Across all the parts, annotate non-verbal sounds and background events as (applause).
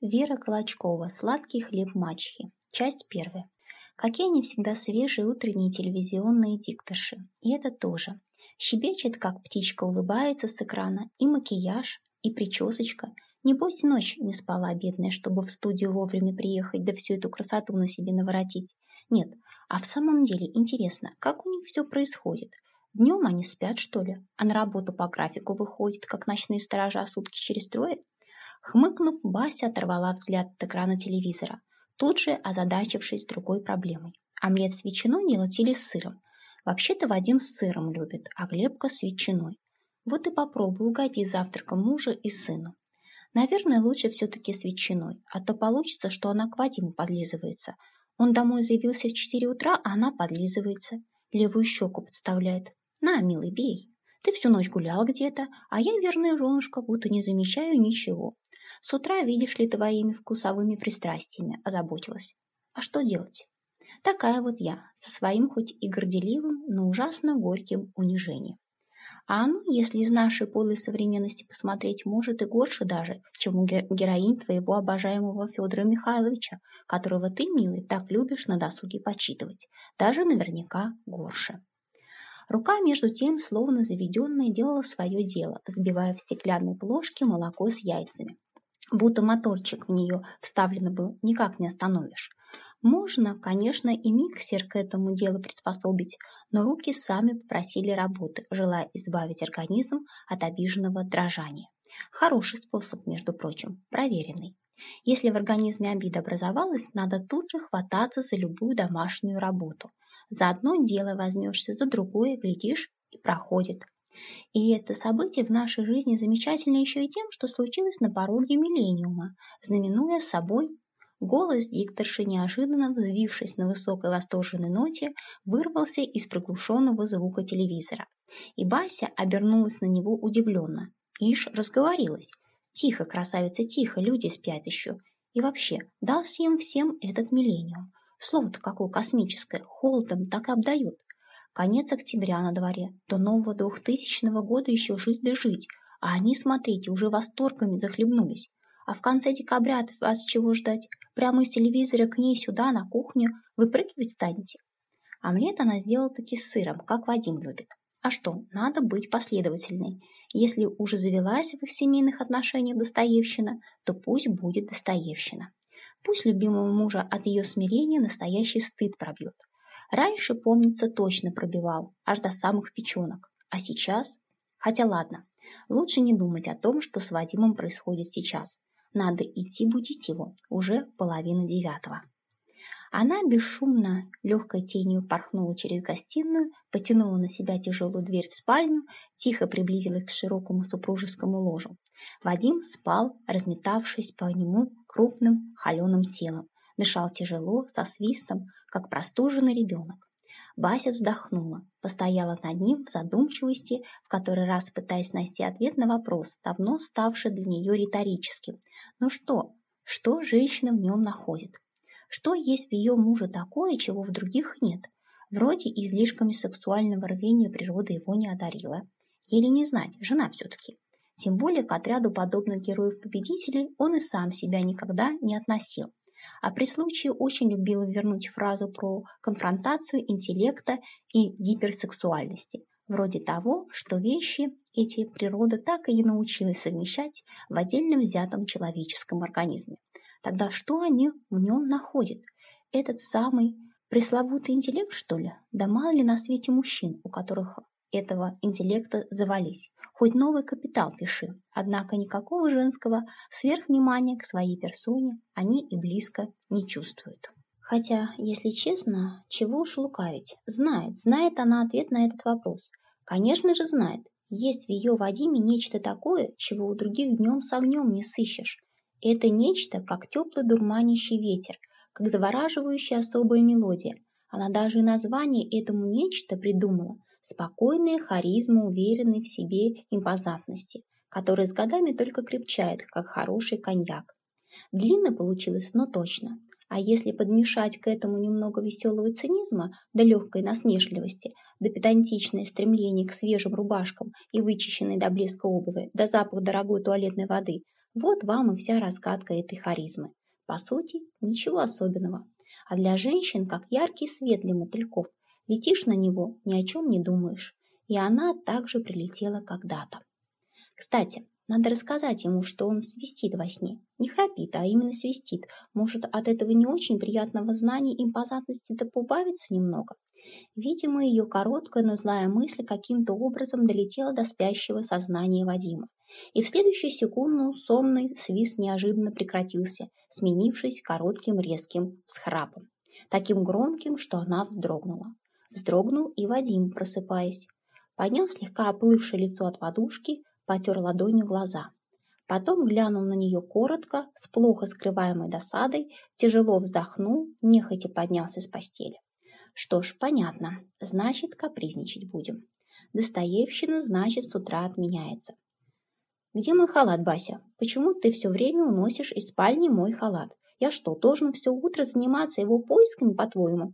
Вера Колочкова «Сладкий хлеб мачехи». Часть первая. Какие они всегда свежие утренние телевизионные дикторши. И это тоже. Щебечет, как птичка улыбается с экрана. И макияж, и причесочка. Небось, ночь не спала бедная, чтобы в студию вовремя приехать, да всю эту красоту на себе наворотить. Нет, а в самом деле интересно, как у них все происходит. Днем они спят, что ли, а на работу по графику выходят, как ночные сторожа сутки через трое? Хмыкнув, Бася оторвала взгляд от экрана телевизора, тут же озадачившись другой проблемой. Омлет с ветчиной делать или с сыром? Вообще-то Вадим с сыром любит, а Глебка с ветчиной. Вот и попробуй угоди завтраком мужа и сыну. Наверное, лучше все-таки с ветчиной, а то получится, что она к Вадиму подлизывается. Он домой заявился в 4 утра, а она подлизывается. Левую щеку подставляет. На, милый, бей. Ты всю ночь гулял где-то, а я, верная женушка, будто не замечаю ничего. С утра, видишь ли, твоими вкусовыми пристрастиями озаботилась. А что делать? Такая вот я, со своим хоть и горделивым, но ужасно горьким унижением. А оно, если из нашей подлой современности посмотреть, может и горше даже, чем у героинь твоего обожаемого Федора Михайловича, которого ты, милый, так любишь на досуге почитывать. Даже наверняка горше. Рука, между тем, словно заведенная, делала свое дело, взбивая в стеклянной плошке молоко с яйцами. Будто моторчик в нее вставлен был, никак не остановишь. Можно, конечно, и миксер к этому делу приспособить, но руки сами попросили работы, желая избавить организм от обиженного дрожания. Хороший способ, между прочим, проверенный. Если в организме обида образовалась, надо тут же хвататься за любую домашнюю работу. За одно дело возьмешься, за другое, глядишь, и проходит. И это событие в нашей жизни замечательно еще и тем, что случилось на пороге миллениума, знаменуя собой Голос дикторши, неожиданно взвившись на высокой восторженной ноте, вырвался из приглушенного звука телевизора. И Бася обернулась на него удивленно. Ишь разговорилась. «Тихо, красавица, тихо, люди спят еще. И вообще, дался им всем этот миллениум. Слово-то какое космическое, холодом так и обдает. Конец октября на дворе, до нового двухтысячного года еще жить да жить, а они, смотрите, уже восторгами захлебнулись. А в конце декабря от вас чего ждать? Прямо из телевизора к ней сюда, на кухню. Выпрыгивать станете? Омлет она сделала таки с сыром, как Вадим любит. А что, надо быть последовательной. Если уже завелась в их семейных отношениях Достоевщина, то пусть будет Достоевщина. Пусть любимого мужа от ее смирения настоящий стыд пробьет. Раньше, помнится, точно пробивал, аж до самых печенок. А сейчас? Хотя ладно, лучше не думать о том, что с Вадимом происходит сейчас. Надо идти будить его, уже половина девятого. Она бесшумно, легкой тенью порхнула через гостиную, потянула на себя тяжелую дверь в спальню, тихо приблизилась к широкому супружескому ложу. Вадим спал, разметавшись по нему крупным холеным телом. Дышал тяжело, со свистом, как простуженный ребенок. Бася вздохнула, постояла над ним в задумчивости, в который раз пытаясь найти ответ на вопрос, давно ставший для нее риторическим. Ну что, что женщина в нем находит? Что есть в ее муже такое, чего в других нет? Вроде излишками сексуального рвения природа его не одарила. Еле не знать, жена все-таки. Тем более к отряду подобных героев-победителей он и сам себя никогда не относил. А при случае очень любила вернуть фразу про конфронтацию интеллекта и гиперсексуальности, вроде того, что вещи эти природа так и не научилась совмещать в отдельно взятом человеческом организме. Тогда что они в нем находят? Этот самый пресловутый интеллект, что ли? Да мало ли на свете мужчин, у которых этого интеллекта завались. Хоть новый капитал пиши. Однако никакого женского сверхвнимания к своей персоне они и близко не чувствуют. Хотя, если честно, чего уж лукавить. Знает, знает она ответ на этот вопрос. Конечно же знает. Есть в ее Вадиме нечто такое, чего у других днем с огнем не сыщешь. Это нечто, как теплый дурманящий ветер, как завораживающая особая мелодия. Она даже и название этому нечто придумала – спокойная харизма уверенной в себе импозантности, которая с годами только крепчает, как хороший коньяк. Длинно получилось, но точно. А если подмешать к этому немного веселого цинизма, да легкой насмешливости, да педантичное стремление к свежим рубашкам и вычищенной до блеска обуви, да запах дорогой туалетной воды, Вот вам и вся разгадка этой харизмы. По сути, ничего особенного. А для женщин, как яркий свет для мотыльков, летишь на него, ни о чем не думаешь. И она также прилетела когда-то. Кстати, надо рассказать ему, что он свистит во сне. Не храпит, а именно свистит. Может, от этого не очень приятного знания импозантности-то поубавится немного. Видимо, ее короткая, но злая мысль каким-то образом долетела до спящего сознания Вадима. И в следующую секунду сонный свист неожиданно прекратился, сменившись коротким резким всхрапом. Таким громким, что она вздрогнула. Вздрогнул и Вадим, просыпаясь. Поднял слегка оплывшее лицо от подушки, потер ладонью глаза. Потом глянул на нее коротко, с плохо скрываемой досадой, тяжело вздохнул, нехотя поднялся с постели. Что ж, понятно, значит, капризничать будем. Достоевщина, значит, с утра отменяется. Где мой халат, Бася? Почему ты все время уносишь из спальни мой халат? Я что, должен все утро заниматься его поисками, по-твоему?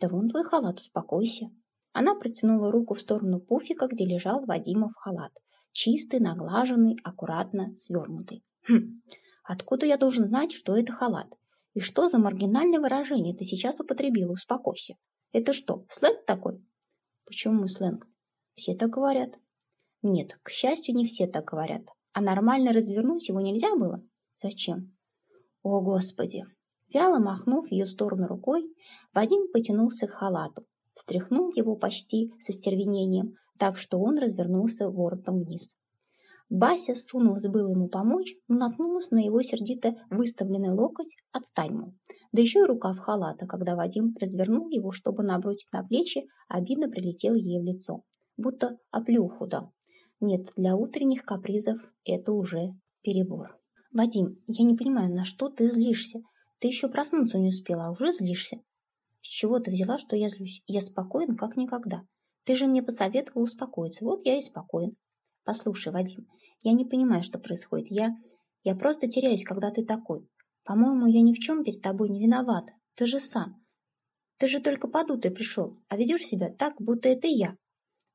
Да вон твой халат, успокойся. Она протянула руку в сторону пуфика, где лежал Вадимов халат. Чистый, наглаженный, аккуратно свернутый. Хм, откуда я должен знать, что это халат? И что за маргинальное выражение ты сейчас употребила? Успокойся. Это что, сленг такой? Почему сленг? Все так говорят. Нет, к счастью, не все так говорят. А нормально развернуть его нельзя было? Зачем? О, Господи! Вяло махнув ее сторону рукой, Вадим потянулся к халату, встряхнул его почти со стервенением, так что он развернулся воротом вниз. Бася сунулась было ему помочь, но наткнулась на его сердито выставленный локоть «Отстань, мол». Да еще и рукав халата, когда Вадим развернул его, чтобы набросить на плечи, обидно прилетел ей в лицо. Будто оплюху дал. Нет, для утренних капризов это уже перебор. «Вадим, я не понимаю, на что ты злишься? Ты еще проснуться не успела, а уже злишься?» «С чего ты взяла, что я злюсь? Я спокоен, как никогда. Ты же мне посоветовал успокоиться, вот я и спокоен. Послушай, Вадим, я не понимаю, что происходит. Я... Я просто теряюсь, когда ты такой. По-моему, я ни в чем перед тобой не виновата. Ты же сам. Ты же только подутый пришел, а ведешь себя так, будто это я.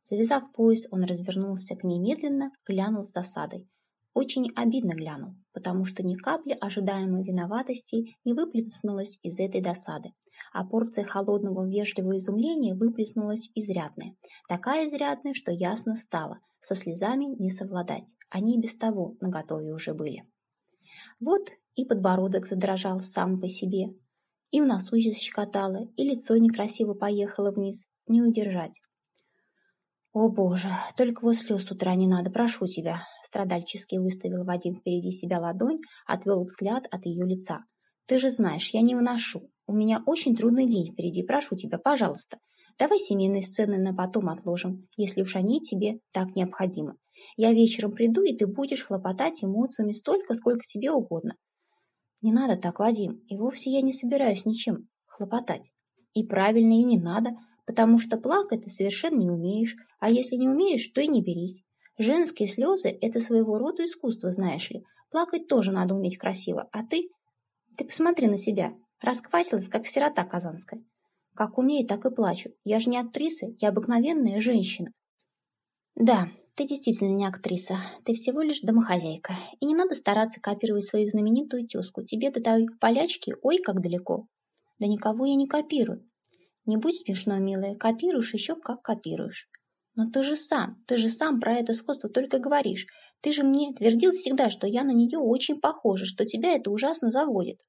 Завязав пояс, он развернулся к ней медленно, глянул с досадой. Очень обидно глянул, потому что ни капли ожидаемой виноватости не выплеснулась из этой досады, а порция холодного вежливого изумления выплеснулась изрядная. Такая изрядная, что ясно стало, со слезами не совладать, они без того наготове уже были. Вот и подбородок задрожал сам по себе, и в носу защекотало, и лицо некрасиво поехало вниз, не удержать. «О боже, только вот слез с утра не надо, прошу тебя!» Страдальчески выставил Вадим впереди себя ладонь, отвел взгляд от ее лица. «Ты же знаешь, я не выношу. У меня очень трудный день впереди, прошу тебя, пожалуйста. Давай семейные сцены на потом отложим, если уж они тебе так необходимы. Я вечером приду, и ты будешь хлопотать эмоциями столько, сколько тебе угодно. Не надо так, Вадим, и вовсе я не собираюсь ничем хлопотать. И правильно, и не надо, потому что плакать ты совершенно не умеешь, а если не умеешь, то и не берись. Женские слезы – это своего рода искусство, знаешь ли. Плакать тоже надо уметь красиво, а ты... Ты посмотри на себя, расквасилась, как сирота казанская. Как умею, так и плачу. Я же не актриса, я обыкновенная женщина. Да, ты действительно не актриса, ты всего лишь домохозяйка. И не надо стараться копировать свою знаменитую тезку. Тебе до той полячки ой как далеко. Да никого я не копирую. Не будь смешной, милая, копируешь еще как копируешь. Но ты же сам, ты же сам про это сходство только говоришь. Ты же мне твердил всегда, что я на нее очень похожа, что тебя это ужасно заводит.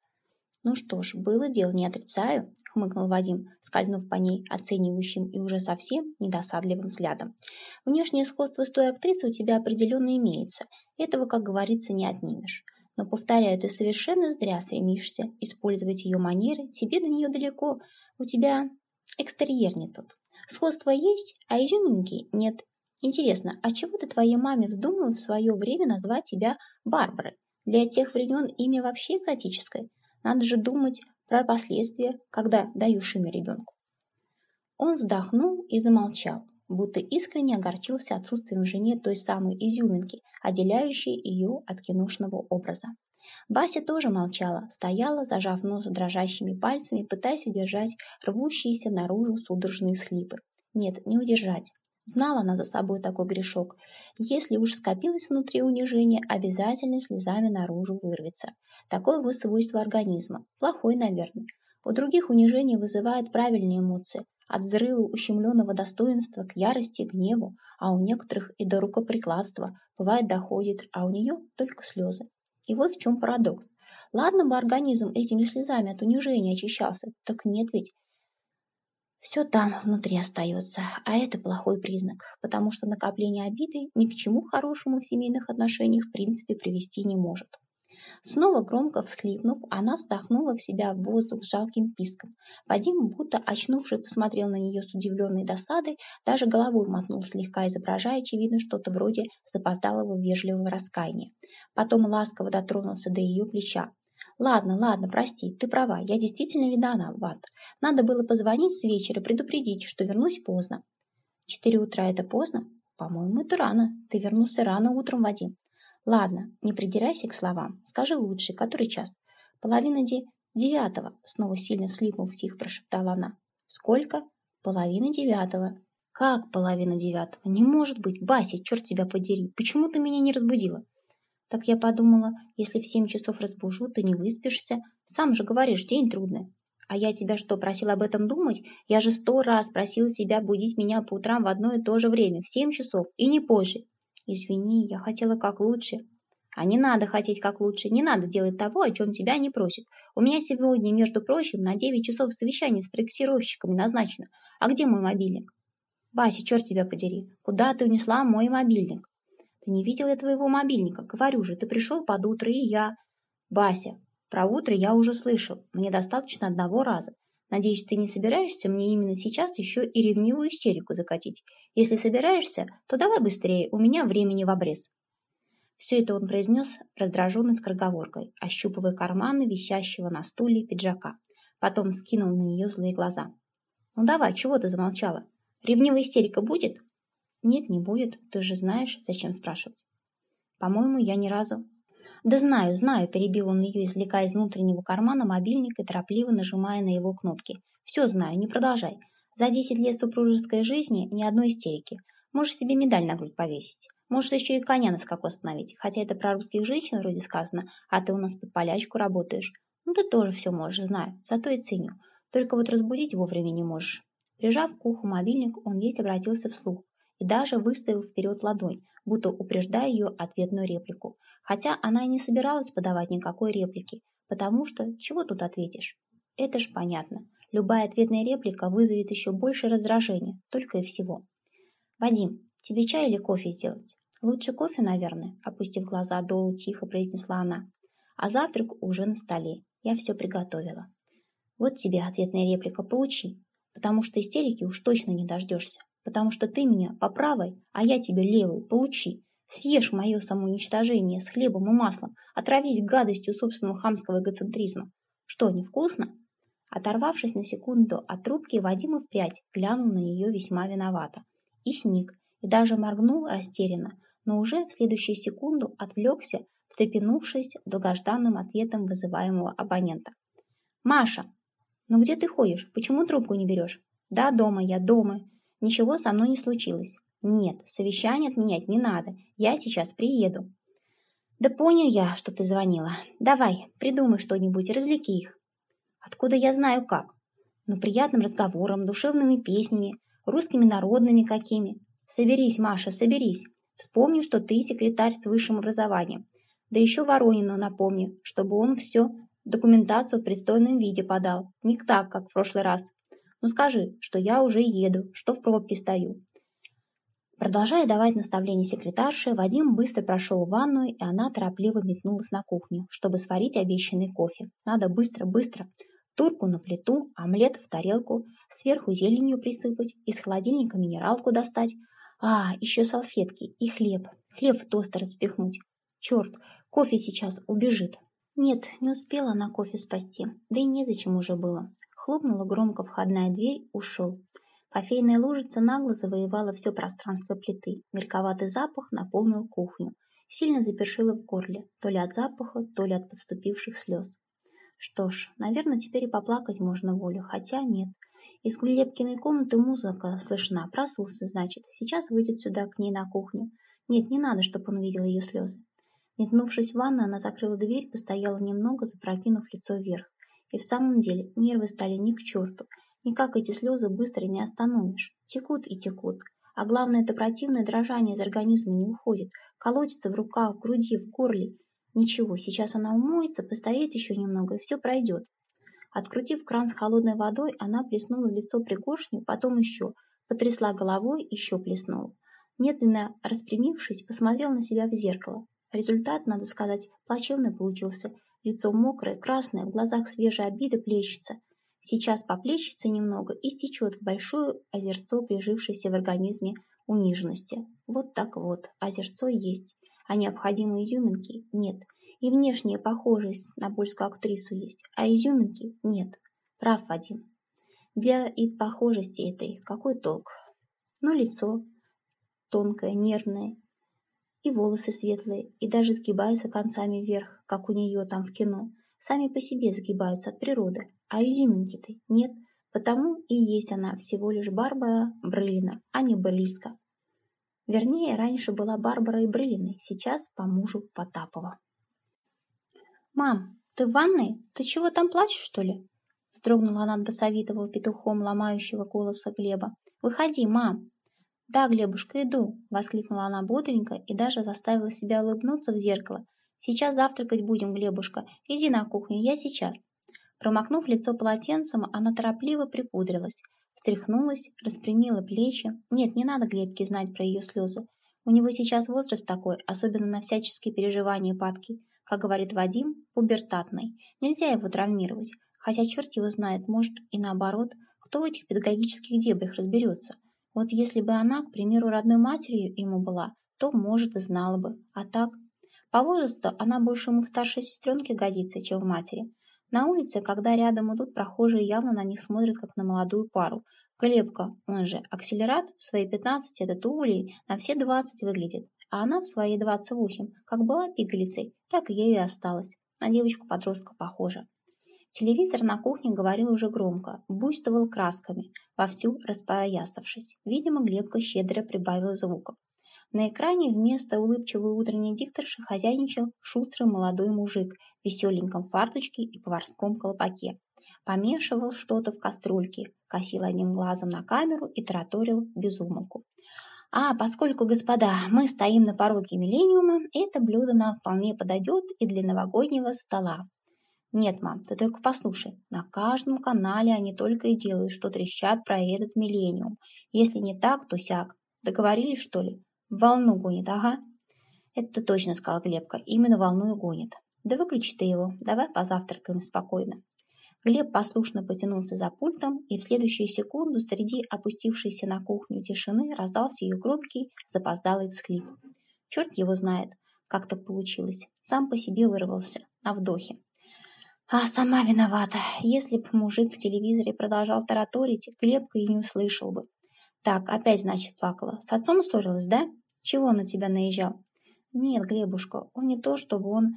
«Ну что ж, было дело, не отрицаю», — хмыкнул Вадим, скользнув по ней оценивающим и уже совсем недосадливым взглядом. «Внешнее сходство с той актрисой у тебя определенно имеется. Этого, как говорится, не отнимешь. Но, повторяю, ты совершенно зря стремишься использовать ее манеры, тебе до нее далеко, у тебя экстерьер не тот. Сходство есть, а изюминки нет. Интересно, а чего ты твоей маме вздумала в свое время назвать тебя Барбарой? Для тех времен имя вообще экзотическое. Надо же думать про последствия, когда даешь имя ребенку. Он вздохнул и замолчал, будто искренне огорчился отсутствием в жене той самой изюминки, отделяющей ее от киношного образа. Бася тоже молчала, стояла, зажав нос дрожащими пальцами, пытаясь удержать рвущиеся наружу судорожные слипы. Нет, не удержать. Знала она за собой такой грешок. Если уж скопилось внутри унижение, обязательно слезами наружу вырвется. Такое вот свойство организма. Плохой, наверное. У других унижение вызывает правильные эмоции. От взрыва ущемленного достоинства к ярости, гневу, а у некоторых и до рукоприкладства. Бывает доходит, а у нее только слезы. И вот в чем парадокс. Ладно бы организм этими слезами от унижения очищался, так нет ведь. Все там внутри остается, а это плохой признак, потому что накопление обиды ни к чему хорошему в семейных отношениях в принципе привести не может. Снова громко всхлипнув, она вздохнула в себя в воздух с жалким писком. Вадим, будто очнувший, посмотрел на нее с удивленной досадой, даже головой мотнул слегка, изображая, очевидно, что-то вроде запоздалого вежливого раскаяния. Потом ласково дотронулся до ее плеча. «Ладно, ладно, прости, ты права, я действительно виноват. Надо было позвонить с вечера, предупредить, что вернусь поздно». «Четыре утра — это поздно?» «По-моему, это рано. Ты вернулся рано утром, Вадим». «Ладно, не придирайся к словам. Скажи лучше, который час?» «Половина де... девятого», — снова сильно слипнув тихо прошептала она. «Сколько?» «Половина девятого». «Как половина девятого? Не может быть! Бася, черт тебя подери! Почему ты меня не разбудила?» Так я подумала, если в семь часов разбужу, ты не выспишься. Сам же говоришь, день трудный. А я тебя что, просил об этом думать? Я же сто раз просила тебя будить меня по утрам в одно и то же время, в семь часов, и не позже. Извини, я хотела как лучше. А не надо хотеть как лучше, не надо делать того, о чем тебя не просят. У меня сегодня, между прочим, на девять часов совещание с проектировщиками назначено. А где мой мобильник? Вася, черт тебя подери, куда ты унесла мой мобильник? Ты не видел я твоего мобильника? Говорю же, ты пришел под утро, и я... Бася, про утро я уже слышал. Мне достаточно одного раза. Надеюсь, ты не собираешься мне именно сейчас еще и ревнивую истерику закатить. Если собираешься, то давай быстрее, у меня времени в обрез. Все это он произнес раздраженной скороговоркой, ощупывая карманы висящего на стуле пиджака. Потом скинул на нее злые глаза. «Ну давай, чего ты замолчала? Ревнивая истерика будет?» Нет, не будет. Ты же знаешь, зачем спрашивать. По-моему, я ни разу. Да знаю, знаю, перебил он ее, извлекая из внутреннего кармана мобильник и торопливо нажимая на его кнопки. Все знаю, не продолжай. За 10 лет супружеской жизни ни одной истерики. Можешь себе медаль на грудь повесить. Можешь еще и коня на скаку остановить. Хотя это про русских женщин вроде сказано, а ты у нас под полячку работаешь. Ну ты тоже все можешь, знаю. Зато и ценю. Только вот разбудить вовремя не можешь. Прижав к уху мобильник, он весь обратился вслух и даже выставил вперед ладонь, будто упреждая ее ответную реплику. Хотя она и не собиралась подавать никакой реплики, потому что чего тут ответишь? Это ж понятно. Любая ответная реплика вызовет еще больше раздражения, только и всего. «Вадим, тебе чай или кофе сделать?» «Лучше кофе, наверное», — опустив глаза долу, тихо произнесла она. «А завтрак уже на столе. Я все приготовила». «Вот тебе ответная реплика, получи, потому что истерики уж точно не дождешься потому что ты меня по правой, а я тебе левую, получи. Съешь мое самоуничтожение с хлебом и маслом, отравись гадостью собственного хамского эгоцентризма. Что, невкусно?» Оторвавшись на секунду от трубки, Вадим и впрядь глянул на нее весьма виновато. И сник, и даже моргнул растерянно, но уже в следующую секунду отвлекся, встрепенувшись долгожданным ответом вызываемого абонента. «Маша, ну где ты ходишь? Почему трубку не берешь?» «Да, дома я, дома. Ничего со мной не случилось. Нет, совещание отменять не надо. Я сейчас приеду. Да понял я, что ты звонила. Давай, придумай что-нибудь, развлеки их. Откуда я знаю как? Ну, приятным разговором, душевными песнями, русскими народными какими. Соберись, Маша, соберись. Вспомни, что ты секретарь с высшим образованием. Да еще Воронину напомни, чтобы он все документацию в пристойном виде подал. Не так, как в прошлый раз. Ну скажи, что я уже еду, что в пробке стою». Продолжая давать наставления секретарше, Вадим быстро прошел в ванную, и она торопливо метнулась на кухню, чтобы сварить обещанный кофе. Надо быстро-быстро. Турку на плиту, омлет в тарелку, сверху зеленью присыпать, из холодильника минералку достать. А, еще салфетки и хлеб. Хлеб в тостер запихнуть. Черт, кофе сейчас убежит. Нет, не успела она кофе спасти, да и незачем уже было. Хлопнула громко входная дверь, ушел. Кофейная лужица нагло завоевала все пространство плиты. Горьковатый запах наполнил кухню. Сильно запершило в горле, то ли от запаха, то ли от подступивших слез. Что ж, наверное, теперь и поплакать можно волю, хотя нет. Из Глебкиной комнаты музыка слышна. Проснулся, значит. Сейчас выйдет сюда к ней на кухню. Нет, не надо, чтобы он видел ее слезы. Метнувшись в ванну, она закрыла дверь, постояла немного, запрокинув лицо вверх. И в самом деле нервы стали ни к черту. Никак эти слезы быстро не остановишь. Текут и текут. А главное, это противное дрожание из организма не уходит. Колотится в руках, в груди, в горле. Ничего, сейчас она умоется, постоит еще немного, и все пройдет. Открутив кран с холодной водой, она плеснула в лицо пригоршню, потом еще, потрясла головой, еще плеснула. Медленно распрямившись, посмотрела на себя в зеркало. Результат, надо сказать, плачевный получился. Лицо мокрое, красное, в глазах свежая обида плещется. Сейчас поплещется немного и стечет в большое озерцо, прижившееся в организме униженности. Вот так вот, озерцо есть, а необходимые изюминки нет. И внешняя похожесть на польскую актрису есть, а изюминки нет. Прав, Вадим. Для и похожести этой какой толк? Ну, лицо тонкое, нервное, и волосы светлые, и даже сгибаются концами вверх, как у нее там в кино. Сами по себе сгибаются от природы, а изюминки-то нет, потому и есть она всего лишь Барбара Брылина, а не Брыльска. Вернее, раньше была Барбара и Брылиной, сейчас по мужу Потапова. «Мам, ты в ванной? Ты чего там плачешь, что ли?» Вздрогнула она от басовитого петухом ломающего голоса Глеба. «Выходи, мам!» «Да, Глебушка, иду!» — воскликнула она бодренько и даже заставила себя улыбнуться в зеркало. «Сейчас завтракать будем, Глебушка. Иди на кухню, я сейчас». Промокнув лицо полотенцем, она торопливо припудрилась, встряхнулась, распрямила плечи. Нет, не надо Глебке знать про ее слезы. У него сейчас возраст такой, особенно на всяческие переживания падки. Как говорит Вадим, пубертатный. Нельзя его травмировать. Хотя черт его знает, может и наоборот. Кто в этих педагогических дебрях разберется? Вот если бы она, к примеру, родной матерью ему была, то, может, и знала бы. А так? По возрасту она больше ему в старшей сестренке годится, чем в матери. На улице, когда рядом идут, прохожие явно на них смотрят, как на молодую пару. Глебка, он же акселерат, в свои 15 этот Улей на все 20 выглядит, а она в свои 28, как была пигалицей, так ею и осталась. На девочку-подростка похожа. Телевизор на кухне говорил уже громко, буйствовал красками, вовсю распоясавшись. Видимо, Глебка щедро прибавил звуков. На экране вместо улыбчивой утренней дикторши хозяйничал шустрый молодой мужик в веселеньком фарточке и поварском колпаке. Помешивал что-то в кастрюльке, косил одним глазом на камеру и тараторил безумолку. А поскольку, господа, мы стоим на пороге миллениума, это блюдо нам вполне подойдет и для новогоднего стола. Нет, мам, ты только послушай. На каждом канале они только и делают, что трещат про этот миллениум. Если не так, то сяк. Договорились, что ли? Волну гонит, ага. Это точно, сказал Глебка. Именно волну и гонит. Да выключи ты его. Давай позавтракаем спокойно. Глеб послушно потянулся за пультом, и в следующую секунду среди опустившейся на кухню тишины раздался ее громкий, запоздалый всхлип. Черт его знает, как так получилось. Сам по себе вырвался, на вдохе. А сама виновата. Если б мужик в телевизоре продолжал тараторить, Глебка и не услышал бы. Так, опять, значит, плакала. С отцом ссорилась, да? Чего он на тебя наезжал? Нет, Глебушка, он не то, чтобы он...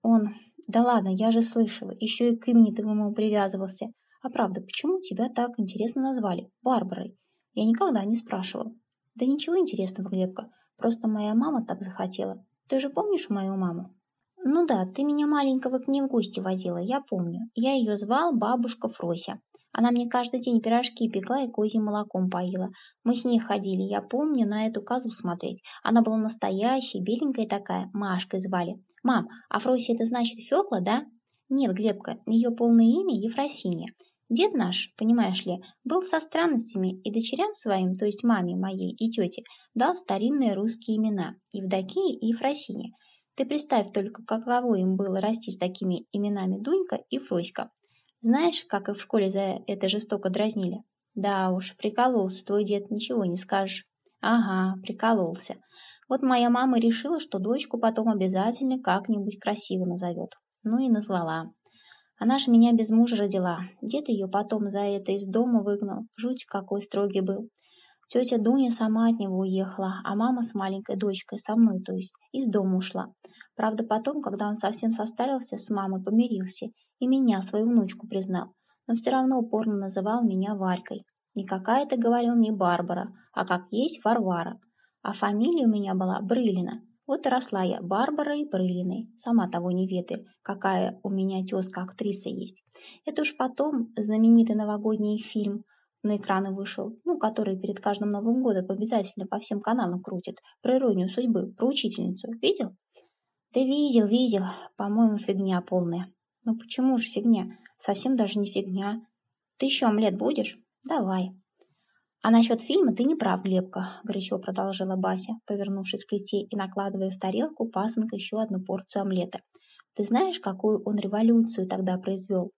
Он... Да ладно, я же слышала. Еще и к имени твоему привязывался. А правда, почему тебя так интересно назвали? Барбарой. Я никогда не спрашивал. Да ничего интересного, Глебка. Просто моя мама так захотела. Ты же помнишь мою маму? «Ну да, ты меня маленького к ней в гости возила, я помню. Я ее звал бабушка Фрося. Она мне каждый день пирожки пекла и козьим молоком поила. Мы с ней ходили, я помню, на эту козу смотреть. Она была настоящая, беленькая такая, Машкой звали. Мам, а Фрося это значит Фёкла, да? Нет, Глебка, ее полное имя Ефросинья. Дед наш, понимаешь ли, был со странностями и дочерям своим, то есть маме моей и тете, дал старинные русские имена – Евдокия и Ефросинья – ты представь только, каково им было расти с такими именами Дунька и Фроська. Знаешь, как их в школе за это жестоко дразнили? Да уж, прикололся твой дед, ничего не скажешь. Ага, прикололся. Вот моя мама решила, что дочку потом обязательно как-нибудь красиво назовет. Ну и назвала. Она же меня без мужа родила. Дед ее потом за это из дома выгнал. Жуть какой строгий был. Тетя Дуня сама от него уехала, а мама с маленькой дочкой, со мной, то есть, из дома ушла. Правда, потом, когда он совсем состарился, с мамой помирился, И меня, свою внучку, признал. Но все равно упорно называл меня Варькой. Не какая-то, говорил, не Барбара, а как есть Варвара. А фамилия у меня была Брылина. Вот и росла я Барбарой Брылиной, сама того не ведая, какая у меня тезка-актриса есть. Это уж потом знаменитый новогодний фильм на экраны вышел, ну, который перед каждым Новым годом обязательно по всем каналам крутит, про иронию судьбы, про учительницу. Видел? Да видел, видел. По-моему, фигня полная. Ну почему же фигня? Совсем даже не фигня. Ты еще омлет будешь? Давай. А насчет фильма ты не прав, Глебка, горячо продолжила Бася, повернувшись к плите и накладывая в тарелку пасынка еще одну порцию омлета. Ты знаешь, какую он революцию тогда произвел?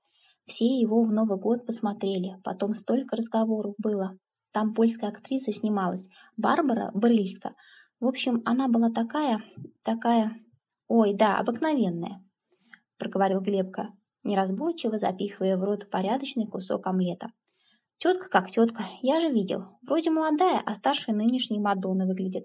Все его в Новый год посмотрели, потом столько разговоров было. Там польская актриса снималась, Барбара Брыльска. В общем, она была такая, такая... Ой, да, обыкновенная, проговорил Глебка, неразборчиво запихивая в рот порядочный кусок омлета. Тетка как тетка, я же видел. Вроде молодая, а старше нынешней Мадонны выглядит.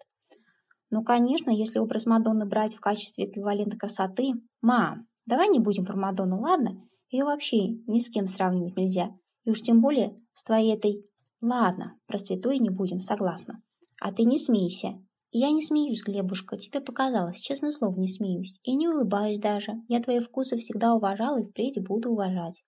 Ну, конечно, если образ Мадонны брать в качестве эквивалента красоты... Мам, давай не будем про Мадонну, ладно? Ее вообще ни с кем сравнивать нельзя. И уж тем более с твоей этой... Ладно, про святой не будем, согласна. А ты не смейся. Я не смеюсь, Глебушка, тебе показалось, честно слово, не смеюсь. И не улыбаюсь даже. Я твои вкусы всегда уважала и впредь буду уважать.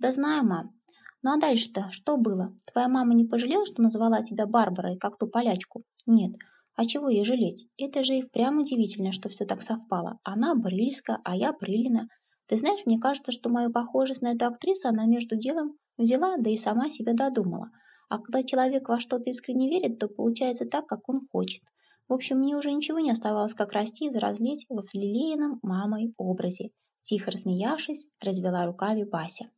Да знаю, мам, ну а дальше-то что было? Твоя мама не пожалела, что назвала тебя Барбарой, как ту полячку? Нет. А чего ей жалеть? Это же и впрямь удивительно, что все так совпало. Она Брыльска, а я Брылина. Ты знаешь, мне кажется, что мою похожесть на эту актрису она между делом взяла, да и сама себя додумала. А когда человек во что-то искренне верит, то получается так, как он хочет. В общем, мне уже ничего не оставалось, как расти и взрослеть во взлелеянном мамой образе. Тихо рассмеявшись, развела руками Бася.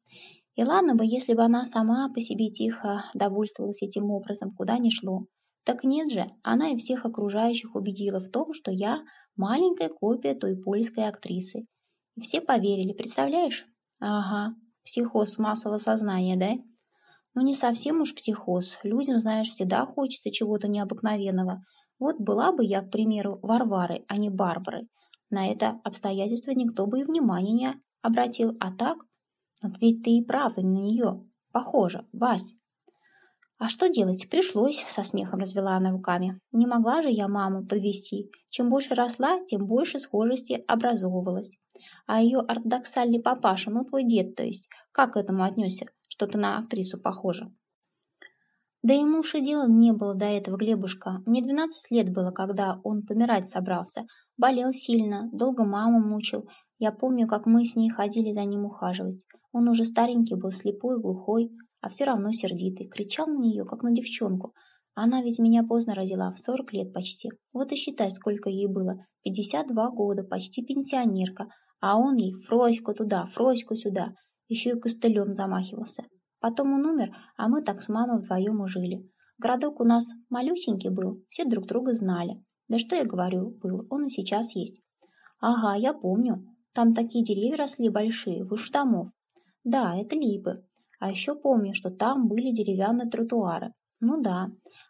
И ладно бы, если бы она сама по себе тихо довольствовалась этим образом, куда ни шло. Так нет же, она и всех окружающих убедила в том, что я маленькая копия той польской актрисы. И все поверили, представляешь? Ага, психоз массового сознания, да? Ну не совсем уж психоз. Людям, знаешь, всегда хочется чего-то необыкновенного. Вот была бы я, к примеру, Варварой, а не Барбарой. На это обстоятельство никто бы и внимания не обратил. А так вот ведь ты и правда на нее похожа, Вась. А что делать? Пришлось, со смехом развела она руками. Не могла же я маму подвести. Чем больше росла, тем больше схожести образовывалось. А ее ортодоксальный папаша, ну твой дед, то есть, как к этому отнесся, что ты на актрису похожа? Да ему уж и дела не было до этого, Глебушка. Мне 12 лет было, когда он помирать собрался. Болел сильно, долго маму мучил. Я помню, как мы с ней ходили за ним ухаживать. Он уже старенький был, слепой, глухой, а все равно сердитый. Кричал на нее, как на девчонку. Она ведь меня поздно родила, в 40 лет почти. Вот и считай, сколько ей было. 52 года, почти пенсионерка. А он ей Фроську туда, Фроську сюда. Еще и костылем замахивался. Потом он умер, а мы так с мамой вдвоем ужили. Городок у нас малюсенький был, все друг друга знали. Да что я говорю, был, он и сейчас есть. Ага, я помню. Там такие деревья росли большие, выше домов. Да, это липы. А еще помню, что там были деревянные тротуары. Ну да.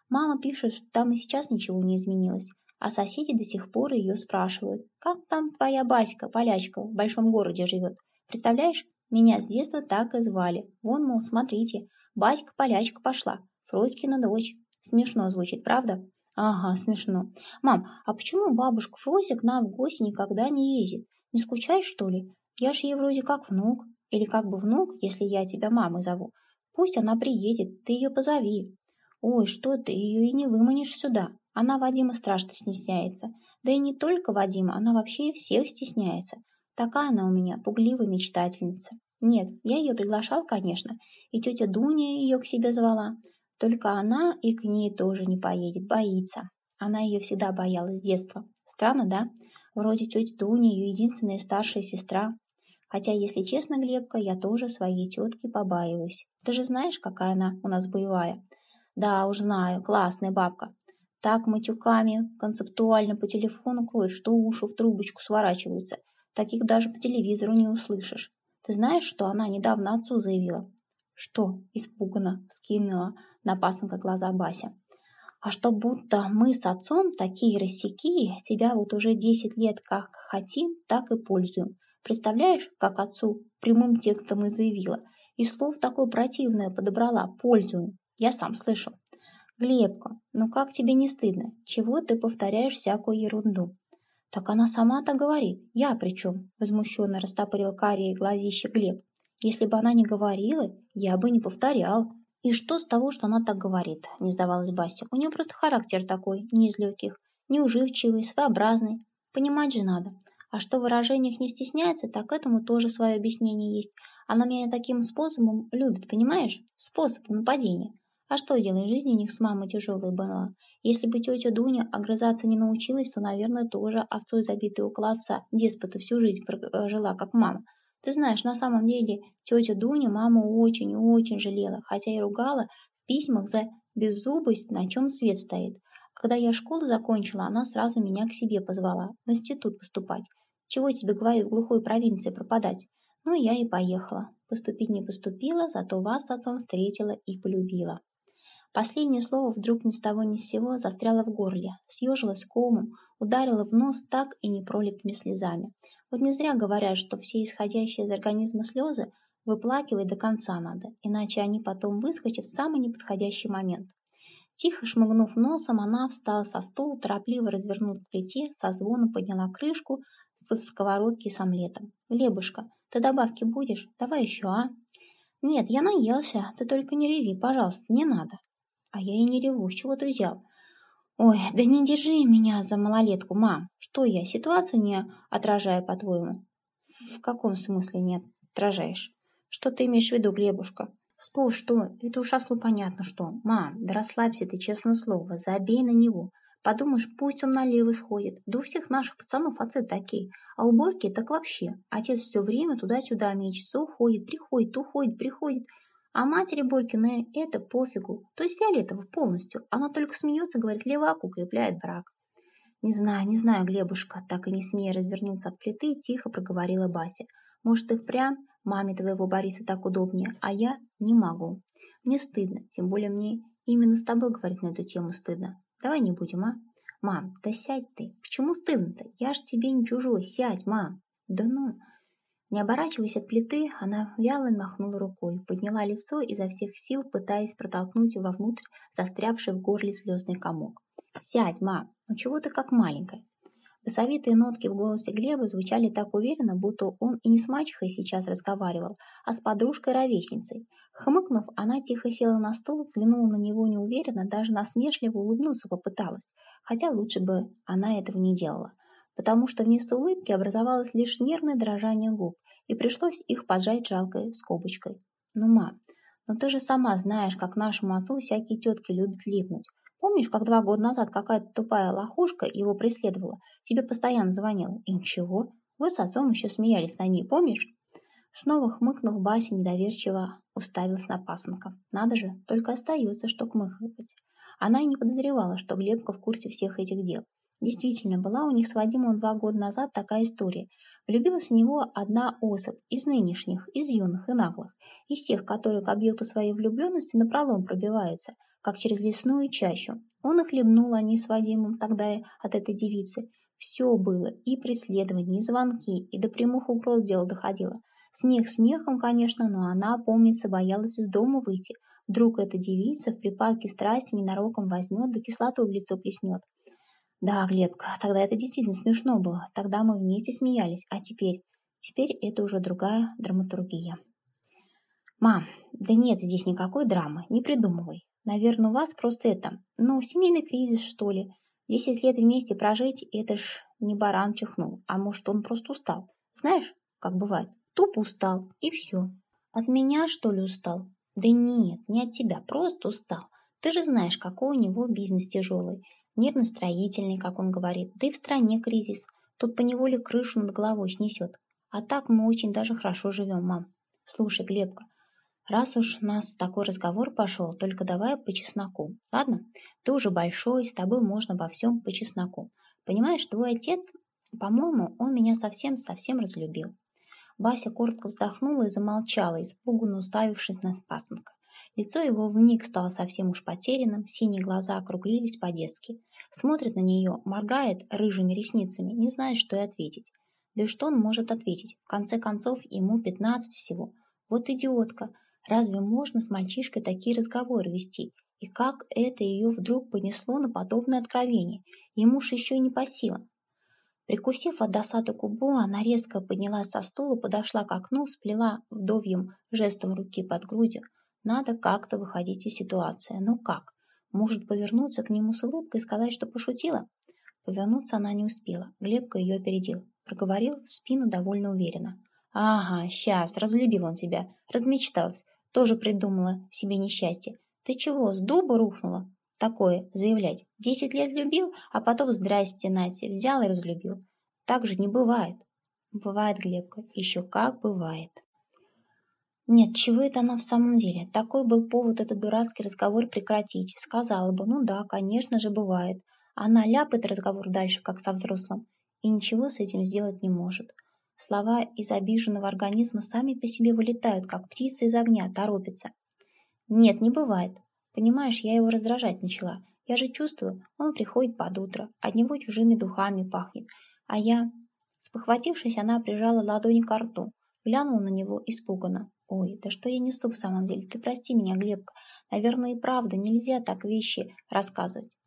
Мама пишет, что там и сейчас ничего не изменилось. А соседи до сих пор ее спрашивают, как там твоя Баська, полячка, в большом городе живет. Представляешь, меня с детства так и звали. Вон, мол, смотрите, Баська-полячка пошла, Фроськина дочь. Смешно звучит, правда? Ага, смешно. Мам, а почему бабушка Фрося к нам в гости никогда не ездит? Не скучаешь, что ли? Я ж ей вроде как внук. Или как бы внук, если я тебя мамой зову. Пусть она приедет, ты ее позови. Ой, что ты, ее и не выманишь сюда. Она Вадима страшно стесняется. Да и не только Вадима, она вообще всех стесняется. Такая она у меня, пугливая мечтательница. Нет, я ее приглашал, конечно, и тетя Дуня ее к себе звала. Только она и к ней тоже не поедет, боится. Она ее всегда боялась с детства. Странно, да? Вроде тетя Дуня ее единственная старшая сестра, Хотя, если честно, Глебка, я тоже своей тетки побаиваюсь. Ты же знаешь, какая она у нас боевая? Да, уж знаю, классная бабка. Так матюками концептуально по телефону кроет, что уши в трубочку сворачиваются. Таких даже по телевизору не услышишь. Ты знаешь, что она недавно отцу заявила? Что? Испуганно вскинула на пасынка глаза Бася. А что будто мы с отцом такие рассеки, тебя вот уже десять лет как хотим, так и пользуем. Представляешь, как отцу прямым текстом и заявила. И слов такое противное подобрала, пользую. Я сам слышал. Глебка, ну как тебе не стыдно? Чего ты повторяешь всякую ерунду? Так она сама так говорит. Я при чем? Возмущенно растопырил карие глазище Глеб. Если бы она не говорила, я бы не повторял. И что с того, что она так говорит? Не сдавалась Бастя. У нее просто характер такой, не из легких. Неуживчивый, своеобразный. Понимать же надо. А что в выражениях не стесняется, так этому тоже свое объяснение есть. Она меня таким способом любит, понимаешь? Способ нападения. А что делать, жизнь у них с мамой тяжелая была. Если бы тетя Дуня огрызаться не научилась, то, наверное, тоже овцой забитой около отца, деспота всю жизнь жила, как мама. Ты знаешь, на самом деле тетя Дуня маму очень-очень жалела, хотя и ругала в письмах за беззубость, на чем свет стоит. Когда я школу закончила, она сразу меня к себе позвала, в институт поступать. Чего тебе, говорит, в глухой провинции пропадать? Ну, я и поехала. Поступить не поступила, зато вас с отцом встретила и полюбила. Последнее слово вдруг ни с того ни с сего застряло в горле, съежилось комом, ударило в нос так и непролитыми слезами. Вот не зря говорят, что все исходящие из организма слезы выплакивать до конца надо, иначе они потом выскочат в самый неподходящий момент. Тихо шмыгнув носом, она встала со стула, торопливо развернулась к плите, со звоном подняла крышку со сковородки с омлетом. «Глебушка, ты добавки будешь? Давай еще, а?» «Нет, я наелся, ты только не реви, пожалуйста, не надо». А я и не реву, чего ты взял? Ой, да не держи меня за малолетку, мам. Что я, ситуацию не отражаю, по-твоему? В каком смысле не отражаешь? Что ты имеешь в виду, Глебушка? Что, что? Это уж ослу понятно, что. Мам, да расслабься ты, честное слово, забей на него. Подумаешь, пусть он налево сходит. Да у всех наших пацанов отцы такие. А уборки так вообще. Отец все время туда-сюда мечется, уходит, приходит, уходит, приходит. А матери Борькиной это пофигу, то есть Фиолетова полностью. Она только смеется, говорит, левак укрепляет брак. Не знаю, не знаю, Глебушка, так и не смея развернуться от плиты, тихо проговорила Бася. Может, и впрямь маме твоего Бориса так удобнее, а я не могу. Мне стыдно, тем более мне именно с тобой говорить на эту тему стыдно. Давай не будем, а? Мам, да сядь ты. Почему стыдно-то? Я ж тебе не чужой. Сядь, мам. Да ну. Не оборачиваясь от плиты, она вяло махнула рукой, подняла лицо изо всех сил, пытаясь протолкнуть вовнутрь застрявший в горле слезный комок. «Сядь, мам, ну чего ты как маленькая?» Басовитые нотки в голосе Глеба звучали так уверенно, будто он и не с мачехой сейчас разговаривал, а с подружкой-ровесницей. Хмыкнув, она тихо села на стол, взглянула на него неуверенно, даже насмешливо улыбнуться попыталась, хотя лучше бы она этого не делала потому что вместо улыбки образовалось лишь нервное дрожание губ, и пришлось их поджать жалкой скобочкой. «Ну, мам, ну ты же сама знаешь, как нашему отцу всякие тетки любят липнуть. Помнишь, как два года назад какая-то тупая лохушка его преследовала, тебе постоянно звонила? И ничего, вы с отцом еще смеялись на ней, помнишь?» Снова хмыкнув, Бася недоверчиво уставилась на пасынка. Надо же, только остается, что кмыхать. Она и не подозревала, что Глебка в курсе всех этих дел. Действительно, была у них с Вадимом два года назад такая история. Влюбилась в него одна особь из нынешних, из юных и наглых, из тех, которые к объекту своей влюбленности напролом пробиваются, как через лесную чащу. Он их хлебнул, они с Вадимом тогда от этой девицы. Все было, и преследование, и звонки, и до прямых угроз дело доходило. Смех смехом, конечно, но она, помнится, боялась из дома выйти. Вдруг эта девица в припадке страсти ненароком возьмет, да кислоту в лицо плеснет. Да, Глебка, тогда это действительно смешно было. Тогда мы вместе смеялись, а теперь... Теперь это уже другая драматургия. Мам, да нет здесь никакой драмы, не придумывай. Наверное, у вас просто это, ну, семейный кризис, что ли. Десять лет вместе прожить, это ж не баран чихнул, а может, он просто устал. Знаешь, как бывает, тупо устал, и все. От меня, что ли, устал? Да нет, не от тебя, просто устал. Ты же знаешь, какой у него бизнес тяжелый. Нервно-строительный, как он говорит, да и в стране кризис. Тут поневоле крышу над головой снесет. А так мы очень даже хорошо живем, мам. Слушай, Глебка, раз уж нас такой разговор пошел, только давай по чесноку. Ладно? Ты уже большой, с тобой можно обо всем по чесноку. Понимаешь, твой отец, по-моему, он меня совсем-совсем разлюбил. Вася коротко вздохнула и замолчала, испуганно уставившись на пасынка. Лицо его вмиг стало совсем уж потерянным, синие глаза округлились по-детски. Смотрит на нее, моргает рыжими ресницами, не знает, что и ответить. Да и что он может ответить? В конце концов, ему 15 всего. Вот идиотка. Разве можно с мальчишкой такие разговоры вести? И как это ее вдруг понесло на подобное откровение? Ему ж еще не по силам. Прикусив от досады губу, она резко поднялась со стула, подошла к окну, сплела вдовьем жестом руки под грудью. Надо как-то выходить из ситуации. Но как? Может повернуться к нему с улыбкой и сказать, что пошутила? Повернуться она не успела. Глебка ее опередил. Проговорил в спину довольно уверенно. «Ага, сейчас, разлюбил он тебя. Размечталась. Тоже придумала себе несчастье. Ты чего, с дуба рухнула? Такое заявлять. Десять лет любил, а потом здрасте, Нате, взял и разлюбил. Так же не бывает. Бывает, Глебка, еще как бывает. Нет, чего это она в самом деле? Такой был повод этот дурацкий разговор прекратить. Сказала бы, ну да, конечно же, бывает. Она ляпает разговор дальше, как со взрослым, и ничего с этим сделать не может. Слова из обиженного организма сами по себе вылетают, как птица из огня, торопятся. Нет, не бывает. Понимаешь, я его раздражать начала. Я же чувствую, он приходит под утро, от него чужими духами пахнет. А я... Спохватившись, она прижала ладонь к рту, глянула на него испуганно. Ой, да что я несу в самом деле? Ты прости меня, Глебка. Наверное, и правда, нельзя так вещи рассказывать.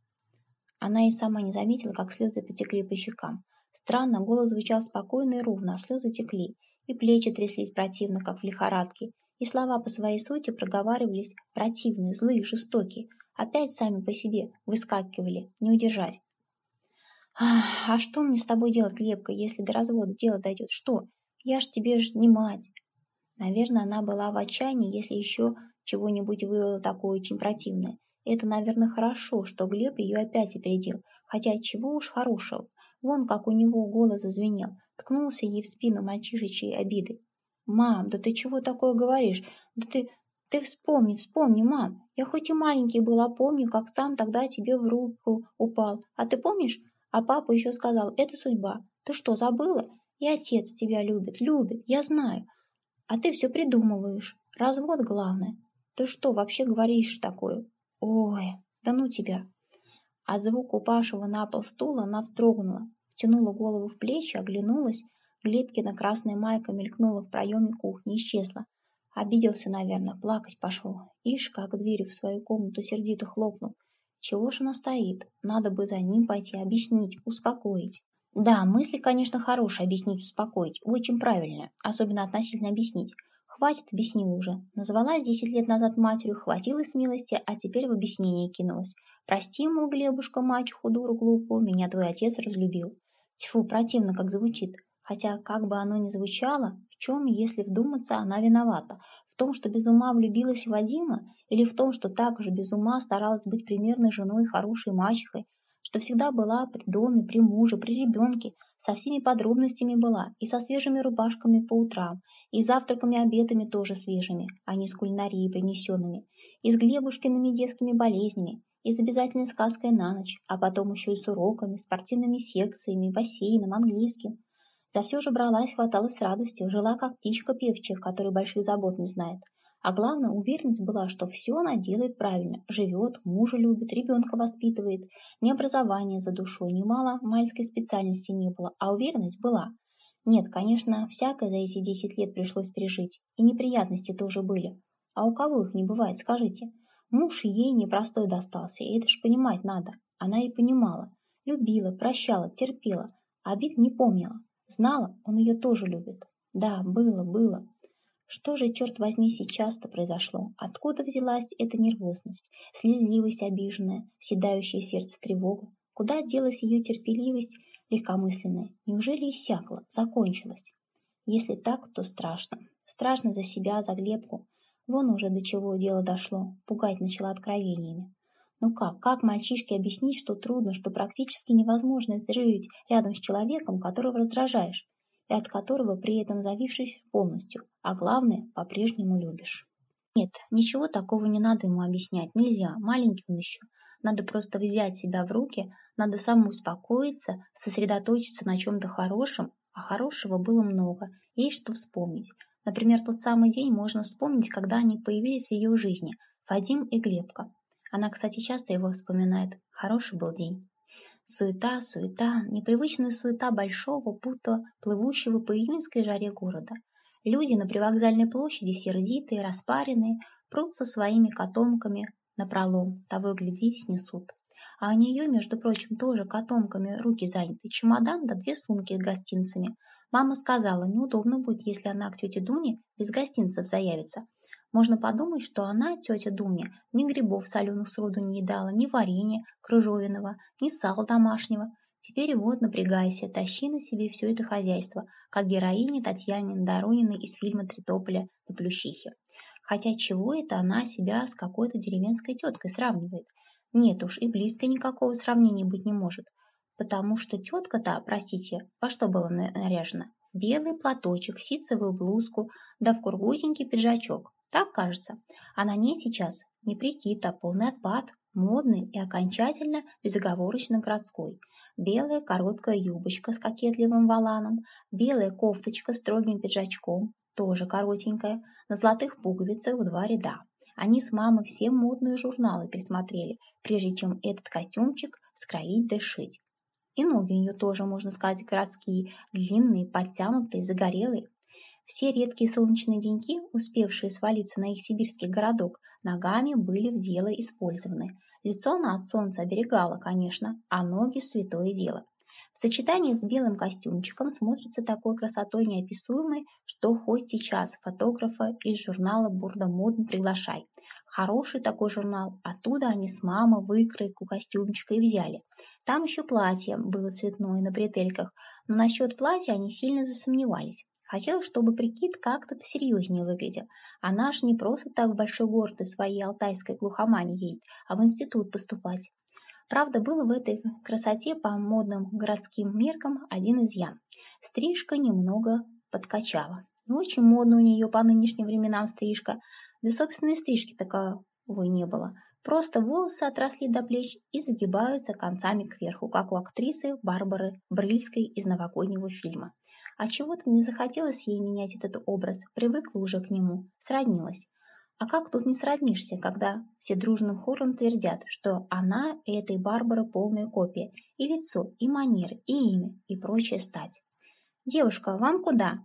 Она и сама не заметила, как слезы потекли по щекам. Странно, голос звучал спокойно и ровно, а слезы текли, и плечи тряслись противно, как в лихорадке, и слова по своей сути проговаривались противные, злые, жестокие, опять сами по себе выскакивали, не удержать. «А что мне с тобой делать, Глебка, если до развода дело дойдет? Что? Я ж тебе ж не мать. Наверное, она была в отчаянии, если еще чего-нибудь вылила такое очень противное. Это, наверное, хорошо, что Глеб ее опять опередил, хотя чего уж хорошего. Вон как у него голос зазвенел, ткнулся ей в спину мальчишечьей обиды. «Мам, да ты чего такое говоришь? Да ты... Ты вспомни, вспомни, мам. Я хоть и маленький был, а помню, как сам тогда тебе в руку упал. А ты помнишь? А папа еще сказал, это судьба. Ты что, забыла? И отец тебя любит, любит, я знаю. А ты все придумываешь. Развод главное. Ты что вообще говоришь такое? Ой, да ну тебя. А звук упавшего на пол стула она вздрогнула, втянула голову в плечи, оглянулась. Глебкина красная майка мелькнула в проеме кухни, исчезла. Обиделся, наверное, плакать пошел. Ишь, как дверью в свою комнату сердито хлопнул. Чего ж она стоит? Надо бы за ним пойти, объяснить, успокоить. Да, мысли, конечно, хорошие, объяснить, успокоить. Очень правильно, особенно относительно объяснить. Хватит, объяснила уже. Называлась десять лет назад матерью, хватилась милости, а теперь в объяснение кинулась. Прости, мол, Глебушка, мачеху, дуру глупую, меня твой отец разлюбил. Тьфу, противно как звучит. Хотя, как бы оно ни звучало, в чем, если вдуматься, она виновата? В том, что без ума влюбилась в Вадима? Или в том, что так же без ума старалась быть примерной женой хорошей мачехой, что всегда была при доме, при муже, при ребенке, со всеми подробностями была, и со свежими рубашками по утрам, и завтраками обедами тоже свежими, а не с кулинарией принесенными, и с Глебушкиными детскими болезнями, и с обязательной сказкой на ночь, а потом еще и с уроками, спортивными секциями, бассейном, английским. За все же бралась, хваталась с радостью, жила как птичка певчая, которой больших забот не знает. А главное, уверенность была, что все она делает правильно. Живет, мужа любит, ребенка воспитывает. Ни образования за душой, ни мало мальской специальности не было, а уверенность была. Нет, конечно, всякое за эти десять лет пришлось пережить. И неприятности тоже были. А у кого их не бывает, скажите? Муж ей непростой достался, и это ж понимать надо. Она и понимала. Любила, прощала, терпела. Обид не помнила. Знала, он ее тоже любит. Да, было, было. Что же, черт возьми, сейчас-то произошло? Откуда взялась эта нервозность, слезливость обиженная, седающее сердце тревога? Куда делась ее терпеливость легкомысленная? Неужели иссякла, закончилась? Если так, то страшно. Страшно за себя, за Глебку. Вон уже до чего дело дошло, пугать начала откровениями. Ну как, как мальчишке объяснить, что трудно, что практически невозможно жить рядом с человеком, которого раздражаешь? и от которого при этом завившись полностью, а главное, по-прежнему любишь. Нет, ничего такого не надо ему объяснять, нельзя, маленький он еще. Надо просто взять себя в руки, надо самому успокоиться, сосредоточиться на чем-то хорошем, а хорошего было много, есть что вспомнить. Например, тот самый день можно вспомнить, когда они появились в ее жизни, Вадим и Глебка. Она, кстати, часто его вспоминает. Хороший был день. Суета, суета, непривычная суета большого, будто плывущего по июньской жаре города. Люди на привокзальной площади сердитые, распаренные, прут со своими котомками на пролом, того и гляди, снесут. А у нее, между прочим, тоже котомками руки заняты, чемодан да две сумки с гостинцами. Мама сказала, неудобно будет, если она к тете Дуне без гостинцев заявится. Можно подумать, что она, тетя Дуня, ни грибов соленых сроду не едала, ни варенья крыжовенного, ни сала домашнего. Теперь вот напрягайся, тащи на себе все это хозяйство, как героиня Татьяны Дорониной из фильма «Три тополя на плющихе». Хотя чего это она себя с какой-то деревенской теткой сравнивает? Нет уж, и близко никакого сравнения быть не может. Потому что тетка-то, простите, во что была наряжена? В белый платочек, ситцевую блузку, да в кургузенький пиджачок. Так кажется. А на ней сейчас не прикид, а полный отпад, модный и окончательно безоговорочно городской. Белая короткая юбочка с кокетливым валаном, белая кофточка с строгим пиджачком, тоже коротенькая, на золотых пуговицах в два ряда. Они с мамой все модные журналы пересмотрели, прежде чем этот костюмчик скроить да шить. И ноги у нее тоже, можно сказать, городские, длинные, подтянутые, загорелые. Все редкие солнечные деньки, успевшие свалиться на их сибирский городок, ногами были в дело использованы. Лицо она от солнца оберегала, конечно, а ноги – святое дело. В сочетании с белым костюмчиком смотрится такой красотой неописуемой, что хоть сейчас фотографа из журнала «Бурда модно» приглашай. Хороший такой журнал, оттуда они с мамой выкройку костюмчика и взяли. Там еще платье было цветное на бретельках, но насчет платья они сильно засомневались. Хотелось, чтобы прикид как-то посерьезнее выглядел. Она ж не просто так в большой город из своей алтайской глухомани едет, а в институт поступать. Правда, был в этой красоте по модным городским меркам один изъян. Стрижка немного подкачала. Не очень модно у нее по нынешним временам стрижка, да собственной стрижки таковой не было. Просто волосы отросли до плеч и загибаются концами кверху, как у актрисы Барбары Брыльской из новогоднего фильма. А чего-то не захотелось ей менять этот образ, привыкла уже к нему, сроднилась. А как тут не сроднишься, когда все дружным хором твердят, что она этой Барбары полная копия, и лицо, и манеры, и имя, и прочая стать. «Девушка, вам куда?»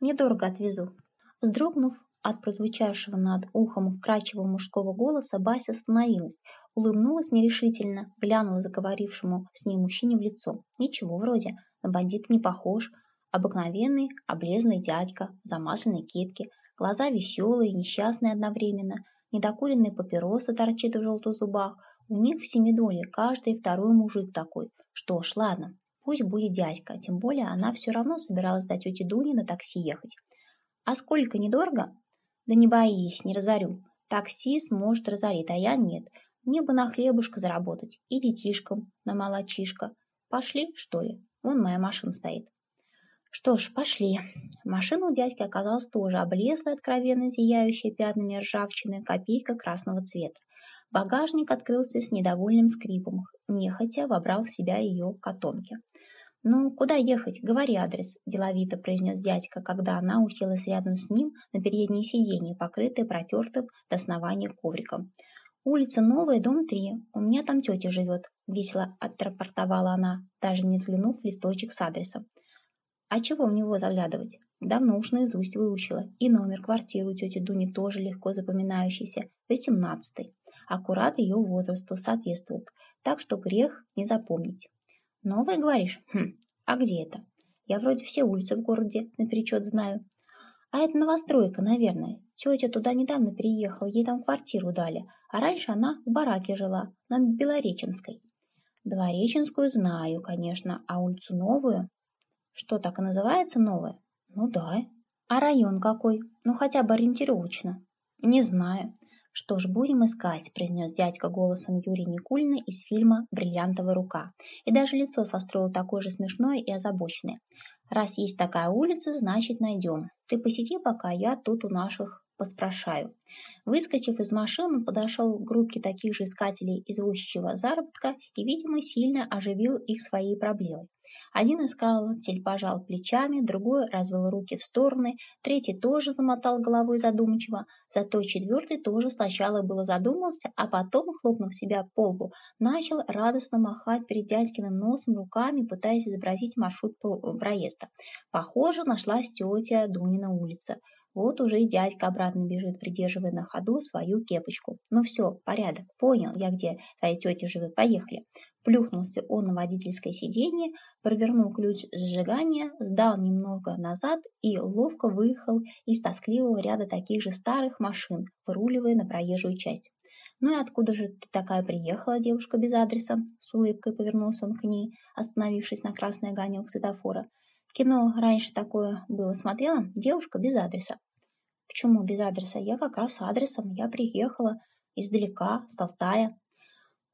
«Недорого отвезу». Вздрогнув от прозвучавшего над ухом вкрадчивого мужского голоса, Бася остановилась, улыбнулась нерешительно, глянула заговорившему с ней мужчине в лицо. Ничего вроде, на бандит не похож, Обыкновенный, облезный дядька в замасленной кепке, глаза веселые, несчастные одновременно, недокуренные папиросы торчит в желтых зубах. У них в семидоле каждый второй мужик такой. Что ж, ладно, пусть будет дядька, тем более она все равно собиралась до тети Дуни на такси ехать. А сколько, недорого? Да не боись, не разорю. Таксист может разорить, а я нет. Мне бы на хлебушка заработать и детишкам на молочишко. Пошли, что ли? Вон моя машина стоит. Что ж, пошли. Машина у дядьки оказалась тоже облезлая, откровенно зияющая пятнами ржавчины, копейка красного цвета. Багажник открылся с недовольным скрипом, нехотя вобрал в себя ее котомки. «Ну, куда ехать? Говори адрес», – деловито произнес дядька, когда она уселась рядом с ним на переднее сиденье, покрытое протертым до основания ковриком. «Улица Новая, дом 3. У меня там тетя живет», – весело отрапортовала она, даже не взглянув в листочек с адресом. А чего в него заглядывать? Давно уж наизусть выучила. И номер квартиры у тети Дуни тоже легко запоминающийся. Восемнадцатый. Аккурат ее возрасту соответствует. Так что грех не запомнить. Новое, говоришь? Хм, а где это? Я вроде все улицы в городе наперечет знаю. А это новостройка, наверное. Тетя туда недавно переехала, ей там квартиру дали. А раньше она в бараке жила, на Белореченской. Белореченскую знаю, конечно, а улицу новую что, так и называется новое? Ну да. А район какой? Ну хотя бы ориентировочно. Не знаю. Что ж, будем искать, произнес дядька голосом Юрия Никулина из фильма «Бриллиантовая рука». И даже лицо состроило такое же смешное и озабоченное. Раз есть такая улица, значит найдем. Ты посиди пока, я тут у наших поспрашаю. Выскочив из машины, подошел к группке таких же искателей извозчичьего заработка и, видимо, сильно оживил их своей проблемой. Один искатель пожал плечами, другой развел руки в стороны, третий тоже замотал головой задумчиво, зато четвертый тоже сначала было задумался, а потом, хлопнув себя по лбу, начал радостно махать перед дядькиным носом руками, пытаясь изобразить маршрут проезда. Похоже, нашлась тетя Дунина улица. Вот уже и дядька обратно бежит, придерживая на ходу свою кепочку. Ну все, порядок, понял я, где твоя тетя живет, поехали. Плюхнулся он на водительское сиденье, провернул ключ сжигания, сдал немного назад и ловко выехал из тоскливого ряда таких же старых машин, выруливая на проезжую часть. «Ну и откуда же ты такая приехала, девушка без адреса?» С улыбкой повернулся он к ней, остановившись на красный огонек светофора. Кино раньше такое было смотрела, девушка без адреса. Почему без адреса? Я как раз с адресом. Я приехала издалека, с Алтая.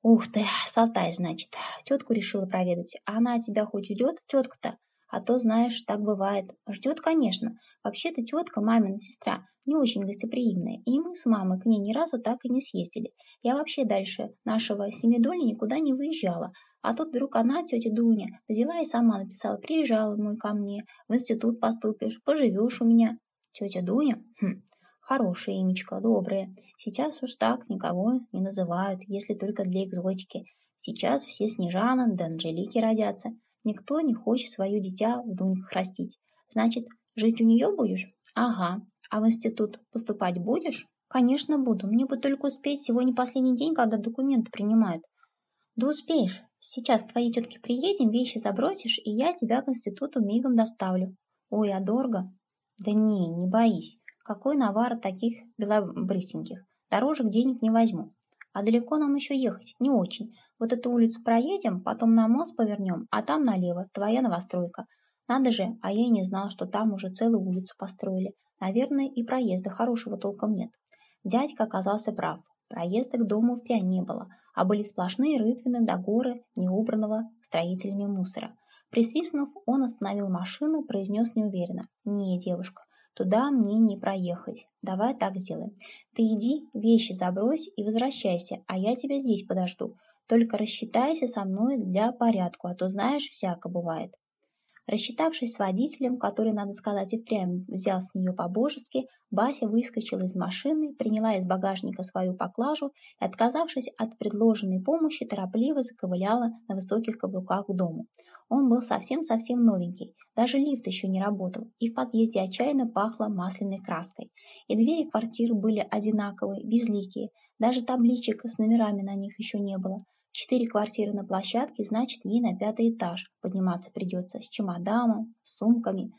Ух ты, с Алтая, значит. Тетку решила проведать. А она тебя хоть ждет, тетка-то? А то, знаешь, так бывает. Ждет, конечно. Вообще-то тетка, мамина сестра, не очень гостеприимная. И мы с мамой к ней ни разу так и не съездили. Я вообще дальше нашего семидоли никуда не выезжала. А тут вдруг она, тетя Дуня, взяла и сама написала, приезжала мой ко мне, в институт поступишь, поживешь у меня. Тетя Дуня? Хм, хорошее имечко, доброе. Сейчас уж так никого не называют, если только для экзотики. Сейчас все Снежаны да Анжелики родятся. Никто не хочет свое дитя в Дуньках растить. Значит, жить у нее будешь? Ага. А в институт поступать будешь? Конечно, буду. Мне бы только успеть. Сегодня последний день, когда документы принимают. Да успеешь. Сейчас к твоей тетке приедем, вещи забросишь, и я тебя к институту мигом доставлю. Ой, а дорого? Да не, не боись. Какой навар таких белобрысеньких? Дорожек денег не возьму. А далеко нам еще ехать? Не очень. Вот эту улицу проедем, потом на мост повернем, а там налево, твоя новостройка. Надо же, а я и не знал, что там уже целую улицу построили. Наверное, и проезда хорошего толком нет. Дядька оказался прав. Проезда к дому впрямь не было, а были сплошные рытвины до горы неубранного строителями мусора. Присвистнув, он остановил машину, произнес неуверенно. «Не, девушка, туда мне не проехать. Давай так сделаем. Ты иди, вещи забрось и возвращайся, а я тебя здесь подожду. Только рассчитайся со мной для порядку, а то знаешь, всяко бывает». Рассчитавшись с водителем, который, надо сказать, и впрямь взял с нее по-божески, Бася выскочила из машины, приняла из багажника свою поклажу и, отказавшись от предложенной помощи, торопливо заковыляла на высоких каблуках к дому. Он был совсем-совсем новенький, даже лифт еще не работал, и в подъезде отчаянно пахло масляной краской. И двери квартиры были одинаковые, безликие, даже табличек с номерами на них еще не было. Четыре квартиры на площадке, значит, ей на пятый этаж подниматься придется с чемоданом, с сумками.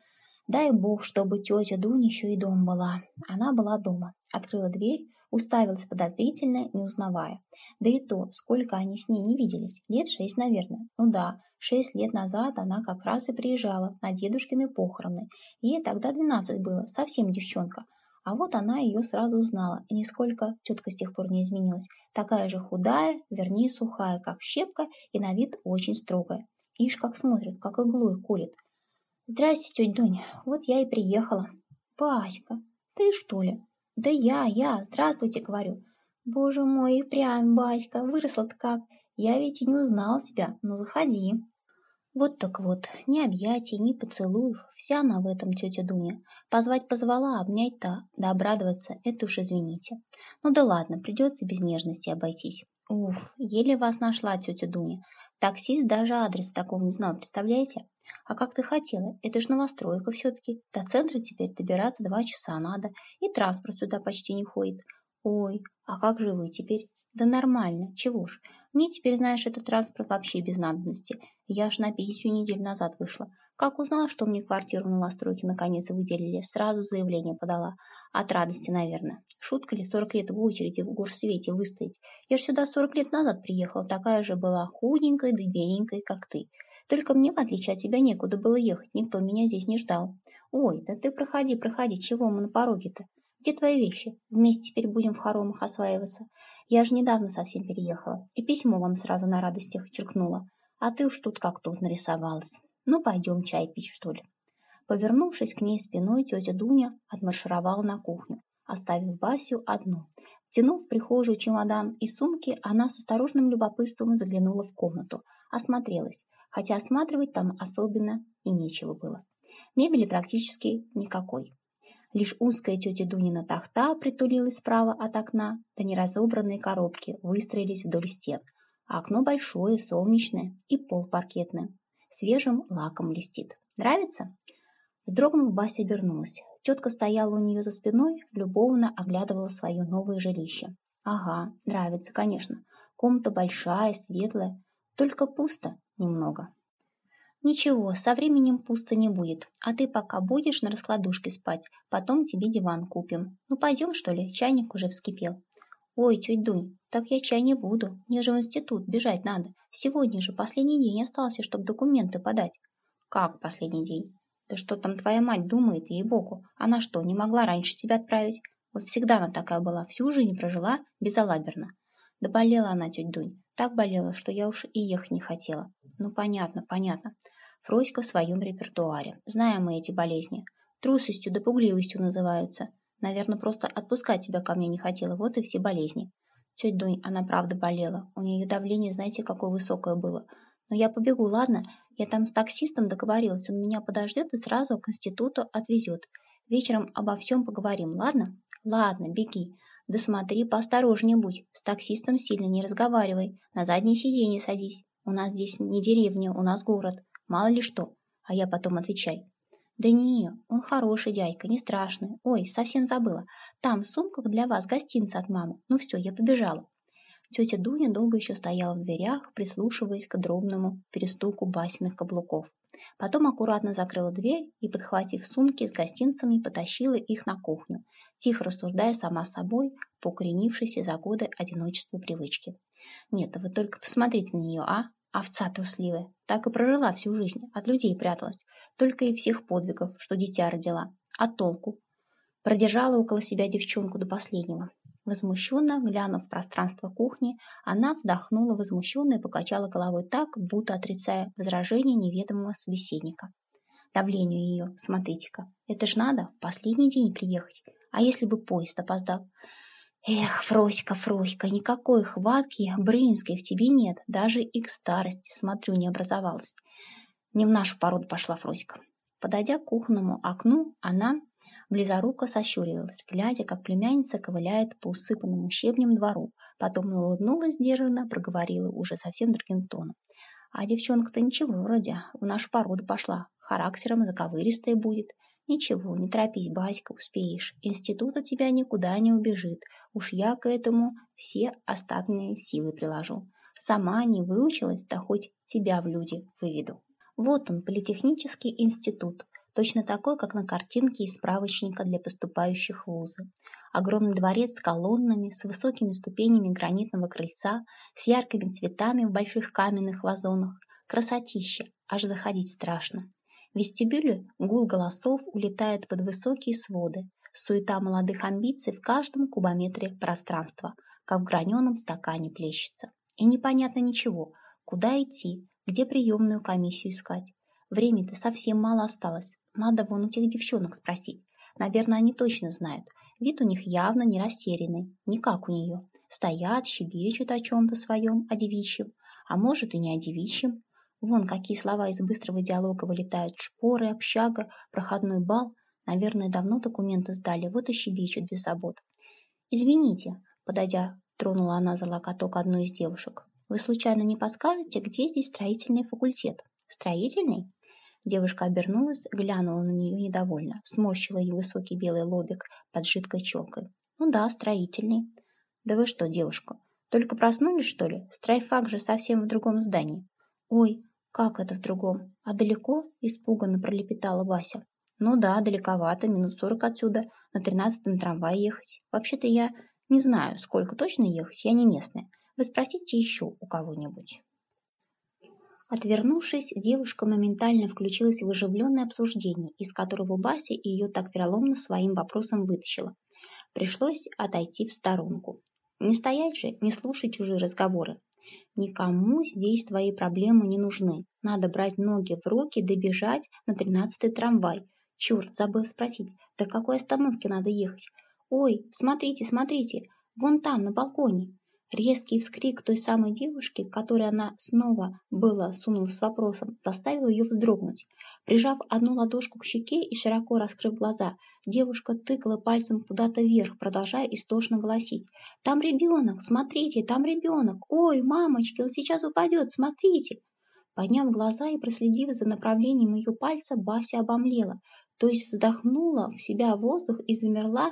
Дай бог, чтобы тетя Дуня еще и дом была. Она была дома. Открыла дверь, уставилась подозрительно, не узнавая. Да и то, сколько они с ней не виделись. Лет шесть, наверное. Ну да, шесть лет назад она как раз и приезжала на дедушкины похороны. Ей тогда двенадцать было, совсем девчонка. А вот она ее сразу узнала, и нисколько тетка с тех пор не изменилась. Такая же худая, вернее сухая, как щепка, и на вид очень строгая. Ишь, как смотрит, как иглой колет. «Здрасте, тетя Дуня, вот я и приехала». «Паська, ты что ли?» «Да я, я, здравствуйте, говорю». «Боже мой, и прям, Баська, выросла-то как. Я ведь и не узнал тебя, ну заходи». Вот так вот, ни объятий, ни поцелуев, вся она в этом тетя Дуня. Позвать позвала, обнять-то, да обрадоваться, это уж извините. Ну да ладно, придется без нежности обойтись. Уф, еле вас нашла тетя Дуня. Таксист даже адрес такого не знал, представляете? А как ты хотела, это же новостройка все-таки. До центра теперь добираться два часа надо, и транспорт сюда почти не ходит. Ой, а как же вы теперь? Да нормально, чего ж. Мне теперь, знаешь, этот транспорт вообще без надобности. Я ж на пенсию неделю назад вышла. Как узнала, что мне квартиру в новостройке наконец выделили, сразу заявление подала. От радости, наверное. Шутка ли 40 лет в очереди в горсвете выстоять? Я ж сюда 40 лет назад приехала, такая же была худенькая да беленькая, как ты. Только мне, в отличие от тебя, некуда было ехать, никто меня здесь не ждал. Ой, да ты проходи, проходи, чего мы на пороге-то? Где твои вещи? Вместе теперь будем в хоромах осваиваться. Я же недавно совсем переехала. И письмо вам сразу на радостях черкнула. А ты уж тут как тут нарисовалась. Ну, пойдем чай пить, что ли. Повернувшись к ней спиной, тетя Дуня отмаршировала на кухню, оставив Басю одну. Втянув в прихожую чемодан и сумки, она с осторожным любопытством заглянула в комнату, осмотрелась. хотя осматривать там особенно и нечего было. Мебели практически никакой. Лишь узкая тетя Дунина тахта притулилась справа от окна, да неразобранные коробки выстроились вдоль стен. А окно большое, солнечное и пол паркетный. Свежим лаком блестит. Нравится? Вздрогнув, Бася обернулась. Тетка стояла у нее за спиной, любовно оглядывала свое новое жилище. Ага, нравится, конечно. Комната большая, светлая, только пусто немного. Ничего, со временем пусто не будет, а ты пока будешь на раскладушке спать, потом тебе диван купим. Ну пойдем, что ли, чайник уже вскипел. Ой, тетя Дунь, так я чай не буду, мне же в институт бежать надо. Сегодня же последний день остался, чтобы документы подать. Как последний день? Да что там твоя мать думает, ей-богу? Она что, не могла раньше тебя отправить? Вот всегда она такая была, всю жизнь прожила безалаберно. Да болела она, тетя Дунь, так болела, что я уж и ехать не хотела. Ну, понятно, понятно. Фроська в своем репертуаре. Знаем мы эти болезни. Трусостью да пугливостью называются. Наверное, просто отпускать тебя ко мне не хотела, вот и все болезни. Тетя Дунь, она правда болела. У нее давление, знаете, какое высокое было. Но я побегу, ладно? Я там с таксистом договорилась, он меня подождет и сразу к институту отвезет. Вечером обо всем поговорим, ладно? Ладно, беги. Да смотри, поосторожнее будь. С таксистом сильно не разговаривай. На заднее сиденье садись. У нас здесь не деревня, у нас город. Мало ли что. А я потом отвечай. Да не, он хороший дядька, не страшный. Ой, совсем забыла. Там в сумках для вас гостинца от мамы. Ну все, я побежала. Тетя Дуня долго еще стояла в дверях, прислушиваясь к дробному перестуку басиных каблуков. Потом аккуратно закрыла дверь и, подхватив сумки с гостинцами, потащила их на кухню, тихо рассуждая сама собой по укоренившейся за годы одиночества привычки. Нет, вы только посмотрите на нее, а? Овца трусливая. Так и прожила всю жизнь, от людей пряталась. Только и всех подвигов, что дитя родила. А толку? Продержала около себя девчонку до последнего. Возмущенно глянув в пространство кухни, она вздохнула возмущенно и покачала головой так, будто отрицая возражение неведомого собеседника. Давлению ее, смотрите-ка, это ж надо в последний день приехать, а если бы поезд опоздал? Эх, Фроська, Фроська, никакой хватки брынской в тебе нет, даже и к старости, смотрю, не образовалась. Не в нашу породу пошла Фроська. Подойдя к кухонному окну, она Близоруко сощурилась, глядя, как племянница ковыляет по усыпанному щебнем двору. Потом улыбнулась сдержанно, проговорила уже совсем другим тоном. А девчонка-то ничего вроде, в нашу породу пошла, характером заковыристая будет. Ничего, не торопись, Баська, успеешь. Институт от тебя никуда не убежит. Уж я к этому все остатные силы приложу. Сама не выучилась, да хоть тебя в люди выведу. Вот он, политехнический институт точно такой, как на картинке из справочника для поступающих в вузы. Огромный дворец с колоннами, с высокими ступенями гранитного крыльца, с яркими цветами в больших каменных вазонах. Красотища, аж заходить страшно. В вестибюле гул голосов улетает под высокие своды, суета молодых амбиций в каждом кубометре пространства, как в граненом стакане плещется. И непонятно ничего, куда идти, где приемную комиссию искать. Времени-то совсем мало осталось. Надо вон у тех девчонок спросить. Наверное, они точно знают. Вид у них явно не растерянный, не как у нее. Стоят, щебечут о чем-то своем, о девичьем. А может и не о девичьем. Вон какие слова из быстрого диалога вылетают. Шпоры, общага, проходной бал. Наверное, давно документы сдали, вот и щебечут без забот. «Извините», — подойдя, тронула она за локоток одной из девушек. «Вы случайно не подскажете, где здесь строительный факультет?» «Строительный?» Девушка обернулась, глянула на нее недовольно, сморщила ей высокий белый лобик под жидкой челкой. «Ну да, строительный». «Да вы что, девушка, только проснулись, что ли? Стройфак же совсем в другом здании». «Ой, как это в другом? А далеко?» – испуганно пролепетала Вася. «Ну да, далековато, минут сорок отсюда, на тринадцатом трамвае ехать. Вообще-то я не знаю, сколько точно ехать, я не местная. Вы спросите еще у кого-нибудь». Отвернувшись, девушка моментально включилась в оживленное обсуждение, из которого Бася ее так вероломно своим вопросом вытащила. Пришлось отойти в сторонку. Не стоять же, не слушать чужие разговоры. Никому здесь твои проблемы не нужны. Надо брать ноги в руки, добежать на тринадцатый трамвай. Черт, забыл спросить, до какой остановки надо ехать? Ой, смотрите, смотрите, вон там, на балконе. Резкий вскрик той самой девушки, которой она снова было сунулась с вопросом, заставил ее вздрогнуть. Прижав одну ладошку к щеке и широко раскрыв глаза, девушка тыкала пальцем куда-то вверх, продолжая истошно голосить. «Там ребенок! Смотрите, там ребенок! Ой, мамочки, он сейчас упадет! Смотрите!» Подняв глаза и проследив за направлением ее пальца, Бася обомлела, то есть вздохнула в себя воздух и замерла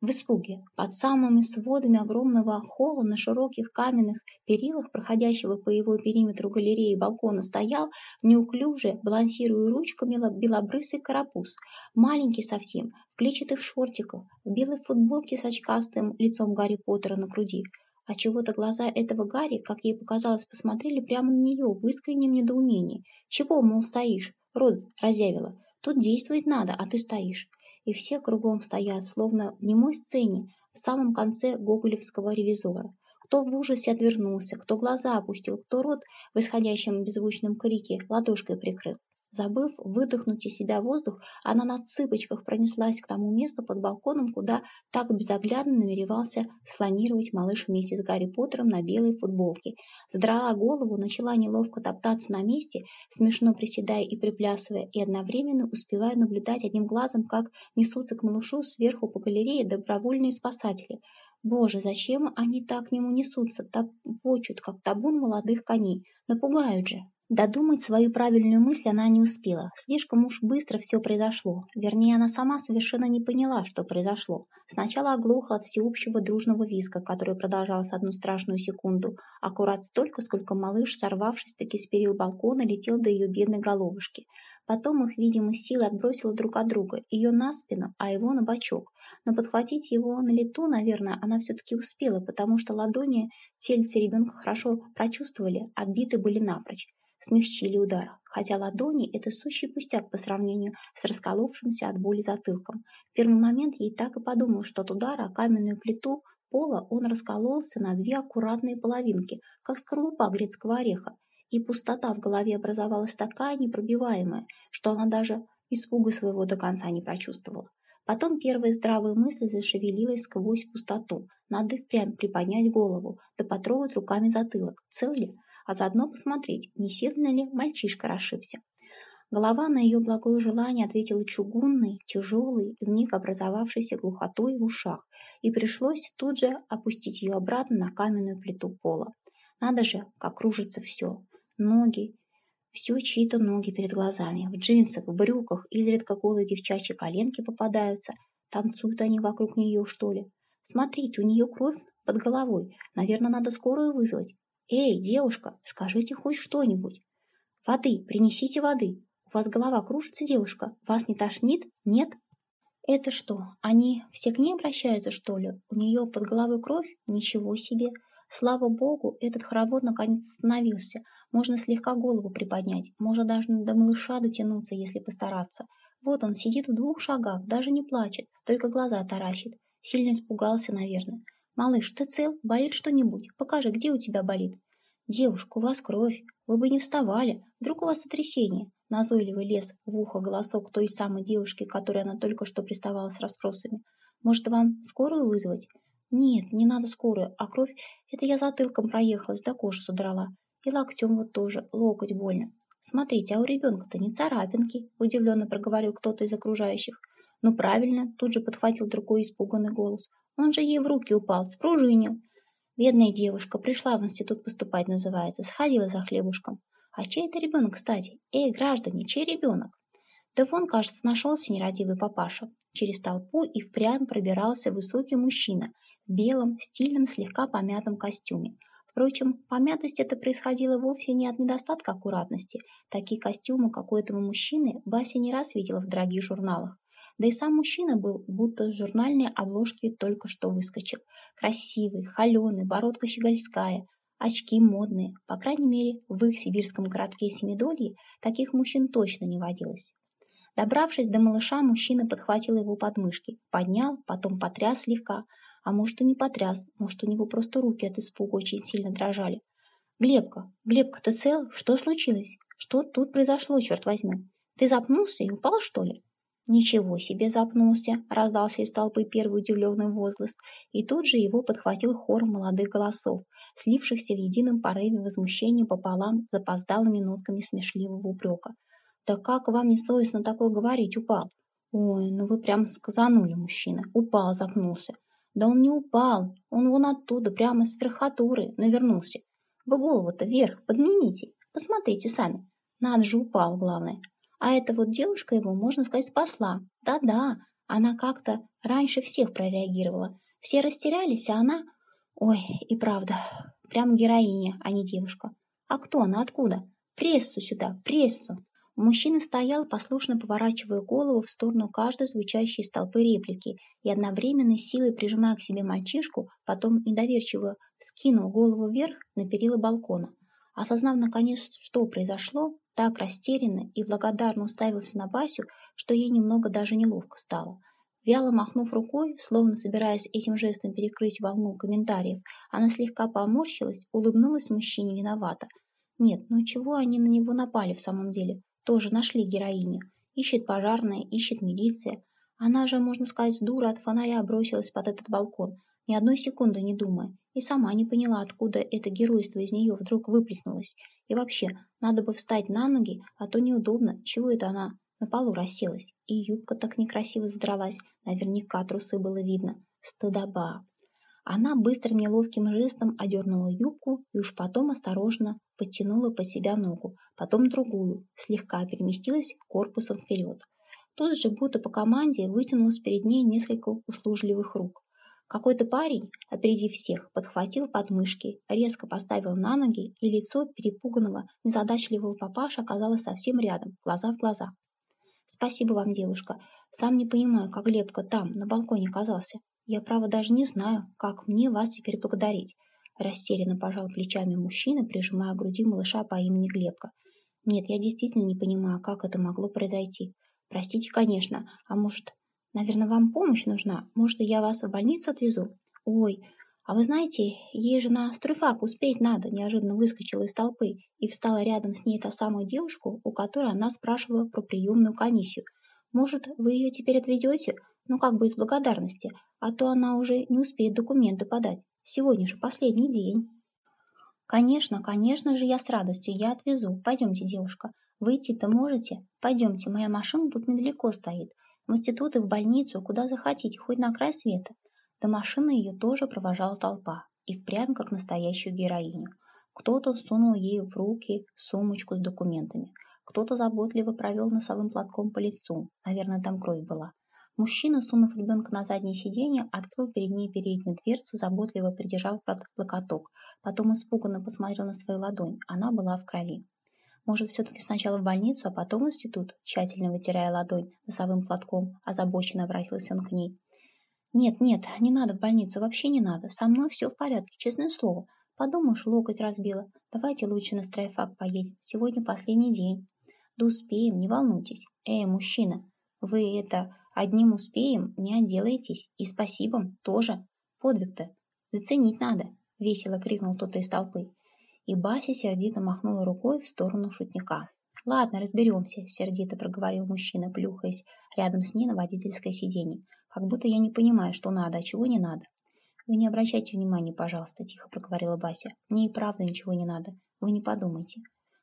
в испуге. Под самыми сводами огромного холла на широких каменных перилах, проходящего по его периметру галереи балкона, стоял неуклюже, балансируя ручками, белобрысый карапуз, маленький совсем, в клетчатых шортиках, в белой футболке с очкастым лицом Гарри Поттера на груди. А чего-то глаза этого Гарри, как ей показалось, посмотрели прямо на нее в искреннем недоумении. «Чего, мол, стоишь?» Рот разъявила. «Тут действовать надо, а ты стоишь». И все кругом стоят, словно в немой сцене, в самом конце гоголевского ревизора. Кто в ужасе отвернулся, кто глаза опустил, кто рот в исходящем беззвучном крике ладошкой прикрыл. Забыв выдохнуть из себя воздух, она на цыпочках пронеслась к тому месту под балконом, куда так безоглядно намеревался сфланировать малыш вместе с Гарри Поттером на белой футболке. Задрала голову, начала неловко топтаться на месте, смешно приседая и приплясывая, и одновременно успевая наблюдать одним глазом, как несутся к малышу сверху по галерее добровольные спасатели. Боже, зачем они так к нему несутся, топочут, как табун молодых коней? Напугают же. Додумать свою правильную мысль она не успела. Слишком уж быстро все произошло. Вернее, она сама совершенно не поняла, что произошло. Сначала оглохла от всеобщего дружного визга, который продолжался одну страшную секунду, аккурат столько, сколько малыш, сорвавшись таки с перил балкона, летел до ее бедной головушки. Потом их, видимо, силой отбросила друг от друга, ее на спину, а его на бочок. Но подхватить его на лету, наверное, она все-таки успела, потому что ладони тельца ребенка хорошо прочувствовали, отбиты были напрочь смягчили удар, хотя ладони – это сущий пустяк по сравнению с расколовшимся от боли затылком. В первый момент ей так и подумал, что от удара каменную плиту пола он раскололся на две аккуратные половинки, как скорлупа грецкого ореха, и пустота в голове образовалась такая непробиваемая, что она даже испуга своего до конца не прочувствовала. Потом первая здравая мысль зашевелилась сквозь пустоту. Надо впрямь приподнять голову, да потрогать руками затылок. Цел ли? А заодно посмотреть, не сильно ли мальчишка расшибся. Голова на ее благое желание ответила чугунной, тяжелой, вмиг образовавшейся глухотой в ушах, и пришлось тут же опустить ее обратно на каменную плиту пола. Надо же, как кружится все. Ноги, все чьи-то ноги перед глазами, в джинсах, в брюках, изредка голые девчачьи коленки попадаются. Танцуют они вокруг нее, что ли? Смотрите, у нее кровь под головой. Наверное, надо скорую вызвать. «Эй, девушка, скажите хоть что-нибудь. Воды, принесите воды. У вас голова кружится, девушка. Вас не тошнит? Нет?» «Это что, они все к ней обращаются, что ли? У нее под головой кровь? Ничего себе! Слава богу, этот хоровод наконец остановился. Можно слегка голову приподнять, можно даже до малыша дотянуться, если постараться. Вот он сидит в двух шагах, даже не плачет, только глаза таращит. Сильно испугался, наверное. «Малыш, ты цел? Болит что-нибудь? Покажи, где у тебя болит?» «Девушка, у вас кровь. Вы бы не вставали. Вдруг у вас сотрясение?» Назойливый лес в ухо голосок той самой девушки, которой она только что приставала с расспросами. «Может, вам скорую вызвать?» «Нет, не надо скорую, а кровь — это я затылком проехалась, да кожу содрала. И локтем вот тоже, локоть больно. Смотрите, а у ребенка-то не царапинки», — удивленно проговорил кто-то из окружающих. «Ну правильно», — тут же подхватил другой испуганный голос. Он же ей в руки упал, спружинил. Бедная девушка, пришла в институт поступать, называется, сходила за хлебушком. А чей это ребенок, кстати? Эй, граждане, чей ребенок? Да вон, кажется, нашелся нерадивый папаша. Через толпу и впрямь пробирался высокий мужчина в белом, стильном, слегка помятом костюме. Впрочем, помятость это происходила вовсе не от недостатка аккуратности. Такие костюмы, как у этого мужчины, Бася не раз видела в дорогих журналах. Да и сам мужчина был, будто с журнальной обложки только что выскочил. Красивый, холеный, бородка щегольская, очки модные. По крайней мере, в их сибирском городке Семидолье таких мужчин точно не водилось. Добравшись до малыша, мужчина подхватил его подмышки, поднял, потом потряс слегка. А может, и не потряс, может, у него просто руки от испуга очень сильно дрожали. «Глебка, Глебка, ты цел? Что случилось? Что тут произошло, черт возьми? Ты запнулся и упал, что ли?» «Ничего себе запнулся!» – раздался из толпы первый удивленный возглас, и тут же его подхватил хор молодых голосов, слившихся в едином порыве возмущения пополам запоздалыми нотками смешливого упрека. «Да как вам не совестно такое говорить, упал?» «Ой, ну вы прям сказанули, мужчина. Упал, запнулся». «Да он не упал, он вон оттуда, прямо с верхотуры, навернулся. Вы голову-то вверх поднимите, посмотрите сами. Надо же, упал, главное. А эта вот девушка его, можно сказать, спасла. Да-да, она как-то раньше всех прореагировала. Все растерялись, а она... Ой, и правда, прям героиня, а не девушка. А кто она, откуда? Прессу сюда, прессу. Мужчина стоял, послушно поворачивая голову в сторону каждой звучащей из толпы реплики и одновременно силой прижимая к себе мальчишку, потом недоверчиво вскинул голову вверх на перила балкона. Осознав наконец, что произошло, так растерянно и благодарно уставился на Басю, что ей немного даже неловко стало. Вяло махнув рукой, словно собираясь этим жестом перекрыть волну комментариев, она слегка поморщилась, улыбнулась мужчине виновато. Нет, ну чего они на него напали в самом деле? Тоже нашли героиню. Ищет пожарная, ищет милиция. Она же, можно сказать, дура от фонаря бросилась под этот балкон, ни одной секунды не думая, и сама не поняла, откуда это геройство из нее вдруг выплеснулось. И вообще, надо бы встать на ноги, а то неудобно, чего это она на полу расселась. И юбка так некрасиво задралась, наверняка трусы было видно. Стыдоба. Она быстрым неловким жестом одернула юбку и уж потом осторожно подтянула под себя ногу, потом другую, слегка переместилась корпусом вперед. Тут же, будто по команде, вытянулось перед ней несколько услужливых рук. Какой-то парень, опередив всех, подхватил подмышки, резко поставил на ноги, и лицо перепуганного, незадачливого папаша оказалось совсем рядом, глаза в глаза. «Спасибо вам, девушка. Сам не понимаю, как Лепка там, на балконе оказался. Я, право, даже не знаю, как мне вас теперь благодарить. Растерянно пожал плечами мужчина, прижимая к груди малыша по имени Глебка. Нет, я действительно не понимаю, как это могло произойти. Простите, конечно. А может, наверное, вам помощь нужна? Может, я вас в больницу отвезу? Ой, а вы знаете, ей же на стройфак успеть надо, неожиданно выскочила из толпы и встала рядом с ней та самая девушка, у которой она спрашивала про приемную комиссию. Может, вы ее теперь отведете? Ну, как бы из благодарности, а то она уже не успеет документы подать. Сегодня же последний день. Конечно, конечно же, я с радостью, я отвезу. Пойдемте, девушка. Выйти-то можете? Пойдемте, моя машина тут недалеко стоит. В институт и в больницу, куда захотите, хоть на край света. До машины ее тоже провожала толпа. И впрямь как настоящую героиню. Кто-то сунул ей в руки сумочку с документами. Кто-то заботливо провел носовым платком по лицу. Наверное, там кровь была. Мужчина, сунув ребенка на заднее сиденье, открыл перед ней переднюю дверцу, заботливо придержал под локоток. Потом испуганно посмотрел на свою ладонь. Она была в крови. Может, все-таки сначала в больницу, а потом в институт? Тщательно вытирая ладонь носовым платком, озабоченно обратился он к ней. «Нет, нет, не надо в больницу, вообще не надо. Со мной все в порядке, честное слово. Подумаешь, локоть разбила. Давайте лучше на стройфак поедем. Сегодня последний день». «Да успеем, не волнуйтесь. Эй, мужчина, вы это, Одним успеем, не отделаетесь, и спасибо тоже. Подвиг-то заценить надо, весело крикнул кто-то из толпы. И Бася сердито махнула рукой в сторону шутника. «Ладно, разберемся», — сердито проговорил мужчина, плюхаясь рядом с ней на водительское сиденье. «Как будто я не понимаю, что надо, а чего не надо». «Вы не обращайте внимания, пожалуйста», — тихо проговорила Бася. «Мне и правда ничего не надо. Вы не подумайте».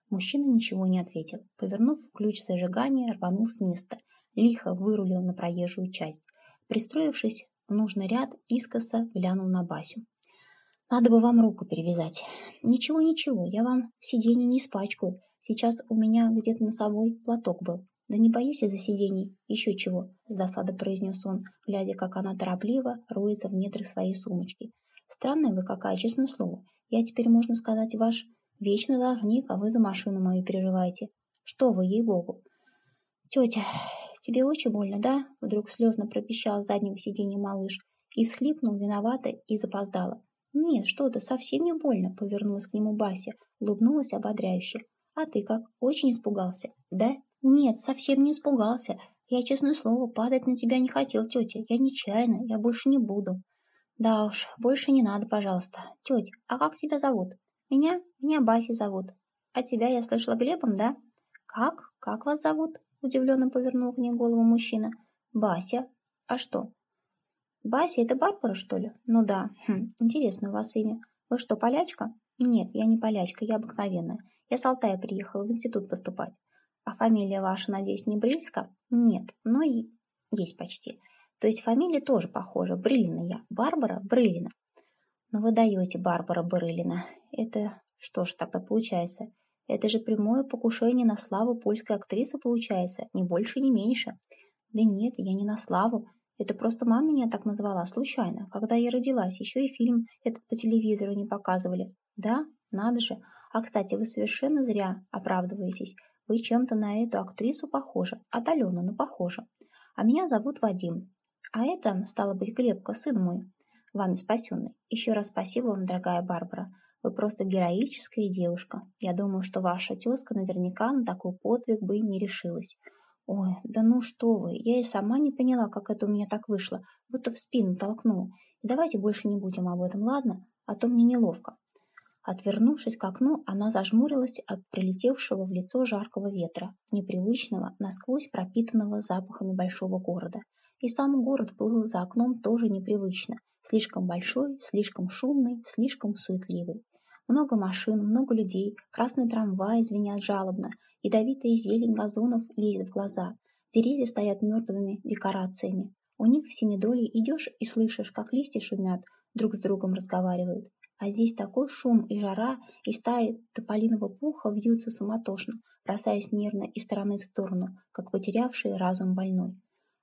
Мужчина ничего не ответил. Повернув ключ зажигания, рванул с места лихо вырулил на проезжую часть. Пристроившись в нужный ряд, искоса глянул на Басю. «Надо бы вам руку перевязать». «Ничего, ничего, я вам сиденье не испачкаю. Сейчас у меня где-то носовой платок был. Да не боюсь из-за сидений. Еще чего», — с досады произнес он, глядя, как она торопливо роется в недрах своей сумочки. «Странная вы какая, честное слово. Я теперь, можно сказать, ваш вечный должник, а вы за машину мою переживаете. Что вы, ей-богу». «Тетя, тебе очень больно, да?» Вдруг слезно пропищал с заднего сиденья малыш и всхлипнул виновато и запоздало. «Нет, что ты, совсем не больно», — повернулась к нему Бася, улыбнулась ободряюще. «А ты как, очень испугался, да?» «Нет, совсем не испугался. Я, честное слово, падать на тебя не хотел, тетя. Я нечаянно, я больше не буду». «Да уж, больше не надо, пожалуйста. Тетя, а как тебя зовут?» «Меня? Меня Баси зовут. А тебя, я слышала, Глебом, да?» «Как? Как вас зовут?» Удивленно повернул к ней голову мужчина. Бася? А что? Бася, это Барбара, что ли? Ну да. Хм, интересно у вас имя. Вы что, полячка? Нет, я не полячка, я обыкновенная. Я с Алтая приехала в институт поступать. А фамилия ваша, надеюсь, не Брильска? Нет, но и есть почти. То есть фамилия тоже похожа. Брылина я. Барбара Брылина. Но вы даете, Барбара Брылина. Это что ж тогда получается? Это же прямое покушение на славу польской актрисы получается. Ни больше, ни меньше. Да нет, я не на славу. Это просто мама меня так назвала, случайно. Когда я родилась, еще и фильм этот по телевизору не показывали. Да, надо же. А, кстати, вы совершенно зря оправдываетесь. Вы чем-то на эту актрису похожи. Отдаленно, но похожи. А меня зовут Вадим. А это, стало быть, Глебка, сын мой, вами спасенный. Еще раз спасибо вам, дорогая Барбара. Вы просто героическая девушка. Я думаю, что ваша тезка наверняка на такой подвиг бы не решилась. Ой, да ну что вы, я и сама не поняла, как это у меня так вышло, будто в спину толкнула. Давайте больше не будем об этом, ладно? А то мне неловко. Отвернувшись к окну, она зажмурилась от прилетевшего в лицо жаркого ветра, непривычного, насквозь пропитанного запахами большого города. И сам город был за окном тоже непривычно, слишком большой, слишком шумный, слишком суетливый. Много машин, много людей, красный трамвай звенят жалобно, ядовитая зелень газонов лезет в глаза, деревья стоят мертвыми декорациями. У них в семидоле идешь и слышишь, как листья шумят, друг с другом разговаривают. А здесь такой шум и жара, и стаи тополиного пуха вьются суматошно, бросаясь нервно из стороны в сторону, как потерявший разум больной.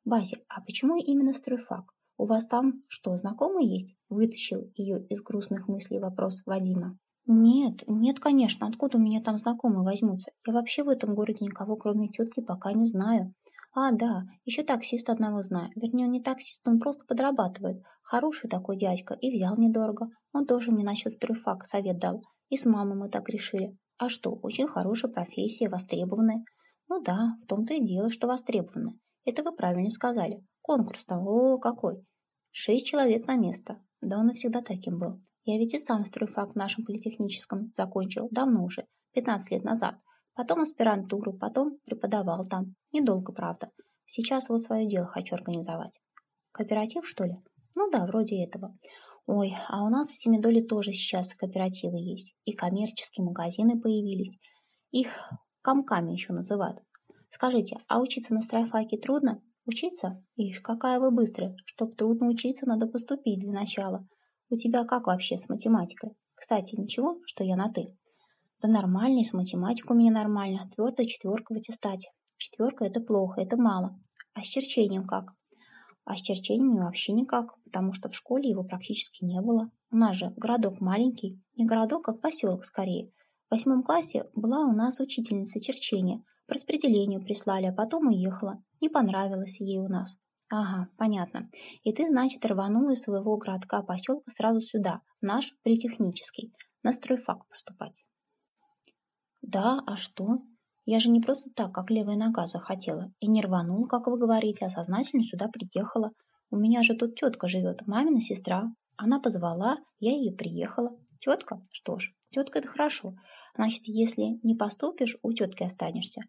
«Бася, а почему именно стройфак? У вас там что, знакомый есть?» Вытащил ее из грустных мыслей вопрос Вадима. «Нет, нет, конечно, откуда у меня там знакомые возьмутся? Я вообще в этом городе никого, кроме тетки, пока не знаю. А, да, еще таксист одного знаю. Вернее, он не таксист, он просто подрабатывает. Хороший такой дядька и взял недорого. Он тоже мне насчет стройфака совет дал. И с мамой мы так решили. А что, очень хорошая профессия, востребованная. Ну да, в том-то и дело, что востребованная. Это вы правильно сказали. Конкурс там, о, какой. Шесть человек на место. Да он и всегда таким был. Я ведь и сам стройфак в нашем политехническом закончил, давно уже, 15 лет назад. Потом аспирантуру, потом преподавал там. Недолго, правда. Сейчас вот свое дело хочу организовать. Кооператив, что ли? Ну да, вроде этого. Ой, а у нас в Семидоле тоже сейчас кооперативы есть. И коммерческие магазины появились. Их комками еще называют. Скажите, а учиться на стройфаке трудно? Учиться? Ишь, какая вы быстрая. Чтоб трудно учиться, надо поступить для начала. У тебя как вообще с математикой? Кстати, ничего, что я на «ты»? Да нормально, с математикой у меня нормально. Твердая четверка в аттестате. Четверка – это плохо, это мало. А с черчением как? А с черчением вообще никак, потому что в школе его практически не было. У нас же городок маленький. Не городок, как поселок скорее. В восьмом классе была у нас учительница черчения. По распределению прислали, а потом уехала. Не понравилось ей у нас. Ага, понятно. И ты, значит, рванула из своего городка поселка сразу сюда, наш политехнический, на стройфак поступать. Да, а что? Я же не просто так, как левая нога захотела. И не рванула, как вы говорите, а сознательно сюда приехала. У меня же тут тетка живет, мамина сестра. Она позвала, я ее приехала. Тетка? Что ж, тетка это хорошо. Значит, если не поступишь, у тетки останешься.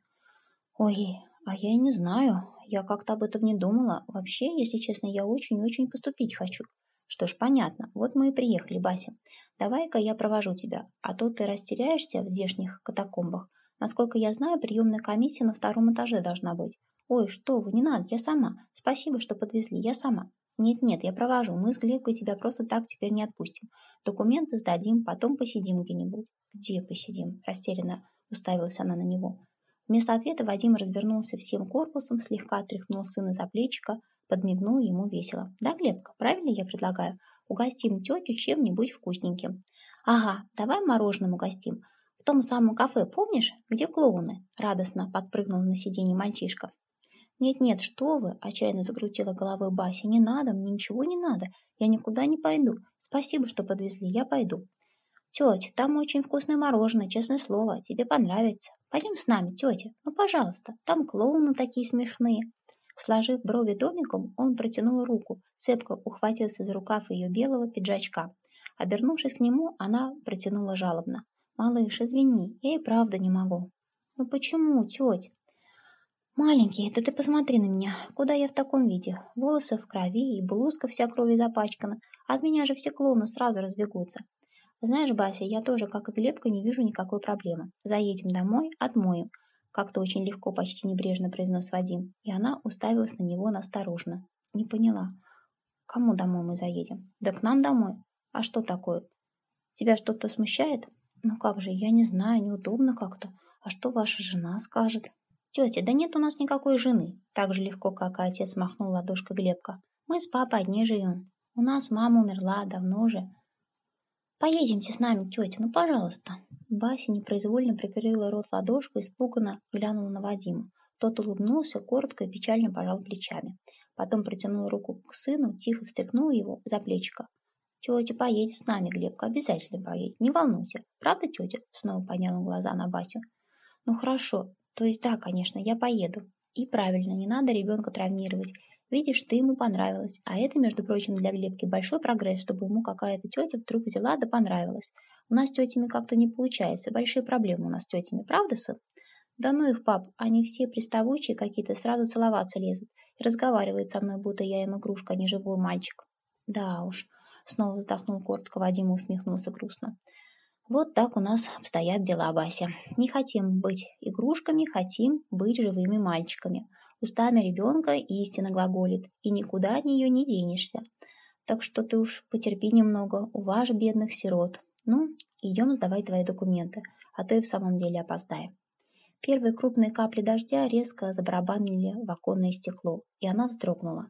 Ой, а я и не знаю. Я как-то об этом не думала. Вообще, если честно, я очень-очень поступить хочу. Что ж, понятно. Вот мы и приехали, Бася. Давай-ка я провожу тебя, а то ты растеряешься в здешних катакомбах. Насколько я знаю, приемная комиссия на втором этаже должна быть. Ой, что вы, не надо, я сама. Спасибо, что подвезли, я сама. Нет-нет, я провожу. Мы с Глебкой тебя просто так теперь не отпустим. Документы сдадим, потом посидим где-нибудь. Где посидим? Растерянно уставилась она на него. Вместо ответа Вадим развернулся всем корпусом, слегка отряхнул сына за плечико, Подмигнул ему весело. «Да, Глебка, правильно я предлагаю? Угостим тетю чем-нибудь вкусненьким». «Ага, давай мороженым угостим. В том самом кафе, помнишь, где клоуны?» Радостно подпрыгнул на сиденье мальчишка. «Нет-нет, что вы!» – отчаянно закрутила головой Бася. «Не надо, мне ничего не надо. Я никуда не пойду. Спасибо, что подвезли, я пойду». «Тетя, там очень вкусное мороженое, честное слово. Тебе понравится. Пойдем с нами, тетя. Ну, пожалуйста. Там клоуны такие смешные. Сложив брови домиком, он протянул руку, цепко ухватился за рукав ее белого пиджачка. Обернувшись к нему, она протянула жалобно. «Малыш, извини, я и правда не могу». «Ну почему, тетя?» «Маленький, это ты посмотри на меня. Куда я в таком виде? Волосы в крови и блузка вся кровью запачкана. От меня же все клоуны сразу разбегутся. Знаешь, Бася, я тоже, как и Глебка, не вижу никакой проблемы. Заедем домой, отмоем. Как-то очень легко, почти небрежно произнес Вадим. И она уставилась на него насторожно. Не поняла. Кому домой мы заедем? Да к нам домой. А что такое? Тебя что-то смущает? Ну как же, я не знаю, неудобно как-то. А что ваша жена скажет? «Тетя, да нет у нас никакой жены!» Так же легко, как и отец махнул ладошкой Глебка. «Мы с папой одни живем. У нас мама умерла давно же. Поедемте с нами, тетя, ну пожалуйста!» Бася непроизвольно прикрыла рот ладошкой, испуганно глянула на Вадима. Тот улыбнулся, коротко и печально пожал плечами. Потом протянул руку к сыну, тихо встряхнул его за плечико. «Тетя поедет с нами, Глебка, обязательно поедет, не волнуйся. Правда, тетя?» Снова подняла глаза на Басю. «Ну хорошо, то есть да, конечно, я поеду. И правильно, не надо ребенка травмировать. Видишь, ты ему понравилась. А это, между прочим, для Глебки большой прогресс, чтобы ему какая-то тетя вдруг взяла да понравилась. У нас с тетями как-то не получается. Большие проблемы у нас с тетями, правда, сын? Да ну их, пап, они все приставучие какие-то, сразу целоваться лезут. И разговаривают со мной, будто я им игрушка, а не живой мальчик. Да уж. Снова вздохнул коротко, Вадим усмехнулся грустно. Вот так у нас обстоят дела, Бася. Не хотим быть игрушками, хотим быть живыми мальчиками. Устами ребенка истина глаголит, и никуда от нее не денешься. Так что ты уж потерпи немного, у ваш бедных сирот. Ну, идем сдавать твои документы, а то и в самом деле опоздаем. Первые крупные капли дождя резко забарабанили в оконное стекло, и она вздрогнула,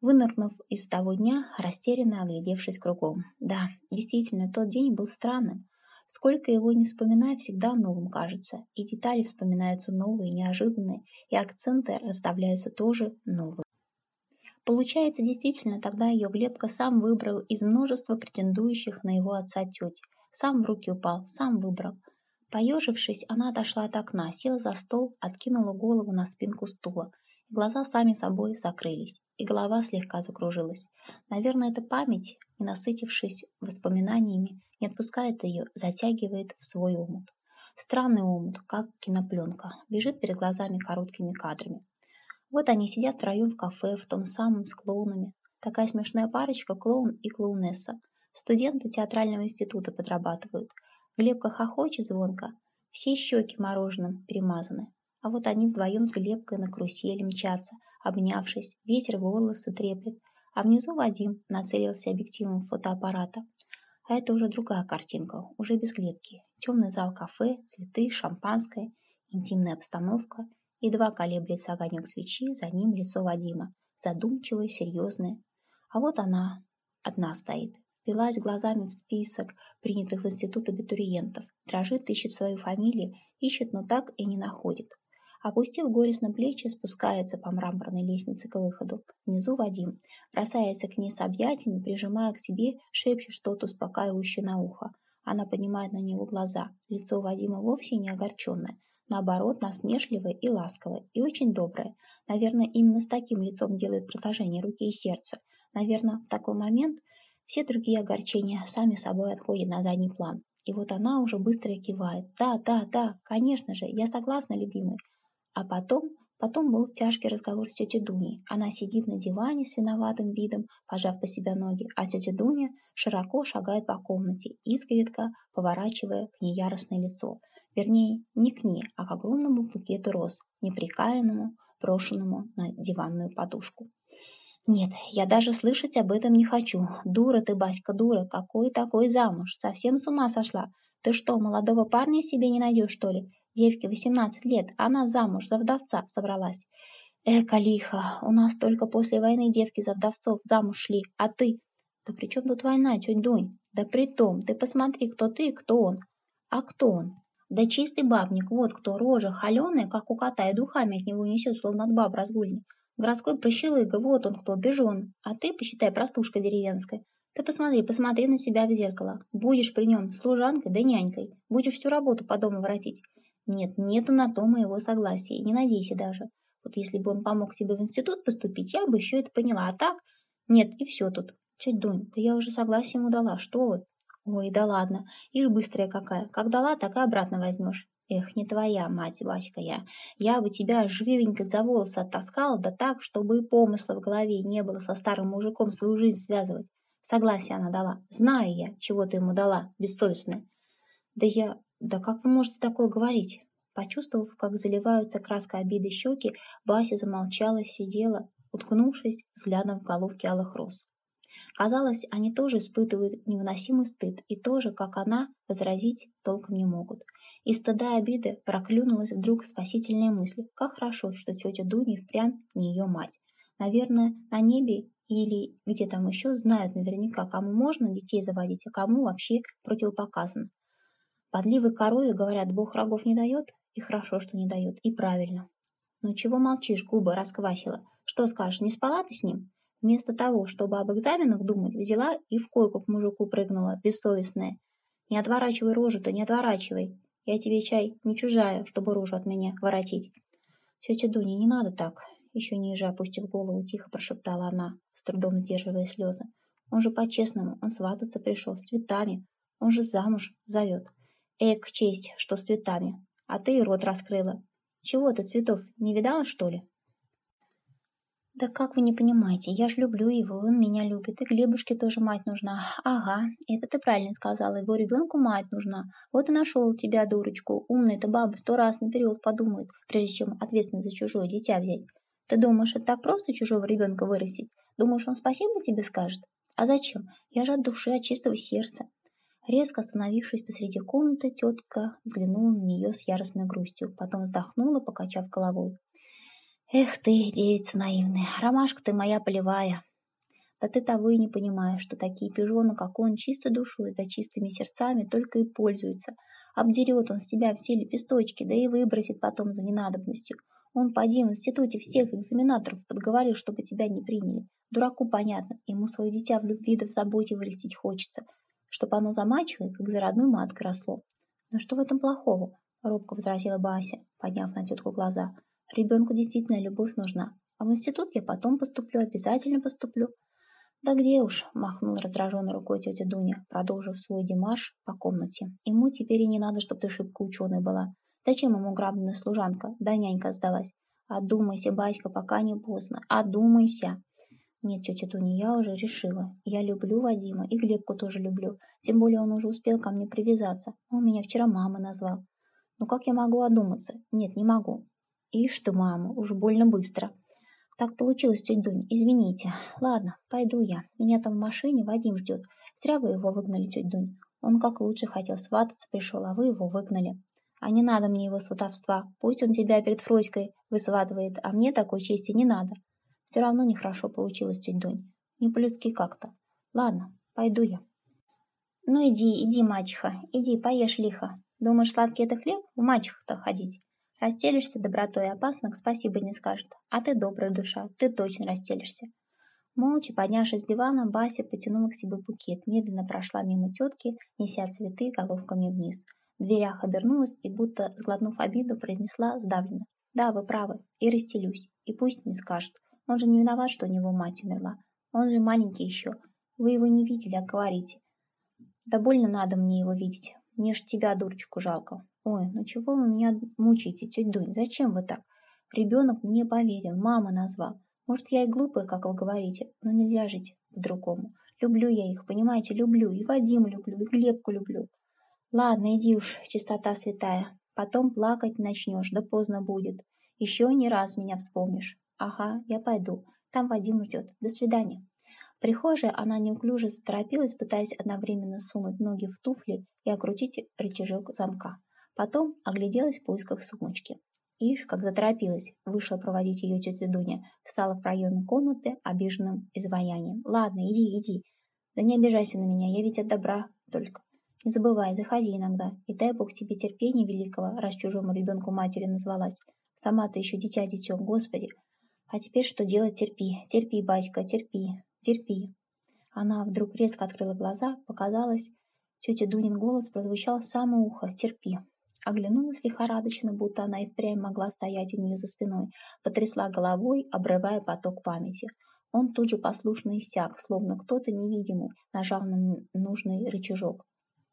вынырнув из того дня, растерянно оглядевшись кругом. Да, действительно, тот день был странным. Сколько его не вспоминай, всегда новым кажется, и детали вспоминаются новые, неожиданные, и акценты расставляются тоже новые. Получается, действительно, тогда ее Глебка сам выбрал из множества претендующих на его отца тети. Сам в руки упал, сам выбрал. Поежившись, она отошла от окна, села за стол, откинула голову на спинку стула. Глаза сами собой закрылись, и голова слегка закружилась. Наверное, это память, не насытившись воспоминаниями, не отпускает ее, затягивает в свой омут. Странный омут, как кинопленка, бежит перед глазами короткими кадрами. Вот они сидят втроем в кафе, в том самом с клоунами. Такая смешная парочка, клоун и клоунесса. Студенты театрального института подрабатывают. Глебка хохочет звонко, все щеки мороженым перемазаны. А вот они вдвоем с Глебкой на карусели мчатся, обнявшись, ветер волосы треплет, а внизу Вадим нацелился объективом фотоаппарата. А это уже другая картинка, уже без клетки. Темный зал кафе, цветы, шампанское, интимная обстановка. Едва колеблется огонек свечи, за ним лицо Вадима, задумчивое, серьезное. А вот она, одна стоит, впилась глазами в список принятых в институт абитуриентов, дрожит, ищет свою фамилию, ищет, но так и не находит. Опустив горестно плечи, спускается по мраморной лестнице к выходу. Внизу Вадим. Бросается к ней с объятиями, прижимая к себе, шепчет что-то успокаивающее на ухо. Она поднимает на него глаза. Лицо Вадима вовсе не огорченное. Наоборот, насмешливое и ласковое, и очень доброе. Наверное, именно с таким лицом делает предложение руки и сердца. Наверное, в такой момент все другие огорчения сами собой отходят на задний план. И вот она уже быстро кивает. «Да, да, да, конечно же, я согласна, любимый. А потом, потом был тяжкий разговор с тетей Дуней. Она сидит на диване с виноватым видом, пожав по себя ноги, а тетя Дуня широко шагает по комнате, изредка поворачивая к ней яростное лицо. Вернее, не к ней, а к огромному букету роз, неприкаянному, брошенному на диванную подушку. «Нет, я даже слышать об этом не хочу. Дура ты, Баська, дура. Какой такой замуж? Совсем с ума сошла. Ты что, молодого парня себе не найдешь, что ли? Девке 18 лет, она замуж за вдовца собралась. Эка лиха, у нас только после войны девки за вдовцов замуж шли, а ты? Да при чем тут война, тетя Дунь? Да при том, ты посмотри, кто ты и кто он. А кто он? Да чистый бабник, вот кто, рожа холеная, как у кота, и духами от него несет, словно от баб разгульни. Городской прощелыга, вот он кто, бежон. А ты, посчитай, простушка деревенская. Ты посмотри, посмотри на себя в зеркало. Будешь при нем служанкой да нянькой. Будешь всю работу по дому воротить. Нет, нету на то моего согласия, не надейся даже. Вот если бы он помог тебе в институт поступить, я бы еще это поняла, а так... Нет, и все тут. Тетя Дунь, да я уже согласие ему дала, что вы? Ой, да ладно, ишь быстрая какая. Как дала, так и обратно возьмешь. Эх, не твоя мать, Васька, я. Я бы тебя живенько за волосы оттаскала, да так, чтобы и помысла в голове не было со старым мужиком свою жизнь связывать. Согласие она дала. Знаю я, чего ты ему дала, бессовестная. Да я... Да как вы можете такое говорить? Почувствовав, как заливаются краской обиды щеки, Бася замолчала, сидела, уткнувшись взглядом в головки алых роз. Казалось, они тоже испытывают невыносимый стыд и тоже, как она, возразить толком не могут. И стыда обиды проклюнулась вдруг спасительная мысль. Как хорошо, что тетя Дуня впрямь не ее мать. Наверное, на небе или где там еще знают наверняка, кому можно детей заводить, а кому вообще противопоказано. Подливы корове, говорят, бог рогов не дает, и хорошо, что не дает, и правильно. Ну чего молчишь, губы расквасила? Что скажешь, не спала ты с ним? Вместо того, чтобы об экзаменах думать, взяла и в койку к мужику прыгнула, бессовестная. Не отворачивай рожу-то, не отворачивай. Я тебе чай не чужая, чтобы рожу от меня воротить. Тетя Дуня, не надо так. Еще ниже опустив голову, тихо прошептала она, с трудом сдерживая слезы. Он же по-честному, он свататься пришел с цветами. Он же замуж зовет. Эк, честь, что с цветами. А ты рот раскрыла. Чего ты цветов не видала, что ли? Да как вы не понимаете, я ж люблю его, он меня любит, и Глебушке тоже мать нужна. Ага, это ты правильно сказала, его ребенку мать нужна. Вот и нашел тебя, дурочку. Умная-то баба сто раз наперед подумает, прежде чем ответственность за чужое дитя взять. Ты думаешь, это так просто чужого ребенка вырастить? Думаешь, он спасибо тебе скажет? А зачем? Я же от души, от чистого сердца. Резко остановившись посреди комнаты, тетка взглянула на нее с яростной грустью, потом вздохнула, покачав головой. Эх ты, девица наивная, ромашка ты моя полевая. Да ты того и не понимаешь, что такие пижоны, как он, чистой душой, за чистыми сердцами только и пользуются. Обдерет он с тебя все лепесточки, да и выбросит потом за ненадобностью. Он поди в институте всех экзаменаторов подговорил, чтобы тебя не приняли. Дураку понятно, ему свое дитя в любви да в заботе вырастить хочется, чтобы оно за мачехой, как за родной маткой росло. Но что в этом плохого? Робко возразила Бася, подняв на тетку глаза. Ребенку действительно любовь нужна. А в институт я потом поступлю, обязательно поступлю. Да где уж, махнула раздраженной рукой тетя Дуня, продолжив свой демарш по комнате. Ему теперь и не надо, чтобы ты шибко ученой была. Зачем ему грамотная служанка? Да нянька сдалась. Одумайся, батька, пока не поздно. Одумайся. Нет, тетя Дуня, я уже решила. Я люблю Вадима и Глебку тоже люблю. Тем более он уже успел ко мне привязаться. Он меня вчера мама назвал. Ну как я могу одуматься? Нет, не могу. Ишь ты, мама, уж больно быстро. Так получилось, тетя Дунь, извините. Ладно, пойду я. Меня там в машине Вадим ждет. Зря вы его выгнали, тетя Дунь. Он как лучше хотел свататься пришел, а вы его выгнали. А не надо мне его сватовства. Пусть он тебя перед Фроськой высватывает, а мне такой чести не надо. Все равно нехорошо получилось, тетя Дунь. Не по-людски как-то. Ладно, пойду я. Ну иди, иди, мачеха, иди, поешь лихо. Думаешь, сладкий это хлеб? В мачехах-то ходить. Растелишься добротой опасно, спасибо не скажет. А ты добрая душа, ты точно растелишься. Молча поднявшись с дивана, Бася потянула к себе букет, медленно прошла мимо тетки, неся цветы головками вниз. В дверях обернулась и, будто сглотнув обиду, произнесла сдавленно. «Да, вы правы, и расстелюсь. И пусть не скажет. Он же не виноват, что у него мать умерла. Он же маленький еще. Вы его не видели, а говорите. Да больно надо мне его видеть. Мне ж тебя, дурочку, жалко. Ой, ну чего вы меня мучаете, тетя Дунь? Зачем вы так? Ребенок мне поверил, мама назвал. Может, я и глупая, как вы говорите, но нельзя жить по-другому. Люблю я их, понимаете, люблю. И Вадима люблю, и Глебку люблю. Ладно, иди уж, чистота святая. Потом плакать начнешь, да поздно будет. Еще не раз меня вспомнишь. Ага, я пойду. Там Вадим ждет. До свидания. В прихожей она неуклюже заторопилась, пытаясь одновременно сунуть ноги в туфли и окрутить рычажок замка. Потом огляделась в поисках сумочки. Ишь, как заторопилась, вышла проводить ее тетя Дуня, встала в проеме комнаты обиженным изваянием. «Ладно, иди, иди. Да не обижайся на меня, я ведь от добра только. Не забывай, заходи иногда, и дай Бог тебе терпения великого, раз чужому ребенку матери назвалась. Сама ты еще дитя детем, Господи. А теперь что делать? Терпи, терпи, батька, терпи, терпи». Она вдруг резко открыла глаза, показалось, тетя Дунин голос прозвучал в самое ухо «Терпи». Оглянулась лихорадочно, будто она и впрямь могла стоять у нее за спиной, потрясла головой, обрывая поток памяти. Он тут же послушно иссяк, словно кто-то невидимый нажал на нужный рычажок.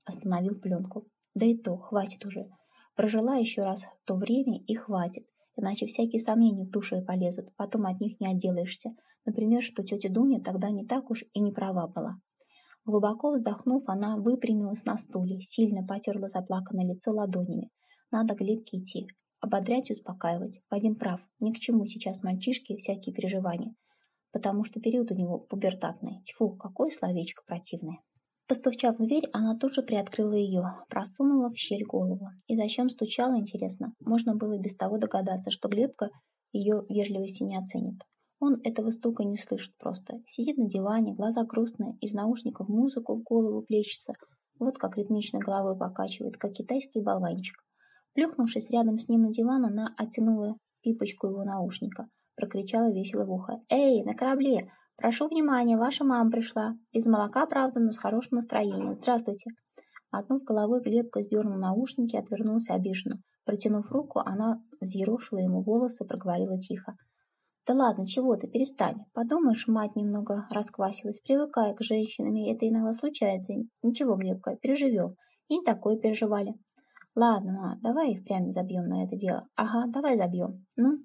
Остановил пленку. Да и то, хватит уже. Прожила еще раз то время и хватит, иначе всякие сомнения в душе полезут, потом от них не отделаешься. Например, что тетя Дуня тогда не так уж и не права была. Глубоко вздохнув, она выпрямилась на стуле, сильно потерла заплаканное лицо ладонями. Надо к Глебке идти, ободрять и успокаивать. Вадим прав, ни к чему сейчас мальчишки всякие переживания, потому что период у него пубертатный. Тьфу, какое словечко противное. Постучав в дверь, она тут же приоткрыла ее, просунула в щель голову. И зачем стучала, интересно? Можно было без того догадаться, что Глебка ее вежливости не оценит. Он этого стука не слышит просто. Сидит на диване, глаза грустные, из наушников музыку в голову плечется. Вот как ритмично головой покачивает, как китайский болванчик. Плюхнувшись рядом с ним на диван, она оттянула пипочку его наушника. Прокричала весело в ухо. «Эй, на корабле! Прошу внимания, ваша мама пришла. Без молока, правда, но с хорошим настроением. Здравствуйте!» Отнув головой, Глебка сдернул наушники и отвернулся обиженно. Протянув руку, она взъерошила ему волосы и проговорила тихо. Да ладно, чего ты, перестань. Подумаешь, мать немного расквасилась. Привыкай к женщинам, это иногда случается. Ничего, Глебка, переживем. И не такое переживали. Ладно, ма, давай их прямо забьем на это дело. Ага, давай забьем. Ну,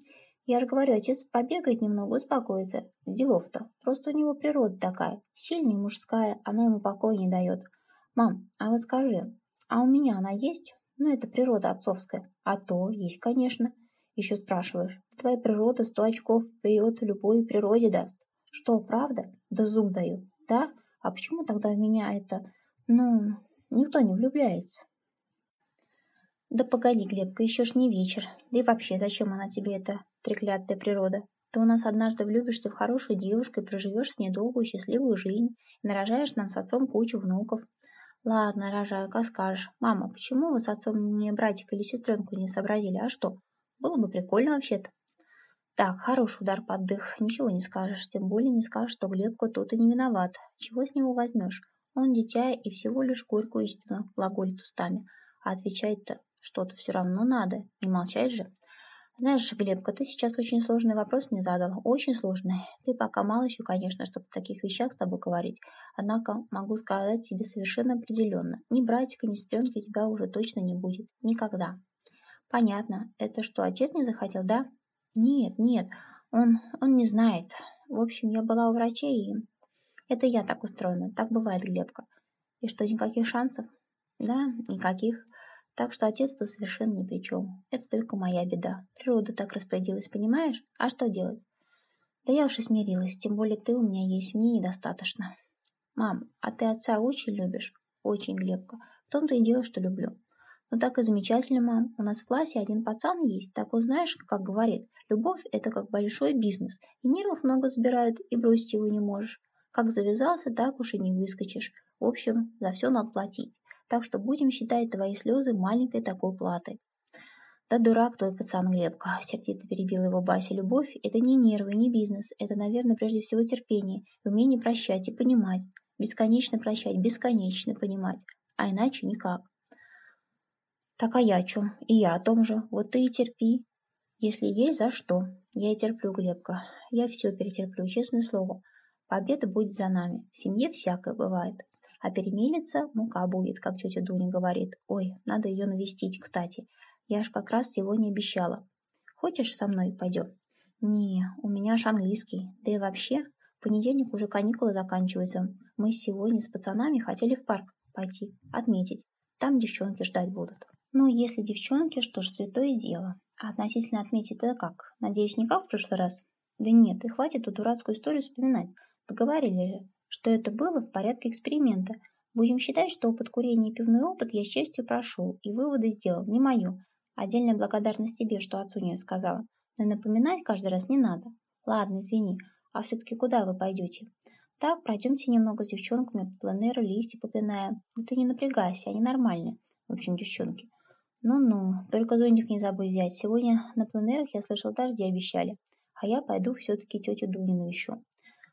я же говорю, отец побегает немного, успокоится. Делов-то. Просто у него природа такая. Сильная мужская, она ему покоя не дает. Мам, а вот скажи, а у меня она есть? Ну, это природа отцовская. А то, есть, конечно. Еще спрашиваешь. Твоя природа сто очков вперед любой природе даст. Что, правда? Да зуб даю. Да? А почему тогда в меня это... Ну, никто не влюбляется? Да погоди, Глебка, еще ж не вечер. Да и вообще, зачем она тебе, эта треклятая природа? Ты у нас однажды влюбишься в хорошую девушку и проживешь с ней долгую счастливую жизнь, и нарожаешь нам с отцом кучу внуков. Ладно, рожаю, как скажешь. Мама, почему вы с отцом мне братика или сестренку не сообразили? А что? Было бы прикольно вообще-то. Так, хороший удар под дых, ничего не скажешь, тем более не скажешь, что Глебка тут и не виноват. Чего с него возьмешь? Он дитя и всего лишь горькую истину глаголит устами, а отвечать-то что-то все равно надо, не молчать же. Знаешь, Глебка, ты сейчас очень сложный вопрос мне задал, очень сложный. Ты пока мало еще, конечно, чтобы о таких вещах с тобой говорить, однако могу сказать тебе совершенно определенно, ни братика, ни сестренки у тебя уже точно не будет. Никогда. Понятно. Это что, отец не захотел, да? Нет, нет, он, он не знает. В общем, я была у врачей, и это я так устроена. Так бывает, Глебка. И что, никаких шансов? Да, никаких. Так что отец тут совершенно ни при чем. Это только моя беда. Природа так распорядилась, понимаешь? А что делать? Да я уж и смирилась, тем более ты у меня есть, мне недостаточно. Мам, а ты отца очень любишь? Очень, Глебка. В том-то и дело, что люблю. «Ну так и замечательно, мам. У нас в классе один пацан есть, так он знаешь, как говорит, любовь – это как большой бизнес, и нервов много забирают, и бросить его не можешь. Как завязался, так уж и не выскочишь. В общем, за все надо платить. Так что будем считать твои слезы маленькой такой платой». «Да дурак твой пацан Глебка», (laughs) — сердито перебил его Бася. «Любовь — это не нервы, не бизнес. Это, наверное, прежде всего терпение, умение прощать и понимать. Бесконечно прощать, бесконечно понимать. А иначе никак. Так а я о чем? И я о том же. Вот ты и терпи. Если есть за что. Я и терплю, Глебка. Я все перетерплю, честное слово. Победа будет за нами. В семье всякое бывает. А перемелится, мука будет, как тетя Дуня говорит. Ой, надо ее навестить, кстати. Я ж как раз сегодня обещала. Хочешь, со мной пойдем? Не, у меня ж английский. Да и вообще, в понедельник уже каникулы заканчиваются. Мы сегодня с пацанами хотели в парк пойти, отметить. Там девчонки ждать будут. Ну, если девчонки, что ж, святое дело. А относительно отметить это как? Надеюсь, не как в прошлый раз? Да нет, и хватит эту дурацкую историю вспоминать. Договорили же, что это было в порядке эксперимента. Будем считать, что опыт курения и пивной опыт я с честью прошел, и выводы сделал, не мою. Отдельная благодарность тебе, что отцу не рассказала. Но напоминать каждый раз не надо. Ладно, извини. А все-таки куда вы пойдете? Так, пройдемте немного с девчонками по пленеру, листья попинаем. Но ты не напрягайся, они нормальные. В общем, девчонки. Ну-ну, только зонтик не забудь взять. Сегодня на пленерах я слышал, дожди обещали. А я пойду все-таки тетю Дуню навещу.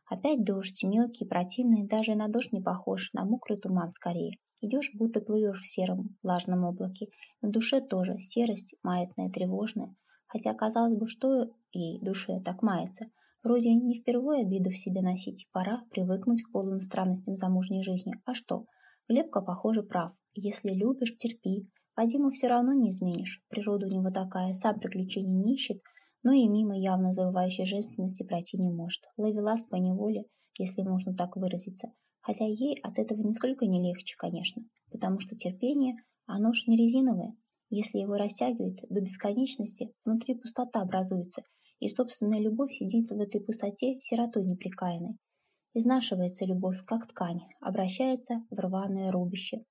Опять дождь, мелкий, противный, даже на дождь не похож, на мокрый туман скорее. Идешь, будто плывешь в сером, влажном облаке. На душе тоже серость, маятная, тревожная. Хотя, казалось бы, что и душе так мается. Вроде не впервые обиду в себе носить, пора привыкнуть к полным странностям замужней жизни. А что? Глебка, похоже, прав. Если любишь, терпи. Вадиму все равно не изменишь. Природа у него такая, сам приключений не ищет, но и мимо явно завывающей женственности пройти не может. Ловелас по неволе, если можно так выразиться. Хотя ей от этого нисколько не легче, конечно, потому что терпение, оно ж не резиновое. Если его растягивает до бесконечности, внутри пустота образуется, и собственная любовь сидит в этой пустоте сиротой неприкаянной. Изнашивается любовь, как ткань, обращается в рваное рубище.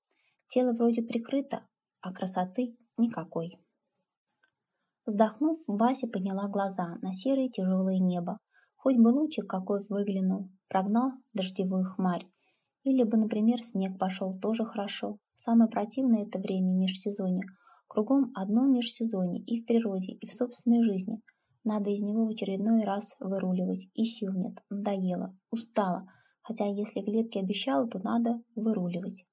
Тело вроде прикрыто, а красоты никакой. Вздохнув, Вася подняла глаза на серое тяжелое небо. Хоть бы лучик какой выглянул, прогнал дождевую хмарь. Или бы, например, снег пошел, тоже хорошо. Самое противное это время межсезонье. Кругом одно межсезонье и в природе, и в собственной жизни. Надо из него в очередной раз выруливать, и сил нет, надоело, устала. Хотя если Глебке обещала, то надо выруливать.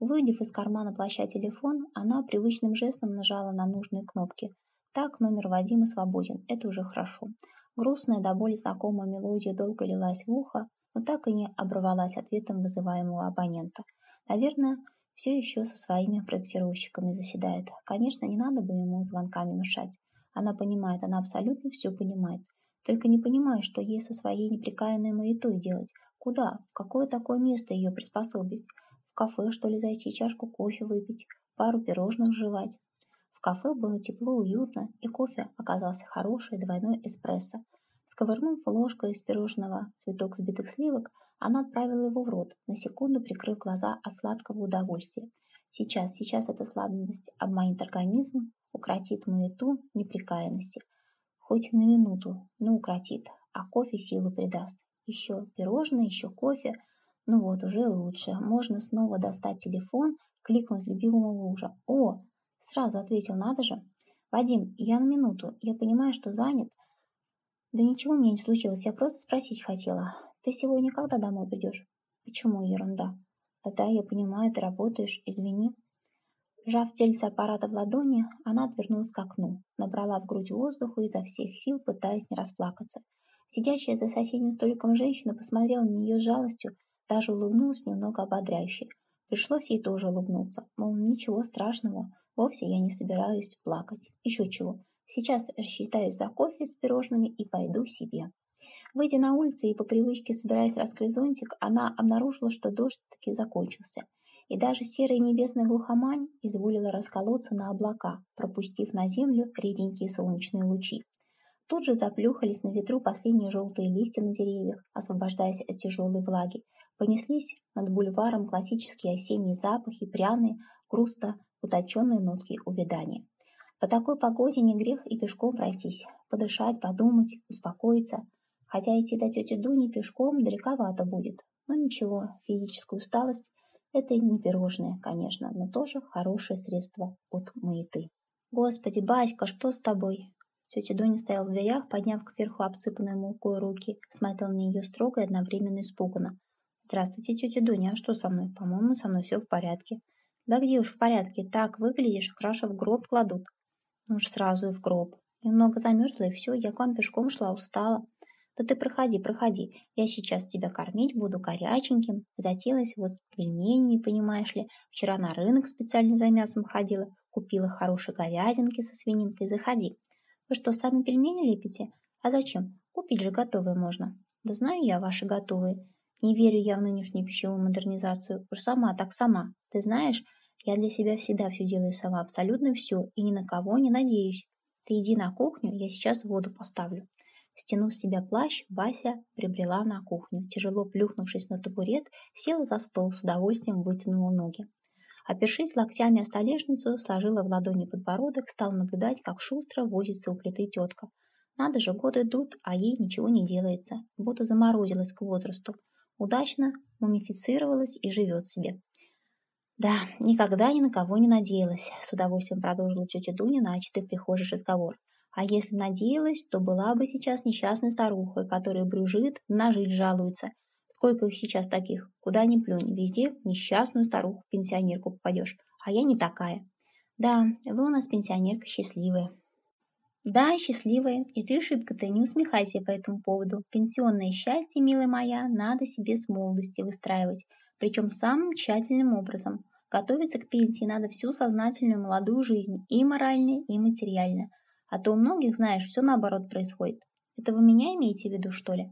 Выудив из кармана плаща телефон, она привычным жестом нажала на нужные кнопки. Так номер Вадима свободен, это уже хорошо. Грустная до боли знакомая мелодия долго лилась в ухо, но так и не оборвалась ответом вызываемого абонента. Наверное, все еще со своими проектировщиками заседает. Конечно, не надо бы ему звонками мешать. Она понимает, она абсолютно все понимает. Только не понимает, что ей со своей неприкаянной маятой делать. Куда? В какое такое место ее приспособить? В кафе, что ли, зайти, чашку кофе выпить, пару пирожных жевать? Кафе было тепло, уютно, и кофе оказался хороший двойной эспрессо. Сковырнув ложкой из пирожного цветок сбитых сливок, она отправила его в рот, на секунду прикрыв глаза от сладкого удовольствия. Сейчас, сейчас эта сладость обманет организм, укротит маяту неприкаянности. Хоть на минуту, но укротит, а кофе силу придаст. Еще пирожное, еще кофе. Ну вот, уже лучше. Можно снова достать телефон, кликнуть любимого мужа. О, Сразу ответил, надо же. Вадим, я на минуту. Я понимаю, что занят. Да ничего мне не случилось, я просто спросить хотела. Ты сегодня когда домой придешь? Почему ерунда? Да-да, я понимаю, ты работаешь, извини. Жав тельце аппарата в ладони, она отвернулась к окну, набрала в грудь воздуха изо всех сил, пытаясь не расплакаться. Сидящая за соседним столиком женщина посмотрела на нее с жалостью, даже улыбнулась немного ободряюще. Пришлось ей тоже улыбнуться, мол, ничего страшного, Вовсе я не собираюсь плакать. Еще чего. Сейчас рассчитаюсь за кофе с пирожными и пойду себе. Выйдя на улицу и по привычке собираясь раскрыть зонтик, она обнаружила, что дождь таки закончился. И даже серая небесная глухомань изволила расколоться на облака, пропустив на землю реденькие солнечные лучи. Тут же заплюхались на ветру последние желтые листья на деревьях, освобождаясь от тяжелой влаги. Понеслись над бульваром классические осенние запахи, пряные, грусто уточенные нотки увядания. По такой погоде не грех и пешком пройтись, подышать, подумать, успокоиться. Хотя идти до тети Дуни пешком далековато будет. Но ничего, физическая усталость – это не пирожное, конечно, но тоже хорошее средство от маяты. «Господи, Баська, что с тобой?» Тетя Дуня стояла в дверях, подняв кверху обсыпанные мукой руки, смотрел на нее строго и одновременно испуганно. «Здравствуйте, тетя Дуня, а что со мной? По-моему, со мной все в порядке». Да где уж в порядке, так выглядишь, краши в гроб кладут. Ну уж сразу и в гроб. Немного замерзла, и все, я к вам пешком шла, устала. Да ты проходи, проходи, я сейчас тебя кормить буду горяченьким. Зателась вот пельменями, понимаешь ли. Вчера на рынок специально за мясом ходила, купила хорошие говядинки со свининкой, заходи. Вы что, сами пельмени лепите? А зачем? Купить же готовые можно. Да знаю я ваши готовые. Не верю я в нынешнюю пищевую модернизацию. Уж сама так сама. Ты знаешь, я для себя всегда все делаю сама, абсолютно все, и ни на кого не надеюсь. Ты иди на кухню, я сейчас воду поставлю. Стянув с себя плащ, Вася прибрела на кухню. Тяжело плюхнувшись на табурет, села за стол, с удовольствием вытянула ноги. Опершись локтями о столешницу, сложила в ладони подбородок, стала наблюдать, как шустро возится у плиты тетка. Надо же, годы идут, а ей ничего не делается, будто заморозилась к возрасту удачно мумифицировалась и живет себе. Да, никогда ни на кого не надеялась, с удовольствием продолжила тетя Дуня начатый в прихожей разговор. А если надеялась, то была бы сейчас несчастной старухой, которая брюжит, на жизнь жалуется. Сколько их сейчас таких? Куда ни плюнь, везде несчастную старуху-пенсионерку попадешь. А я не такая. Да, вы у нас пенсионерка счастливая. Да, счастливая, и ты шибко-то не усмехайся по этому поводу. Пенсионное счастье, милая моя, надо себе с молодости выстраивать, причем самым тщательным образом. Готовиться к пенсии надо всю сознательную молодую жизнь, и моральную, и материальную. А то у многих, знаешь, все наоборот происходит. Это вы меня имеете в виду, что ли?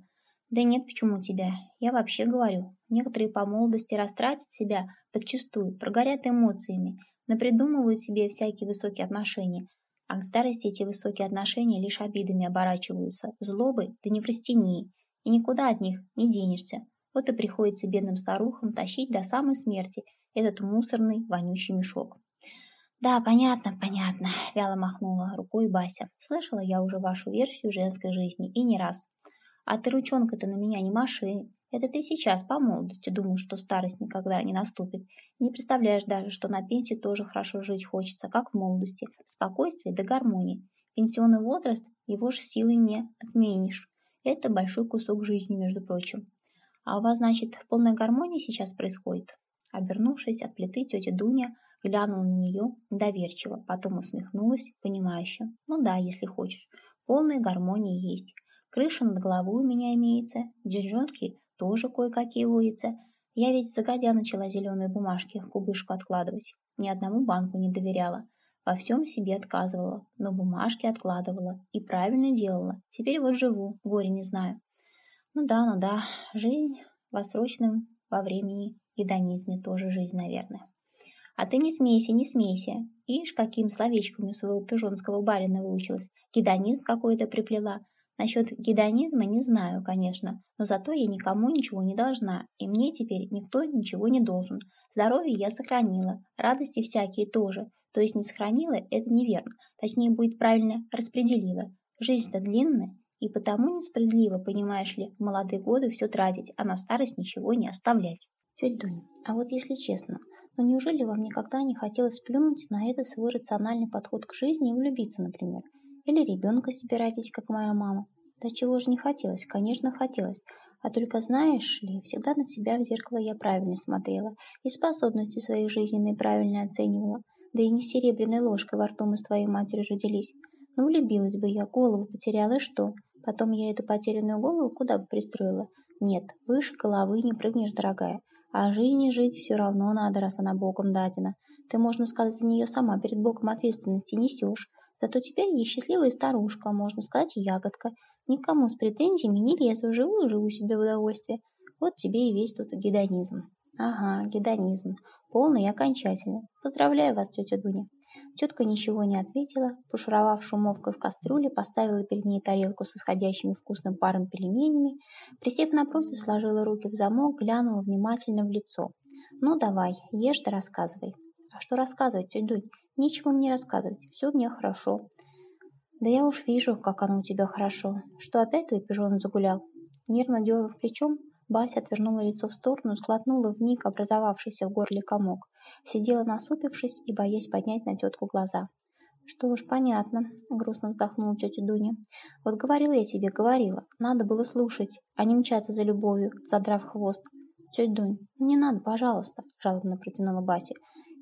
Да нет, почему тебя? Я вообще говорю. Некоторые по молодости растратят себя подчистую, прогорят эмоциями, напридумывают себе всякие высокие отношения, а к старости эти высокие отношения лишь обидами оборачиваются, злобой, да не в растении, и никуда от них не денешься. Вот и приходится бедным старухам тащить до самой смерти этот мусорный вонючий мешок. «Да, понятно, понятно», — вяло махнула рукой Бася. «Слышала я уже вашу версию женской жизни, и не раз. А ты ручонкой-то на меня не маши. Это ты сейчас по молодости думаешь, что старость никогда не наступит. Не представляешь даже, что на пенсии тоже хорошо жить хочется, как в молодости, в спокойствии да гармонии. Пенсионный возраст его же силой не отменишь. Это большой кусок жизни, между прочим. А у вас, значит, полная гармония сейчас происходит? Обернувшись от плиты, тетя Дуня глянула на нее недоверчиво, потом усмехнулась, понимающе. Ну да, если хочешь. Полная гармония есть. Крыша над головой у меня имеется, деньжонки тоже кое-какие водятся. Я ведь загодя начала зеленые бумажки в кубышку откладывать. Ни одному банку не доверяла. Во всем себе отказывала, но бумажки откладывала. И правильно делала. Теперь вот живу, горе не знаю. Ну да, ну да, жизнь во срочном во времени гедонизме тоже жизнь, наверное. А ты не смейся, не смейся. Ишь, каким словечком у своего пижонского барина выучилась. Гедонизм какой-то приплела. Насчет гедонизма не знаю, конечно, но зато я никому ничего не должна, и мне теперь никто ничего не должен. Здоровье я сохранила, радости всякие тоже. То есть не сохранила, это неверно. Точнее, будет правильно распределила. Жизнь-то длинная, и потому несправедливо, понимаешь ли, в молодые годы все тратить, а на старость ничего не оставлять. Тетя Дуня, а вот если честно, но ну неужели вам никогда не хотелось плюнуть на этот свой рациональный подход к жизни и влюбиться, например? Или ребенка собираетесь, как моя мама. Да чего же не хотелось? Конечно, хотелось. А только знаешь ли, всегда на себя в зеркало я правильно смотрела и способности своей жизненной правильно оценивала. Да и не серебряной ложкой во рту мы с твоей матерью родились. Ну, влюбилась бы я, голову потеряла, и что? Потом я эту потерянную голову куда бы пристроила? Нет, выше головы не прыгнешь, дорогая. А жизни жить все равно надо, раз она Богом дадена. Ты, можно сказать, за нее сама перед Богом ответственности несешь. Зато теперь я счастливая старушка, можно сказать, ягодка. Никому с претензиями не лезу, живу и живу себе в удовольствие. Вот тебе и весь тут гедонизм. Ага, гедонизм. Полный и окончательный. Поздравляю вас, тетя Дуня. Тетка ничего не ответила, пошуровав шумовкой в кастрюле, поставила перед ней тарелку с исходящими вкусным паром пельменями, присев напротив, сложила руки в замок, глянула внимательно в лицо. «Ну давай, ешь да рассказывай». «А что рассказывать, тетя Дунь? Нечего мне рассказывать, все у меня хорошо. Да я уж вижу, как оно у тебя хорошо. Что опять твой пижон загулял? Нервно дернув плечом, Бася отвернула лицо в сторону, сглотнула вмиг образовавшийся в горле комок, сидела насупившись и боясь поднять на тетку глаза. «Что уж, понятно», — грустно вздохнула тетя Дуня. «Вот говорила я тебе, говорила. Надо было слушать, а не мчаться за любовью, задрав хвост. Тетя Дунь, ну не надо, пожалуйста», — жалобно протянула Бася.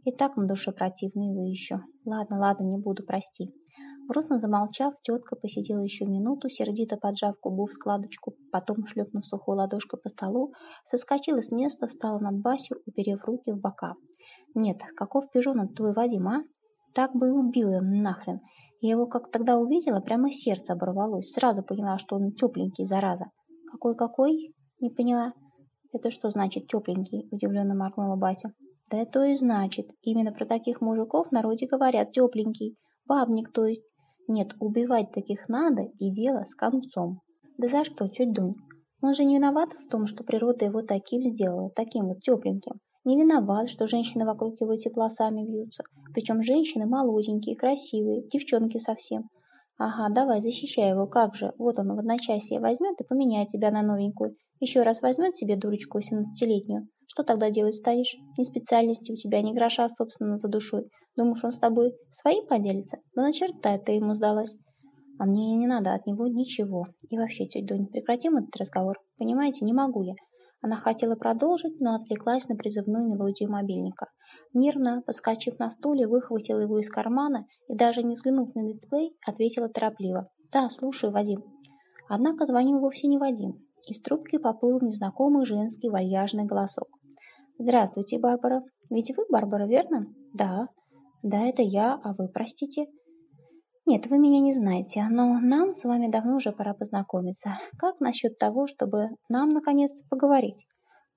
И так на душе противные вы еще. Ладно, ладно, не буду, прости. Грустно замолчав, тетка посидела еще минуту, сердито поджав губу в складочку, потом, шлепнув сухой ладошкой по столу, соскочила с места, встала над Басью, уперев руки в бока. «Нет, каков пижон от твой Вадим, а? Так бы и убила нахрен. Я его как тогда увидела, прямо сердце оборвалось. Сразу поняла, что он тепленький, зараза. Какой-какой? Не поняла. Это что значит тепленький? Удивленно моргнула Бася. Да это и значит. Именно про таких мужиков в народе говорят тепленький. Бабник, то есть. Нет, убивать таких надо, и дело с концом. Да за что, тетя Дунь? Он же не виноват в том, что природа его таким сделала, таким вот тепленьким. Не виноват, что женщины вокруг его тепла сами вьются. Причем женщины молоденькие, красивые, девчонки совсем. Ага, давай, защищай его, как же. Вот он в одночасье возьмет и поменяет тебя на новенькую. Еще раз возьмет себе дурочку 17-летнюю. Что тогда делать станешь? Ни специальности у тебя, ни гроша, собственно, за душой. Думаешь, он с тобой своим поделится? Да на черта это ему сдалось. А мне не надо от него ничего. И вообще, тетя Дунь, прекратим этот разговор. Понимаете, не могу я. Она хотела продолжить, но отвлеклась на призывную мелодию мобильника. Нервно, подскочив на стуле, выхватила его из кармана и, даже не взглянув на дисплей, ответила торопливо. «Да, слушаю, Вадим». Однако звонил вовсе не Вадим. Из трубки поплыл незнакомый женский вальяжный голосок. «Здравствуйте, Барбара. Ведь вы Барбара, верно? Да. Да, это я, а вы, простите? Нет, вы меня не знаете, но нам с вами давно уже пора познакомиться. Как насчет того, чтобы нам, наконец, поговорить?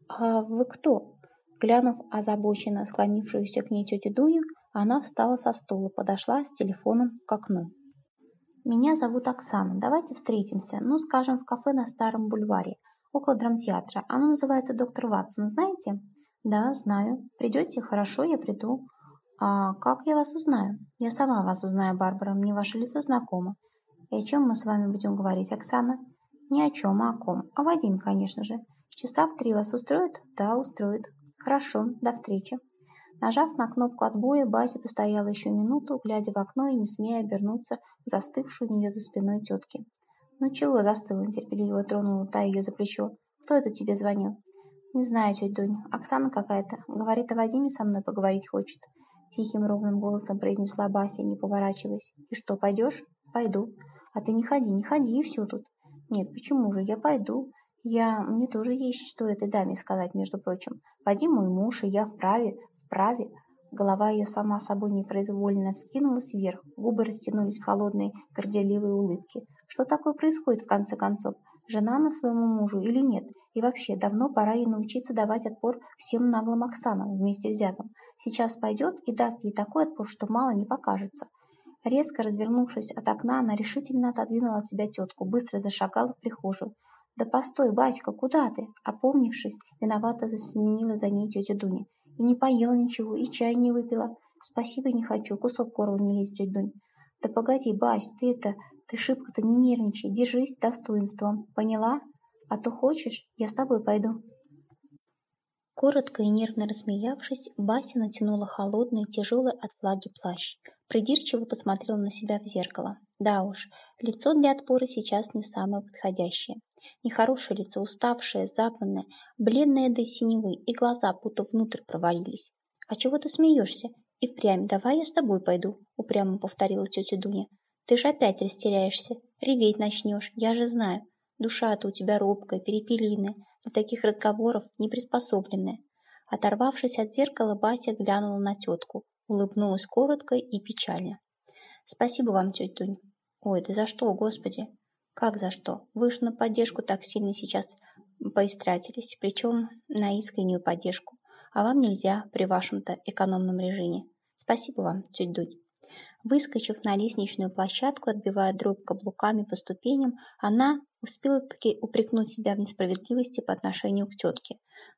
А вы кто? Глянув озабоченно склонившуюся к ней тетю Дуню, она встала со стула, подошла с телефоном к окну. «Меня зовут Оксана. Давайте встретимся, ну, скажем, в кафе на Старом бульваре, около драмтеатра. Оно называется «Доктор Ватсон», знаете?» «Да, знаю. Придете? Хорошо, я приду. «А как я вас узнаю?» «Я сама вас узнаю, Барбара, мне ваше лицо знакомо». «И о чем мы с вами будем говорить, Оксана?» «Ни о чем, а о ком. О Вадиме, конечно же. Часа в три вас устроит?» «Да, устроит». «Хорошо, до встречи». Нажав на кнопку отбоя, Бася постояла еще минуту, глядя в окно и не смея обернуться к застывшей у нее за спиной тетке. «Ну чего застыла?» – нетерпеливо тронула та ее за плечо. «Кто это тебе звонил?» «Не знаю, тетя Дунь. Оксана какая-то. Говорит, о Вадиме со мной поговорить хочет». Тихим ровным голосом произнесла Бася, не поворачиваясь. «И что, пойдешь?» «Пойду». «А ты не ходи, не ходи, и все тут». «Нет, почему же? Я пойду. Я... Мне тоже есть что этой даме сказать, между прочим. Вадим мой муж, и я вправе, вправе». Голова ее сама собой непроизвольно вскинулась вверх, губы растянулись в холодной, горделивой улыбке. Что такое происходит в конце концов? Жена на своему мужу или нет? И вообще, давно пора ей научиться давать отпор всем наглым Оксанам вместе взятым. Сейчас пойдет и даст ей такой отпор, что мало не покажется. Резко развернувшись от окна, она решительно отодвинула от себя тетку, быстро зашагала в прихожую. «Да постой, Баська, куда ты?» Опомнившись, виновато засеменила за ней тетя Дуня. «И не поела ничего, и чай не выпила. Спасибо не хочу, кусок горла не лезет, тетя Дунь». «Да погоди, Бась, ты это, ты шибко-то не нервничай, держись достоинством, поняла? А то хочешь, я с тобой пойду». Коротко и нервно рассмеявшись, Бася натянула холодный, тяжелый от влаги плащ. Придирчиво посмотрела на себя в зеркало. Да уж, лицо для отпора сейчас не самое подходящее. Нехорошее лицо, уставшее, загнанное, бледное до синевы, и глаза будто внутрь провалились. «А чего ты смеешься? И впрямь, давай я с тобой пойду», — упрямо повторила тетя Дуня. «Ты же опять растеряешься, реветь начнешь, я же знаю. Душа-то у тебя робкая, перепелиная, для таких разговоров не приспособленная. Оторвавшись от зеркала, Бася глянула на тетку, улыбнулась коротко и печально. «Спасибо вам, тетя Тунь». «Ой, да за что, господи?» «Как за что? Вы же на поддержку так сильно сейчас поистратились, причем на искреннюю поддержку. А вам нельзя при вашем-то экономном режиме. Спасибо вам, тетя Дунь». Выскочив на лестничную площадку, отбивая дробь каблуками по ступеням, она успела-таки упрекнуть себя в несправедливости по отношению к тетке.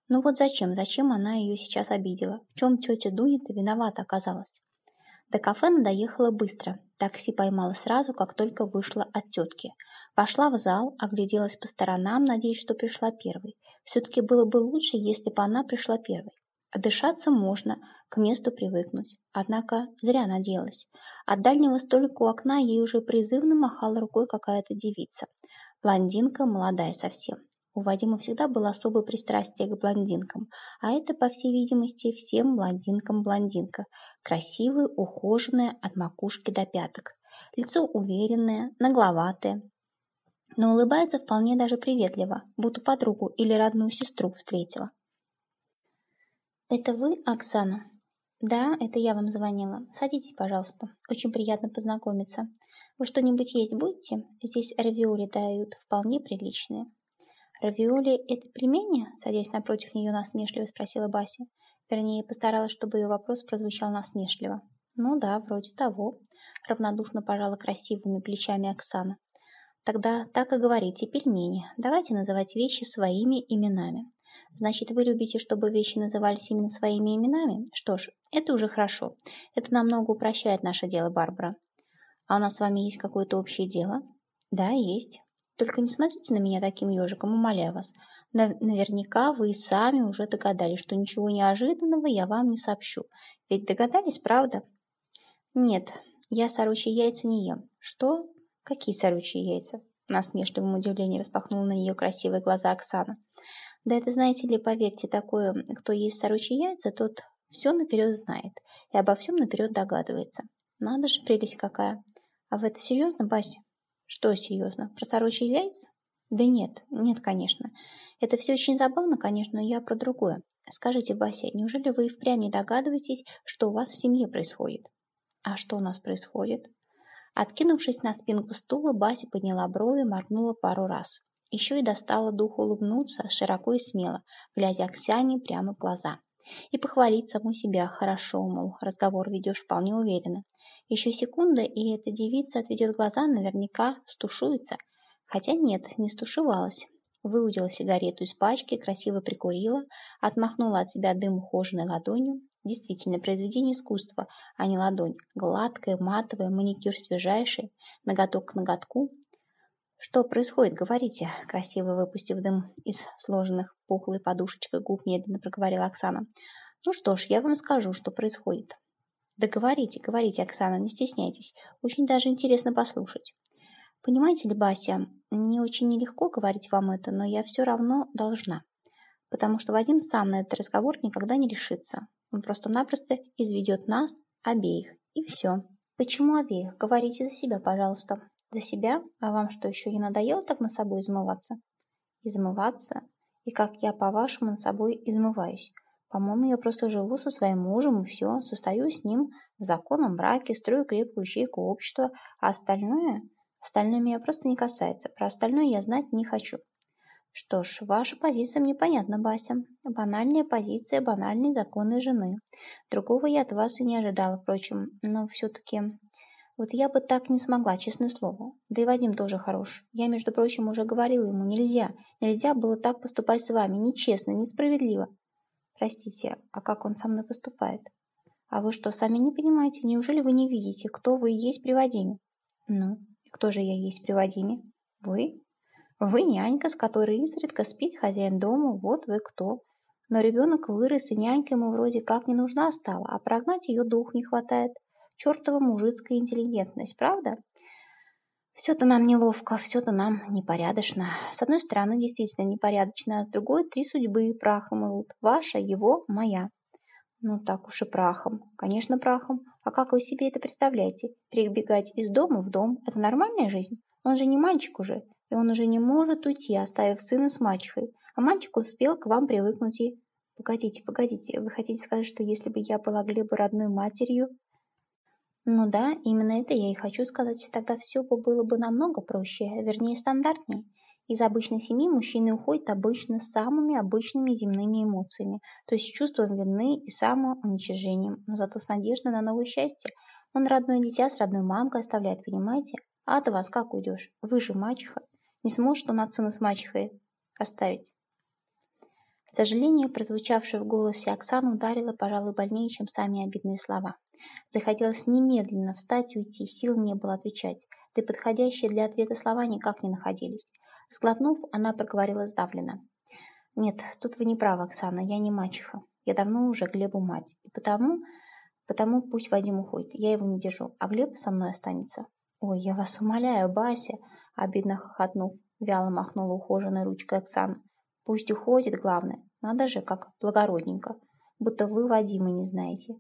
Ну вот зачем, зачем она ее сейчас обидела? В чем тетя Дуня-то виновата оказалась? До кафе она доехала быстро. Такси поймала сразу, как только вышла от тетки. Пошла в зал, огляделась по сторонам, надеясь, что пришла первой. Все-таки было бы лучше, если бы она пришла первой. Отдышаться можно, к месту привыкнуть. Однако зря надеялась. От дальнего столика у окна ей уже призывно махала рукой какая-то девица. Блондинка молодая совсем. У Вадима всегда было особое пристрастие к блондинкам, а это, по всей видимости, всем блондинкам блондинка. Красивая, ухоженная от макушки до пяток. Лицо уверенное, нагловатое, но улыбается вполне даже приветливо, будто подругу или родную сестру встретила. «Это вы, Оксана?» «Да, это я вам звонила. Садитесь, пожалуйста. Очень приятно познакомиться. Вы что-нибудь есть будете? Здесь равиоли дают вполне приличные». «Равиоли — это пельмени?» Садясь напротив нее насмешливо спросила Бася. Вернее, постаралась, чтобы ее вопрос прозвучал насмешливо. «Ну да, вроде того», — равнодушно пожала красивыми плечами Оксана. «Тогда так и говорите, пельмени. Давайте называть вещи своими именами. Значит, вы любите, чтобы вещи назывались именно своими именами? Что ж, это уже хорошо. Это намного упрощает наше дело, Барбара. А у нас с вами есть какое-то общее дело? Да, есть. Только не смотрите на меня таким ежиком, умоляю вас. Наверняка вы и сами уже догадались, что ничего неожиданного я вам не сообщу. Ведь догадались, правда? Нет, я сорочьи яйца не ем. Что? Какие сорочьи яйца? На смешливом удивлении распахнула на нее красивые глаза Оксана. Да это, знаете ли, поверьте, такое, кто есть сорочьи яйца, тот все наперед знает и обо всем наперед догадывается. Надо же, прелесть какая. А вы это серьезно, Бася? Что серьезно? Про сорочьи яйца? Да нет, нет, конечно. Это все очень забавно, конечно, но я про другое. Скажите, Бася, неужели вы и впрямь не догадываетесь, что у вас в семье происходит? А что у нас происходит? Откинувшись на спинку стула, Бася подняла брови моргнула пару раз. Еще и достала дух улыбнуться широко и смело, глядя Оксане прямо в глаза. И похвалить саму себя хорошо, мол, разговор ведешь вполне уверенно. Еще секунда, и эта девица отведет глаза, наверняка стушуется. Хотя нет, не стушевалась. Выудила сигарету из пачки, красиво прикурила, отмахнула от себя дым ухоженной ладонью. Действительно, произведение искусства, а не ладонь. Гладкая, матовая, маникюр свежайший, ноготок к ноготку. «Что происходит? Говорите!» Красиво выпустив дым из сложенных пухлой подушечкой губ, медленно проговорила Оксана. «Ну что ж, я вам скажу, что происходит». «Да говорите, говорите, Оксана, не стесняйтесь. Очень даже интересно послушать». «Понимаете ли, Бася, не очень нелегко говорить вам это, но я все равно должна. Потому что Вадим сам на этот разговор никогда не решится. Он просто-напросто изведет нас обеих. И все. Почему обеих? Говорите за себя, пожалуйста. За себя? А вам что, еще не надоело так на собой измываться? Измываться? И как я, по-вашему, над собой измываюсь? По-моему, я просто живу со своим мужем и все, состою с ним в законном браке, строю крепкую ячейку общества, а остальное... Остальное меня просто не касается. Про остальное я знать не хочу. Что ж, ваша позиция мне понятна, Бася. Банальная позиция банальной законной жены. Другого я от вас и не ожидала, впрочем. Но все-таки вот я бы так не смогла, честное слово. Да и Вадим тоже хорош. Я, между прочим, уже говорила ему, нельзя. Нельзя было так поступать с вами. Нечестно, несправедливо. Простите, а как он со мной поступает? А вы что, сами не понимаете? Неужели вы не видите, кто вы есть при Вадиме? Ну, и кто же я есть при Вадиме? Вы? Вы нянька, с которой изредка спит хозяин дома, вот вы кто. Но ребенок вырос, и нянька ему вроде как не нужна стала, а прогнать ее дух не хватает чертова мужицкая интеллигентность, правда? Все-то нам неловко, все-то нам непорядочно. С одной стороны, действительно непорядочно, а с другой три судьбы прахом идут. Ваша, его, моя. Ну так уж и прахом. Конечно, прахом. А как вы себе это представляете? Перебегать из дома в дом – это нормальная жизнь? Он же не мальчик уже, и он уже не может уйти, оставив сына с мачехой. А мальчик успел к вам привыкнуть и... Погодите, погодите, вы хотите сказать, что если бы я была Глебу родной матерью, ну да, именно это я и хочу сказать. Тогда все бы было бы намного проще, вернее стандартнее. Из обычной семьи мужчины уходят обычно с самыми обычными земными эмоциями, то есть с чувством вины и самоуничижением, но зато с надеждой на новое счастье. Он родное дитя с родной мамкой оставляет, понимаете? А от вас как уйдешь? Вы же мачеха. Не сможет он от сына с мачехой оставить. Сожаление, прозвучавшее в голосе Оксаны, ударило, пожалуй, больнее, чем сами обидные слова. Захотелось немедленно встать и уйти, сил не было отвечать, да и подходящие для ответа слова никак не находились. Сглотнув, она проговорила сдавленно. «Нет, тут вы не правы, Оксана, я не мачеха. Я давно уже Глебу мать, и потому... Потому пусть Вадим уходит, я его не держу, а Глеб со мной останется». «Ой, я вас умоляю, Бася!» Обидно хохотнув, вяло махнула ухоженной ручкой Оксана. «Пусть уходит, главное. Надо же, как благородненько. Будто вы Вадима не знаете.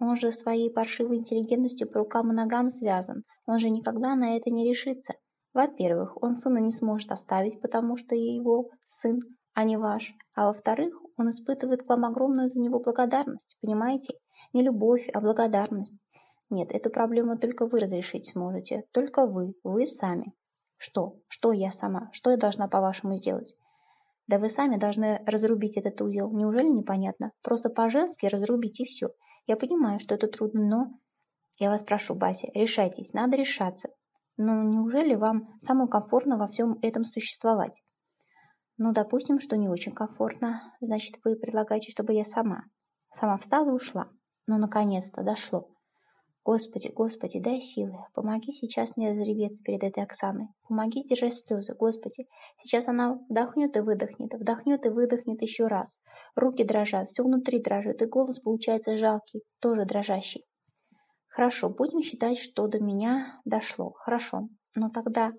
Он же своей паршивой интеллигентностью по рукам и ногам связан. Он же никогда на это не решится. Во-первых, он сына не сможет оставить, потому что его сын, а не ваш. А во-вторых, он испытывает к вам огромную за него благодарность, понимаете? Не любовь, а благодарность. Нет, эту проблему только вы разрешить сможете. Только вы, вы сами. Что? Что я сама? Что я должна, по-вашему, сделать? Да вы сами должны разрубить этот узел. Неужели непонятно? Просто по-женски разрубить и все. Я понимаю, что это трудно, но... Я вас прошу, Бася, решайтесь, надо решаться. Но неужели вам самое комфортно во всем этом существовать? Ну, допустим, что не очень комфортно. Значит, вы предлагаете, чтобы я сама. Сама встала и ушла. Ну, наконец-то дошло. Господи, Господи, дай силы. Помоги сейчас не разреветься перед этой Оксаной. Помоги держать слезы, Господи. Сейчас она вдохнет и выдохнет, вдохнет и выдохнет еще раз. Руки дрожат, все внутри дрожит, и голос получается жалкий, тоже дрожащий. Хорошо, будем считать, что до меня дошло. Хорошо. Но тогда...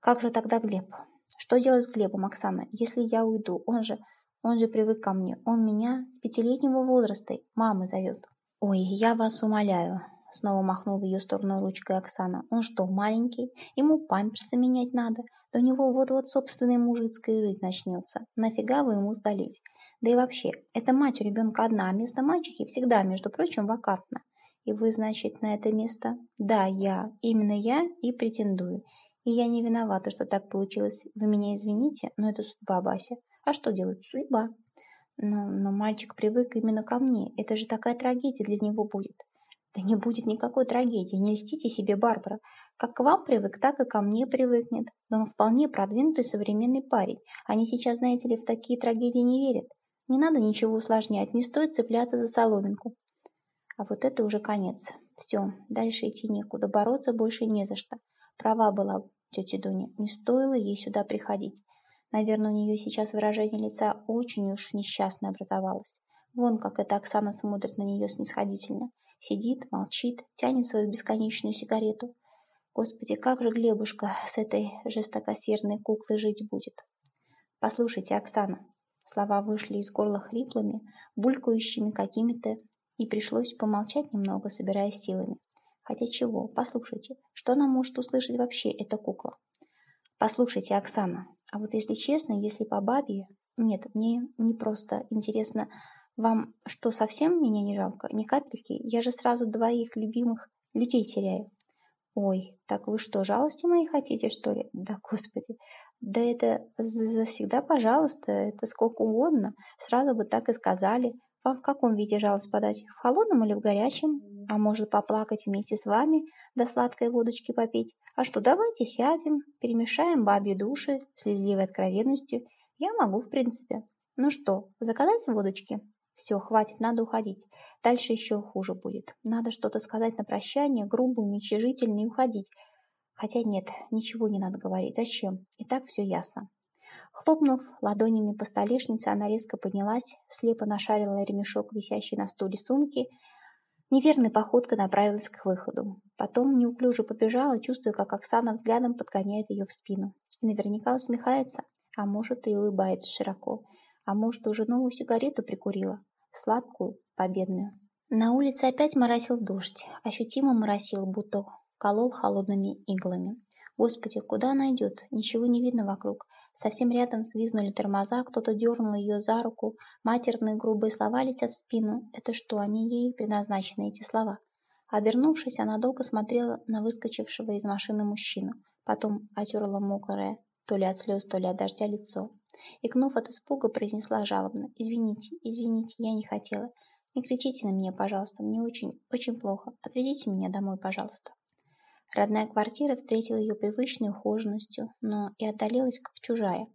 Как же тогда Глеб? Что делать с Глебом, Оксана, если я уйду? Он же... Он же привык ко мне. Он меня с пятилетнего возраста мамы зовет. «Ой, я вас умоляю», — снова махнул в ее сторону ручкой Оксана. «Он что, маленький? Ему памперсы менять надо. У него вот-вот собственная мужицкая жизнь начнется. Нафига вы ему сдались? Да и вообще, эта мать у ребенка одна, а место мачехи всегда, между прочим, вакантно. И вы, значит, на это место? Да, я. Именно я и претендую. И я не виновата, что так получилось. Вы меня извините, но это судьба, Бася. А что делать? Судьба. Но, но мальчик привык именно ко мне. Это же такая трагедия для него будет. Да не будет никакой трагедии. Не льстите себе, Барбара. Как к вам привык, так и ко мне привыкнет. Да он вполне продвинутый современный парень. Они сейчас, знаете ли, в такие трагедии не верят. Не надо ничего усложнять, не стоит цепляться за соломинку. А вот это уже конец. Все, дальше идти некуда, бороться больше не за что. Права была тетя Дуня, не стоило ей сюда приходить. Наверное, у нее сейчас выражение лица очень уж несчастное образовалось. Вон как эта Оксана смотрит на нее снисходительно. Сидит, молчит, тянет свою бесконечную сигарету. Господи, как же Глебушка с этой жестокосердной куклой жить будет? Послушайте, Оксана, Слова вышли из горла хриплыми, булькающими какими-то, и пришлось помолчать немного, собираясь силами. Хотя чего? Послушайте, что она может услышать вообще, эта кукла? Послушайте, Оксана, а вот если честно, если по бабе... Нет, мне не просто интересно, вам что, совсем меня не жалко? Ни капельки? Я же сразу двоих любимых людей теряю. Ой, так вы что, жалости мои хотите, что ли? Да, господи, да это завсегда пожалуйста, это сколько угодно. Сразу бы так и сказали. Вам в каком виде жалость подать? В холодном или в горячем? А может поплакать вместе с вами, да сладкой водочки попить? А что, давайте сядем, перемешаем бабьи души слезливой откровенностью. Я могу, в принципе. Ну что, заказать водочки? Все, хватит, надо уходить. Дальше еще хуже будет. Надо что-то сказать на прощание, грубо, уничижительно и уходить. Хотя нет, ничего не надо говорить. Зачем? И так все ясно. Хлопнув ладонями по столешнице, она резко поднялась, слепо нашарила ремешок, висящий на стуле сумки, неверной походкой направилась к выходу. Потом неуклюже побежала, чувствуя, как Оксана взглядом подгоняет ее в спину. И наверняка усмехается, а может и улыбается широко. А может, уже новую сигарету прикурила? Сладкую, победную. На улице опять моросил дождь. Ощутимо моросил, будто колол холодными иглами. Господи, куда она идет? Ничего не видно вокруг. Совсем рядом взвизнули тормоза, кто-то дернул ее за руку. Матерные грубые слова летят в спину. Это что, они ей предназначены, эти слова? Обернувшись, она долго смотрела на выскочившего из машины мужчину. Потом отерла мокрое, то ли от слез, то ли от дождя лицо. Икнув от испуга, произнесла жалобно. «Извините, извините, я не хотела. Не кричите на меня, пожалуйста, мне очень, очень плохо. Отведите меня домой, пожалуйста». Родная квартира встретила ее привычной ухоженностью, но и отдалилась как чужая.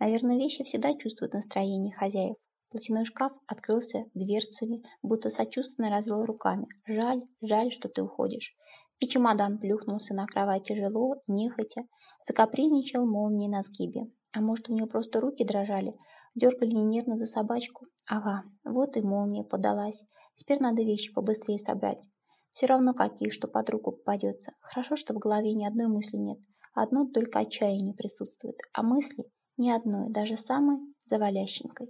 Наверное, вещи всегда чувствуют настроение хозяев. Платяной шкаф открылся дверцами, будто сочувственно развел руками. «Жаль, жаль, что ты уходишь». И чемодан плюхнулся на кровать тяжело, нехотя, закапризничал молнией на сгибе. А может, у нее просто руки дрожали, дергали нервно за собачку? Ага, вот и молния подалась. Теперь надо вещи побыстрее собрать. Все равно какие, что под руку попадется. Хорошо, что в голове ни одной мысли нет. Одно только отчаяние присутствует, а мысли ни одной, даже самой завалященькой.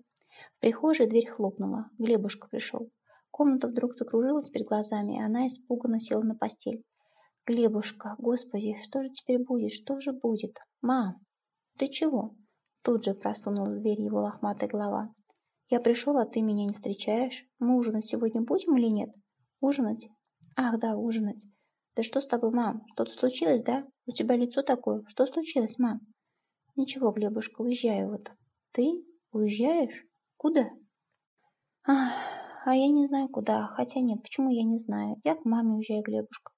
В прихожей дверь хлопнула. Глебушка пришел. Комната вдруг закружилась перед глазами, и она испуганно села на постель. «Глебушка, господи, что же теперь будет? Что же будет? Мам!» «Ты чего?» Тут же просунула в дверь его лохматая голова. «Я пришел, а ты меня не встречаешь. Мы ужинать сегодня будем или нет?» «Ужинать? Ах, да, ужинать. Да что с тобой, мам? Что-то случилось, да? У тебя лицо такое. Что случилось, мам?» «Ничего, Глебушка, уезжаю вот». «Ты? Уезжаешь? Куда?» «Ах, а я не знаю куда. Хотя нет, почему я не знаю? Я к маме уезжаю, Глебушка.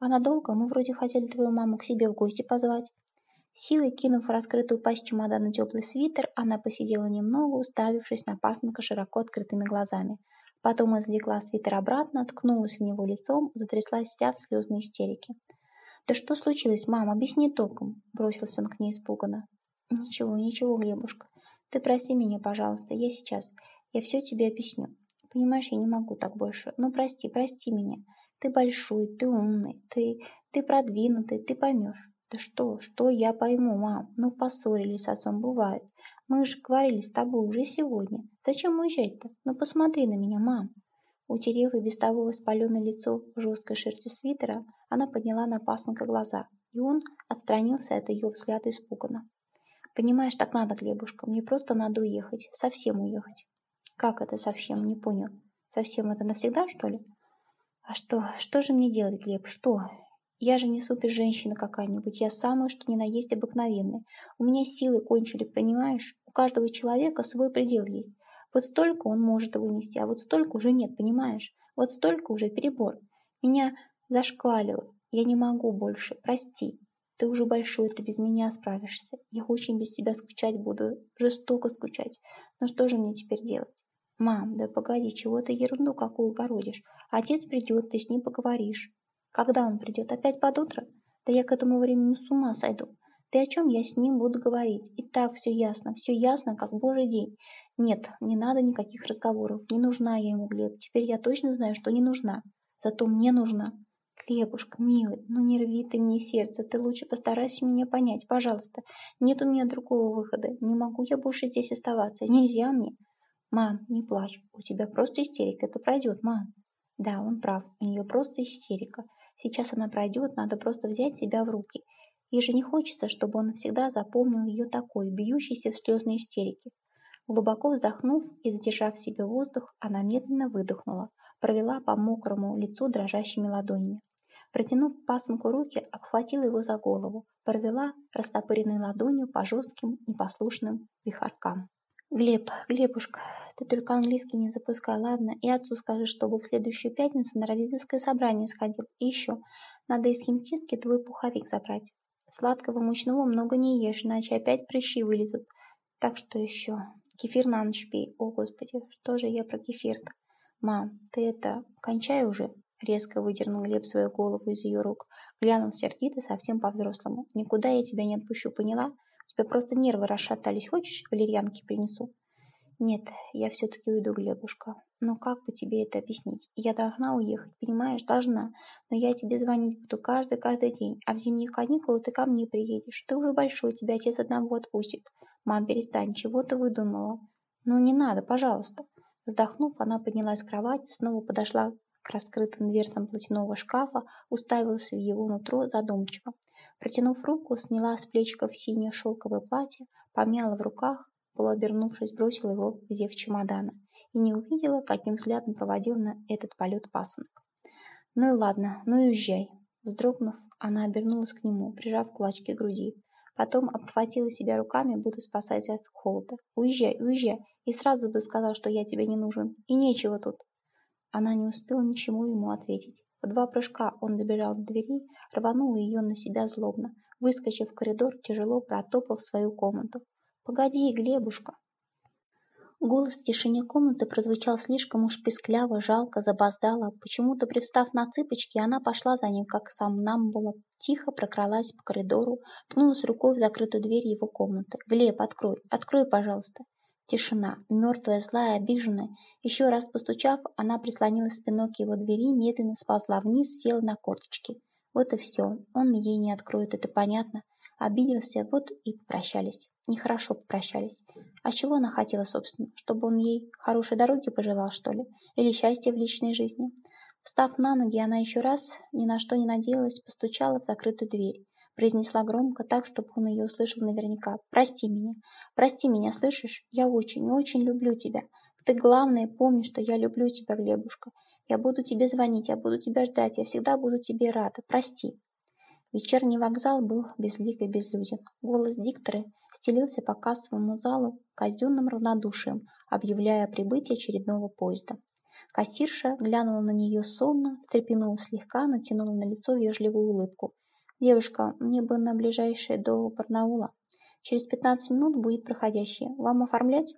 А надолго? Мы вроде хотели твою маму к себе в гости позвать. Силой кинув раскрытую пасть чемодана теплый свитер, она посидела немного, уставившись на пасынка широко открытыми глазами. Потом извлекла свитер обратно, ткнулась в него лицом, затряслась вся в слезной истерике. «Да что случилось, мам? Объясни толком!» – бросился он к ней испуганно. «Ничего, ничего, Глебушка. Ты прости меня, пожалуйста. Я сейчас. Я все тебе объясню. Понимаешь, я не могу так больше. Ну, прости, прости меня. Ты большой, ты умный, ты, ты продвинутый, ты поймешь. Да что, что я пойму, мам? Ну, поссорились с отцом, бывает. Мы же говорили с тобой уже сегодня. Зачем уезжать-то? Ну, посмотри на меня, мам. Утерев и без того воспаленное лицо жесткой шерстью свитера, она подняла на пасынка глаза, и он отстранился от ее взгляда испуганно. «Понимаешь, так надо, Глебушка, мне просто надо уехать, совсем уехать». Как это совсем? Не понял. Совсем это навсегда, что ли? А что, что же мне делать, Глеб, что? Я же не супер-женщина какая-нибудь, я самая, что ни на есть обыкновенная. У меня силы кончили, понимаешь? У каждого человека свой предел есть. Вот столько он может вынести, а вот столько уже нет, понимаешь? Вот столько уже перебор. Меня зашквалило. Я не могу больше, прости. Ты уже большой, ты без меня справишься. Я очень без тебя скучать буду, жестоко скучать. Но что же мне теперь делать? Мам, да погоди, чего ты ерунду какую городишь? Отец придет, ты с ним поговоришь. Когда он придет? Опять под утро? Да я к этому времени с ума сойду. Ты о чем я с ним буду говорить? И так все ясно, все ясно, как божий день. Нет, не надо никаких разговоров. Не нужна я ему, Глеб. Теперь я точно знаю, что не нужна. Зато мне нужна. Глебушка, милый, ну не рви ты мне сердце. Ты лучше постарайся меня понять, пожалуйста. Нет у меня другого выхода. Не могу я больше здесь оставаться. Нельзя мне. Мам, не плачь. У тебя просто истерика. Это пройдет, мам. Да, он прав. У нее просто истерика. Сейчас она пройдет, надо просто взять себя в руки. Ей же не хочется, чтобы он всегда запомнил ее такой, бьющейся в слезной истерике. Глубоко вздохнув и задержав себе воздух, она медленно выдохнула, провела по мокрому лицу дрожащими ладонями. Протянув пасынку руки, обхватила его за голову, провела растопыренной ладонью по жестким непослушным вихаркам. «Глеб, Глебушка, ты только английский не запускай, ладно? И отцу скажи, чтобы в следующую пятницу на родительское собрание сходил. И еще, надо из химчистки твой пуховик забрать. Сладкого мучного много не ешь, иначе опять прыщи вылезут. Так что еще? Кефир на ночь пей. О, Господи, что же я про кефир-то? Мам, ты это, кончай уже. Резко выдернул Глеб свою голову из ее рук. Глянул сердито, совсем по-взрослому. Никуда я тебя не отпущу, поняла? Тебя просто нервы расшатались. Хочешь, валерьянки принесу? Нет, я все-таки уйду, Глебушка. Но как бы тебе это объяснить? Я должна уехать, понимаешь? Должна. Но я тебе звонить буду каждый-каждый день. А в зимние каникулы ты ко мне приедешь. Ты уже большой, тебя отец одного отпустит. Мам, перестань, чего ты выдумала? Ну не надо, пожалуйста. Вздохнув, она поднялась с кровати, снова подошла к раскрытым дверцам платяного шкафа, уставилась в его нутро задумчиво. Протянув руку, сняла с плечиков синее шелковое платье, помяла в руках, полуобернувшись, бросила его в зев чемодана и не увидела, каким взглядом проводил на этот полет пасынок. «Ну и ладно, ну и уезжай». Вздрогнув, она обернулась к нему, прижав кулачки к груди. Потом обхватила себя руками, будто спасаясь от холода. «Уезжай, уезжай, и сразу бы сказал, что я тебе не нужен. И нечего тут». Она не успела ничему ему ответить. Два прыжка он добежал до двери, рванул ее на себя злобно. Выскочив в коридор, тяжело протопал в свою комнату. «Погоди, Глебушка!» Голос в тишине комнаты прозвучал слишком уж пескляво, жалко, запоздало. Почему-то, привстав на цыпочки, она пошла за ним, как сам нам было. Тихо прокралась по коридору, ткнулась рукой в закрытую дверь его комнаты. «Глеб, открой! Открой, пожалуйста!» Тишина, мертвая, злая, обиженная. Еще раз постучав, она прислонилась спиной к его двери, медленно сползла вниз, села на корточки. Вот и все. Он ей не откроет, это понятно. Обиделся, вот и попрощались. Нехорошо попрощались. А чего она хотела, собственно? Чтобы он ей хорошей дороги пожелал, что ли? Или счастья в личной жизни? Встав на ноги, она еще раз, ни на что не надеялась, постучала в закрытую дверь произнесла громко так, чтобы он ее услышал наверняка. «Прости меня. Прости меня, слышишь? Я очень, очень люблю тебя. Ты, главное, помни, что я люблю тебя, Глебушка. Я буду тебе звонить, я буду тебя ждать, я всегда буду тебе рада. Прости». Вечерний вокзал был безлик и безлюден. Голос диктора стелился по кассовому залу казенным равнодушием, объявляя прибытие очередного поезда. Кассирша глянула на нее сонно, встрепенулась слегка, натянула на лицо вежливую улыбку «Девушка, мне бы на ближайшее до Барнаула. Через пятнадцать минут будет проходящий. Вам оформлять?»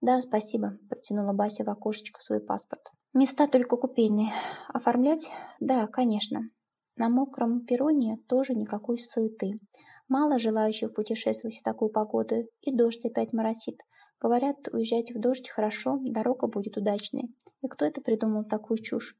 «Да, спасибо», – протянула Бася в окошечко свой паспорт. «Места только купейные. Оформлять? Да, конечно». На мокром перроне тоже никакой суеты. Мало желающих путешествовать в такую погоду, и дождь опять моросит. Говорят, уезжать в дождь хорошо, дорога будет удачной. И кто это придумал такую чушь?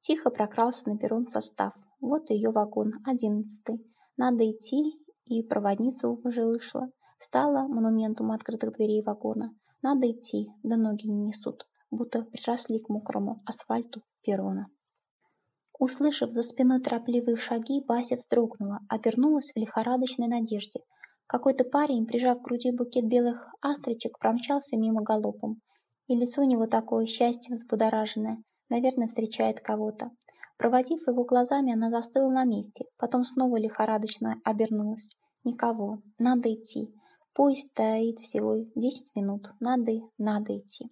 Тихо прокрался на перрон состав. Вот ее вагон, одиннадцатый. Надо идти, и проводница уже вышла. Встала монументум открытых дверей вагона. Надо идти, да ноги не несут, будто приросли к мокрому асфальту перрона. Услышав за спиной торопливые шаги, Бася вздрогнула, обернулась в лихорадочной надежде. Какой-то парень, прижав к груди букет белых астрочек, промчался мимо галопом. И лицо у него такое счастьем взбудораженное. Наверное, встречает кого-то. Проводив его глазами, она застыла на месте, потом снова лихорадочно обернулась. Никого. Надо идти. Поезд стоит всего десять минут. Надо, надо идти.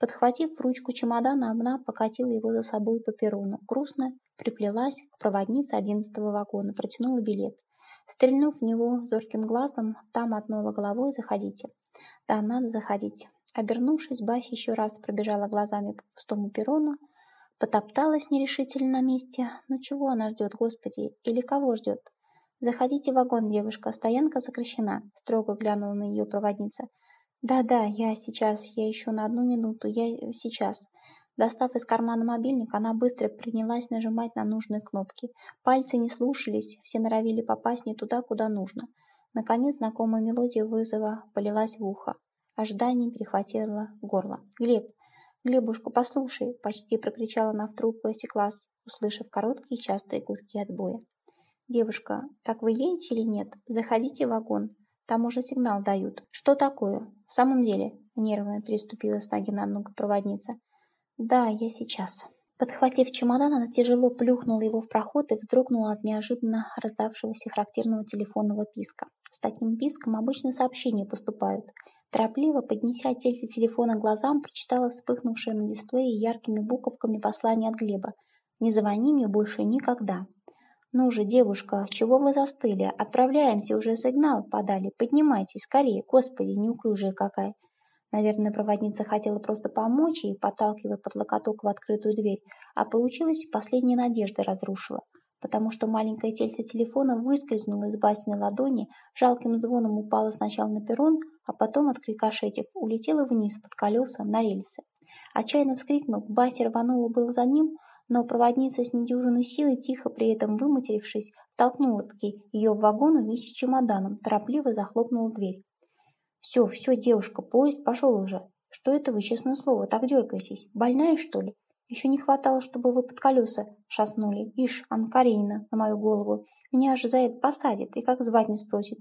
Подхватив ручку чемодана, она покатила его за собой по перрону. Грустно приплелась к проводнице одиннадцатого вагона, протянула билет. Стрельнув в него зорким глазом, та мотнула головой «Заходите». «Да, надо заходить». Обернувшись, Бася еще раз пробежала глазами по пустому перрону, потопталась нерешительно на месте. Ну чего она ждет, господи? Или кого ждет? «Заходите в вагон, девушка, стоянка сокращена», — строго глянула на ее проводница. «Да-да, я сейчас, я еще на одну минуту, я сейчас». Достав из кармана мобильник, она быстро принялась нажимать на нужные кнопки. Пальцы не слушались, все норовили попасть не туда, куда нужно. Наконец знакомая мелодия вызова полилась в ухо. Ожидание перехватило горло. «Глеб! Глебушка, послушай!» — почти прокричала она в трубку осеклась, услышав короткие частые гудки отбоя. «Девушка, так вы едете или нет? Заходите в вагон. Там уже сигнал дают. Что такое? В самом деле?» Нервно переступила с ноги на ногу проводница. «Да, я сейчас». Подхватив чемодан, она тяжело плюхнула его в проход и вздрогнула от неожиданно раздавшегося характерного телефонного писка. С таким писком обычно сообщения поступают. Торопливо, поднеся тельце телефона глазам, прочитала вспыхнувшее на дисплее яркими буковками послание от Глеба. «Не звони мне больше никогда». «Ну же, девушка, чего вы застыли? Отправляемся, уже сигнал подали. Поднимайтесь, скорее. Господи, неуклюжая какая!» Наверное, проводница хотела просто помочь ей, подталкивая под локоток в открытую дверь, а получилось, последняя надежда разрушила, потому что маленькое тельце телефона выскользнуло из Басиной ладони, жалким звоном упало сначала на перрон, а потом, отрикошетив, улетело вниз под колеса на рельсы. Отчаянно вскрикнув, Бася рванула было за ним, но проводница с недюжиной силой, тихо при этом выматерившись, втолкнула-таки ее в вагон вместе с чемоданом, торопливо захлопнула дверь. «Все, все, девушка, поезд пошел уже. Что это вы, честное слово, так дергаетесь? Больная, что ли? Еще не хватало, чтобы вы под колеса шаснули. Ишь, Анна Каренина, на мою голову. Меня же за это посадят и как звать не спросит.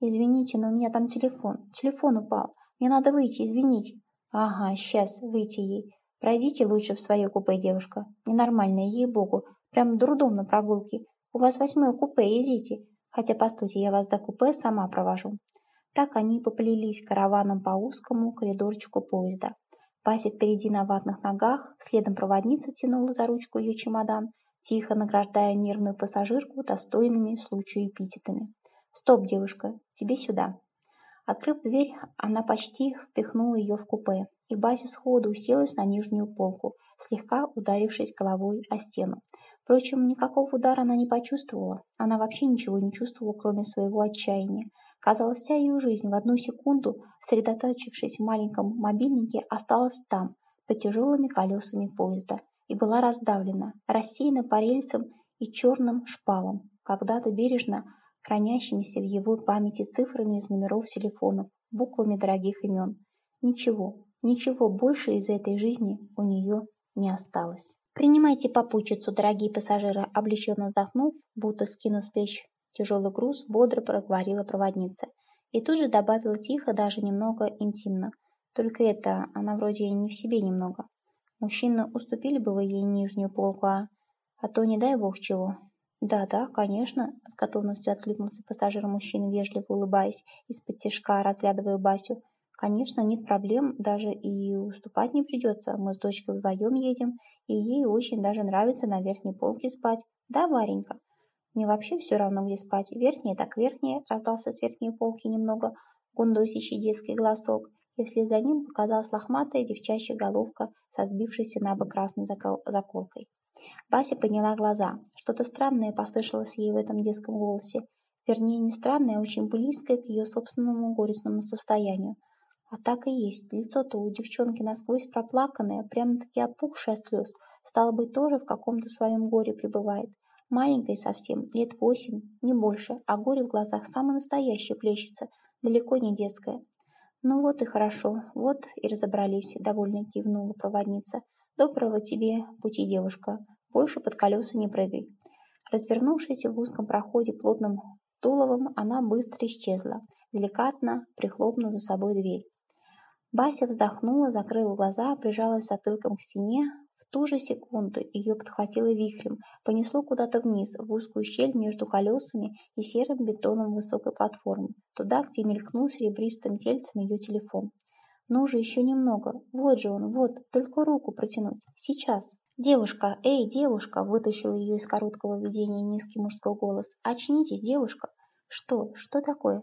Извините, но у меня там телефон. Телефон упал. Мне надо выйти, извините. Ага, сейчас, выйти ей. Пройдите лучше в свое купе, девушка. Ненормальная, ей-богу. Прям дурдом на прогулке. У вас восьмое купе, идите. Хотя, постойте, я вас до купе сама провожу. Так они поплелись караваном по узкому коридорчику поезда. Вася впереди на ватных ногах, следом проводница тянула за ручку ее чемодан, тихо награждая нервную пассажирку достойными случаю эпитетами. «Стоп, девушка, тебе сюда!» Открыв дверь, она почти впихнула ее в купе, и Бася сходу уселась на нижнюю полку, слегка ударившись головой о стену. Впрочем, никакого удара она не почувствовала. Она вообще ничего не чувствовала, кроме своего отчаяния. Казалось, вся ее жизнь в одну секунду, сосредоточившись в маленьком мобильнике, осталась там, под тяжелыми колесами поезда, и была раздавлена, рассеяна по рельсам и черным шпалам, когда-то бережно хранящимися в его памяти цифрами из номеров телефонов, буквами дорогих имен. Ничего, ничего больше из этой жизни у нее не осталось. «Принимайте попутчицу, дорогие пассажиры», облегченно вздохнув, будто скинув с плеч Тяжелый груз бодро проговорила проводница. И тут же добавила тихо, даже немного интимно. Только это, она вроде не в себе немного. Мужчины уступили бы вы ей нижнюю полку, а... А то не дай бог чего. Да-да, конечно, с готовностью откликнулся пассажир мужчины, вежливо улыбаясь, из-под тяжка разглядывая Басю. Конечно, нет проблем, даже и уступать не придется. Мы с дочкой вдвоем едем, и ей очень даже нравится на верхней полке спать. Да, Варенька? Мне вообще все равно, где спать. Верхнее так верхнее, раздался с верхней полки немного гундосящий детский голосок, и вслед за ним показалась лохматая девчачья головка со сбившейся на бок красной заколкой. Бася подняла глаза. Что-то странное послышалось ей в этом детском голосе. Вернее, не странное, а очень близкое к ее собственному горестному состоянию. А так и есть. Лицо-то у девчонки насквозь проплаканное, прямо-таки опухшее слез. Стало быть, тоже в каком-то своем горе пребывает. Маленькой совсем, лет восемь, не больше, а горе в глазах самое настоящее плещется, далеко не детское. «Ну вот и хорошо, вот и разобрались», — довольно кивнула проводница. «Доброго тебе пути, девушка. Больше под колеса не прыгай». Развернувшись в узком проходе плотным туловом, она быстро исчезла, деликатно прихлопнув за собой дверь. Бася вздохнула, закрыла глаза, прижалась затылком к стене. В ту же секунду ее подхватило вихрем, понесло куда-то вниз, в узкую щель между колесами и серым бетоном высокой платформы, туда, где мелькнул серебристым тельцем ее телефон. Ну же, еще немного. Вот же он, вот, только руку протянуть. Сейчас. «Девушка! Эй, девушка!» – вытащил ее из короткого видения низкий мужской голос. «Очнитесь, девушка!» «Что? Что такое?»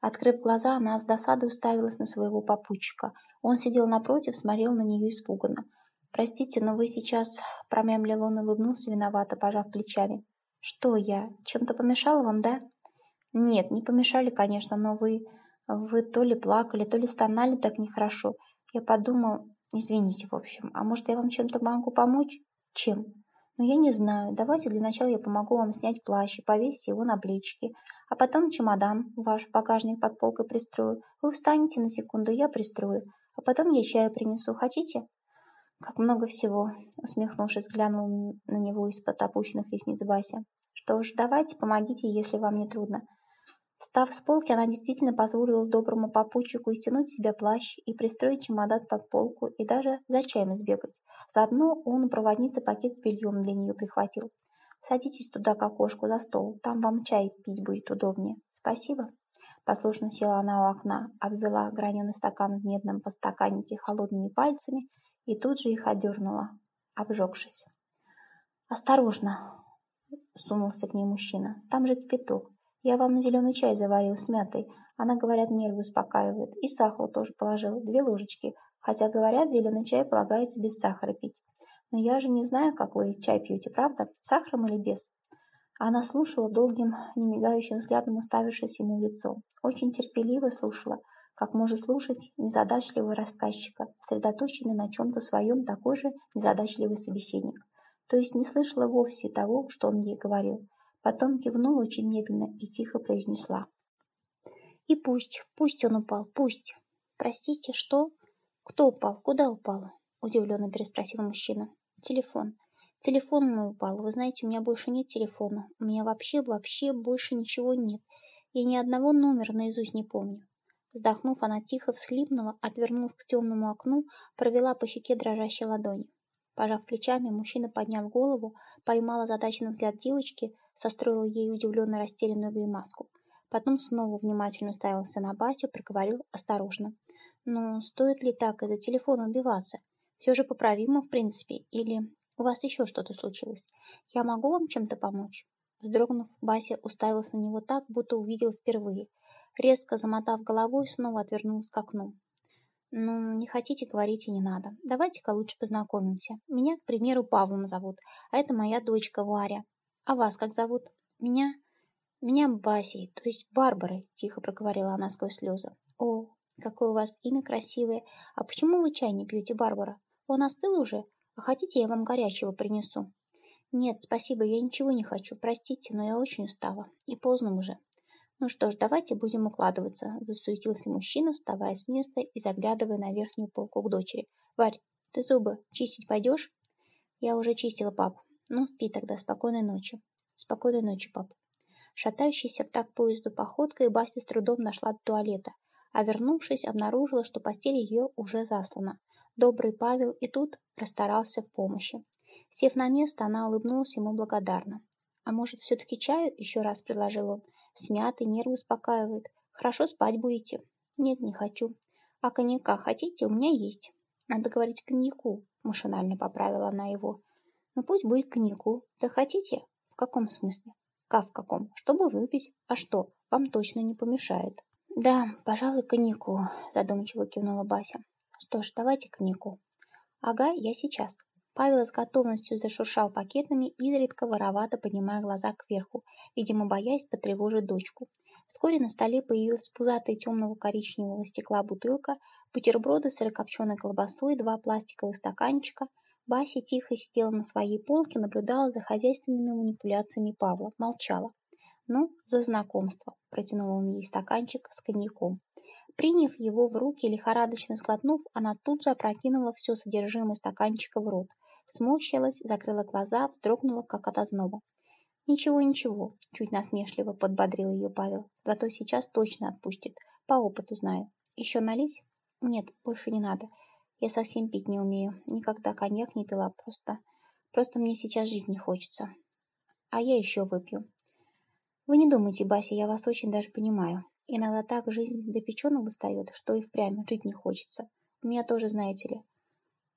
Открыв глаза, она с досадой уставилась на своего попутчика. Он сидел напротив, смотрел на нее испуганно. «Простите, но вы сейчас...» — промямлил он и улыбнулся виновато, пожав плечами. «Что я? Чем-то помешала вам, да?» «Нет, не помешали, конечно, но вы... Вы то ли плакали, то ли стонали так нехорошо. Я подумал... Извините, в общем. А может, я вам чем-то могу помочь? Чем? Ну, я не знаю. Давайте для начала я помогу вам снять плащ и повесить его на плечики. А потом чемодан ваш в багажник под полкой пристрою. Вы встанете на секунду, я пристрою. А потом я чаю принесу. Хотите? Как много всего, усмехнувшись, глянул на него из-под опущенных ресниц Бася. Что ж, давайте, помогите, если вам не трудно. Встав с полки, она действительно позволила доброму попутчику стянуть с себя плащ и пристроить чемодан под полку и даже за чаем сбегать. Заодно он у проводницы пакет с бельем для нее прихватил. «Садитесь туда к окошку за стол, там вам чай пить будет удобнее». «Спасибо». Послушно села она у окна, обвела граненый стакан в медном подстаканнике холодными пальцами и тут же их одернула, обжегшись. «Осторожно!» — сунулся к ней мужчина. «Там же кипяток. Я вам зеленый чай заварил с мятой. Она, говорят, нервы успокаивает. И сахар тоже положил, две ложечки. Хотя, говорят, зеленый чай полагается без сахара пить. Но я же не знаю, как вы чай пьете, правда? С сахаром или без?» Она слушала долгим, немигающим взглядом, уставившись ему в лицо. Очень терпеливо слушала, как может слушать незадачливого рассказчика, сосредоточенный на чем-то своем такой же незадачливый собеседник. То есть не слышала вовсе того, что он ей говорил. Потом кивнула очень медленно и тихо произнесла. «И пусть, пусть он упал, пусть. Простите, что? Кто упал? Куда упал?» Удивленно переспросил мужчина. «Телефон. Телефон мой упал. Вы знаете, у меня больше нет телефона. У меня вообще, вообще больше ничего нет. Я ни одного номера наизусть не помню. Вздохнув, она тихо всхлипнула, отвернулась к темному окну, провела по щеке дрожащей ладонью. Пожав плечами, мужчина поднял голову, поймал озадаченный взгляд девочки, состроил ей удивленно растерянную гримаску. Потом снова внимательно уставился на Басю, проговорил осторожно. «Ну, стоит ли так из-за телефона убиваться? Все же поправимо, в принципе. Или у вас еще что-то случилось? Я могу вам чем-то помочь?» Вздрогнув, Бася уставился на него так, будто увидел впервые. Резко замотав головой, снова отвернулась к окну. «Ну, не хотите, говорите, не надо. Давайте-ка лучше познакомимся. Меня, к примеру, Павлом зовут, а это моя дочка Варя. А вас как зовут? Меня? Меня Басей, то есть Барбарой», — тихо проговорила она сквозь слезы. «О, какое у вас имя красивое. А почему вы чай не пьете, Барбара? Он остыл уже? А хотите, я вам горячего принесу?» «Нет, спасибо, я ничего не хочу. Простите, но я очень устала. И поздно уже». «Ну что ж, давайте будем укладываться», – засуетился мужчина, вставая с места и заглядывая на верхнюю полку к дочери. «Варь, ты зубы чистить пойдешь?» «Я уже чистила, пап. Ну, спи тогда, спокойной ночи». «Спокойной ночи, пап». Шатающаяся в так поезду походкой, Бася с трудом нашла до туалета, а вернувшись, обнаружила, что постель ее уже заслана. Добрый Павел и тут расстарался в помощи. Сев на место, она улыбнулась ему благодарно. «А может, все-таки чаю?» – еще раз предложил он. Смятый, нервы успокаивает. Хорошо спать будете? Нет, не хочу. А коньяка хотите? У меня есть. Надо говорить коньяку, машинально поправила она его. Ну пусть будет коньяку. Да хотите? В каком смысле? Как в каком? Чтобы выпить. А что? Вам точно не помешает. Да, пожалуй, коньяку, задумчиво кивнула Бася. Что ж, давайте коньяку. Ага, я сейчас. Павел с готовностью зашуршал пакетами, изредка воровато поднимая глаза кверху, видимо, боясь потревожить дочку. Вскоре на столе появилась пузатая темного коричневого стекла бутылка, бутерброды с сырокопченой колбасой, два пластиковых стаканчика. Бася тихо сидела на своей полке, наблюдала за хозяйственными манипуляциями Павла, молчала. «Ну, за знакомство», – протянул он ей стаканчик с коньяком. Приняв его в руки, лихорадочно сглотнув, она тут же опрокинула все содержимое стаканчика в рот – Смущалась, закрыла глаза, вздрогнула, как от озноба. «Ничего, ничего», — чуть насмешливо подбодрил ее Павел. «Зато сейчас точно отпустит. По опыту знаю. Еще налить?» Нет, больше не надо. Я совсем пить не умею. Никогда коньяк не пила. Просто... Просто мне сейчас жить не хочется. А я еще выпью. Вы не думайте, Бася, я вас очень даже понимаю. Иногда так жизнь до печенок достает, что и впрямь жить не хочется. У меня тоже, знаете ли.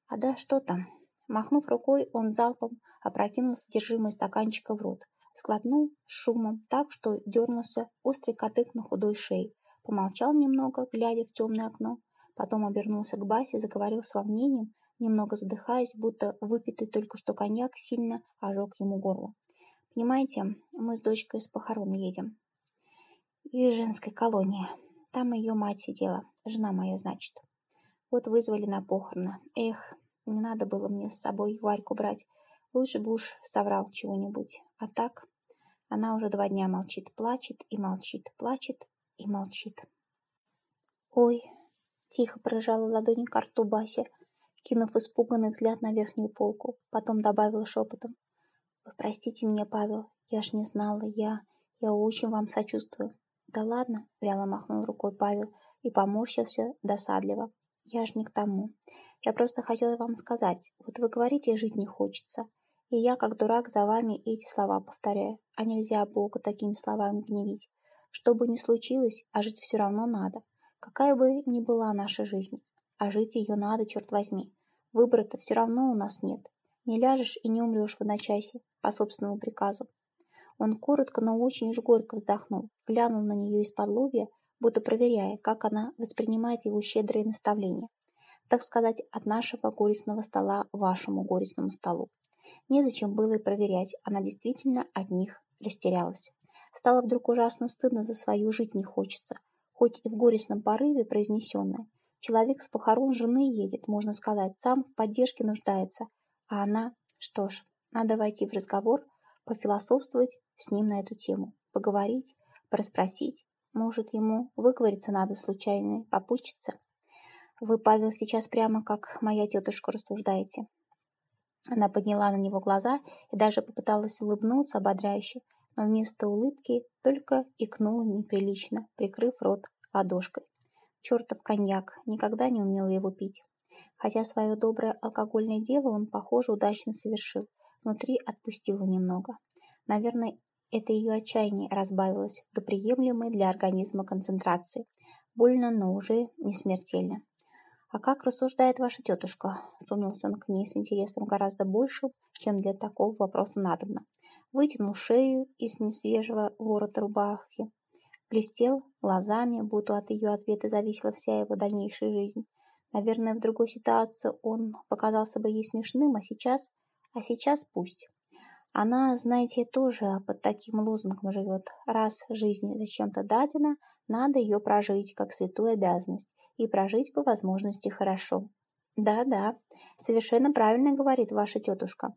А да что там? Махнув рукой, он залпом опрокинул содержимое стаканчика в рот. Сглотнул с шумом так, что дернулся острый катык на худой шее. Помолчал немного, глядя в темное окно. Потом обернулся к Басе, заговорил с волнением, немного задыхаясь, будто выпитый только что коньяк сильно ожег ему горло. «Понимаете, мы с дочкой с похорон едем. Из женской колонии. Там ее мать сидела, жена моя, значит. Вот вызвали на похороны. Эх, не надо было мне с собой Варьку брать. Лучше бы уж соврал чего-нибудь. А так, она уже два дня молчит, плачет и молчит, плачет и молчит. «Ой!» — тихо прижала ладони к рту Бася, кинув испуганный взгляд на верхнюю полку. Потом добавила шепотом. «Вы простите меня, Павел, я ж не знала, я... я очень вам сочувствую». «Да ладно», — вяло махнул рукой Павел и поморщился досадливо. «Я ж не к тому. Я просто хотела вам сказать, вот вы говорите, жить не хочется. И я, как дурак, за вами эти слова повторяю. А нельзя Бога такими словами гневить. Что бы ни случилось, а жить все равно надо. Какая бы ни была наша жизнь. А жить ее надо, черт возьми. Выбора-то все равно у нас нет. Не ляжешь и не умрешь в одночасье по собственному приказу. Он коротко, но очень уж горько вздохнул, глянул на нее из-под лобья, будто проверяя, как она воспринимает его щедрые наставления так сказать, от нашего горестного стола вашему горестному столу. Незачем было и проверять, она действительно от них растерялась. Стало вдруг ужасно стыдно за свою жить не хочется, хоть и в горестном порыве произнесенное. Человек с похорон жены едет, можно сказать, сам в поддержке нуждается, а она, что ж, надо войти в разговор, пофилософствовать с ним на эту тему, поговорить, проспросить, может, ему выговориться надо случайно, попутчиться. Вы, Павел, сейчас прямо как моя тетушка рассуждаете. Она подняла на него глаза и даже попыталась улыбнуться ободряюще, но вместо улыбки только икнула неприлично, прикрыв рот ладошкой. Чертов коньяк, никогда не умел его пить. Хотя свое доброе алкогольное дело он, похоже, удачно совершил. Внутри отпустило немного. Наверное, это ее отчаяние разбавилось до приемлемой для организма концентрации. Больно, но уже не смертельно. «А как рассуждает ваша тетушка?» Сунулся он к ней с интересом гораздо большим, чем для такого вопроса надобно. Вытянул шею из несвежего ворота рубахи. Блестел глазами, будто от ее ответа зависела вся его дальнейшая жизнь. Наверное, в другой ситуации он показался бы ей смешным, а сейчас... А сейчас пусть. Она, знаете, тоже под таким лозунгом живет. Раз жизнь зачем-то дадена, надо ее прожить, как святую обязанность и прожить по возможности хорошо. Да-да, совершенно правильно говорит ваша тетушка.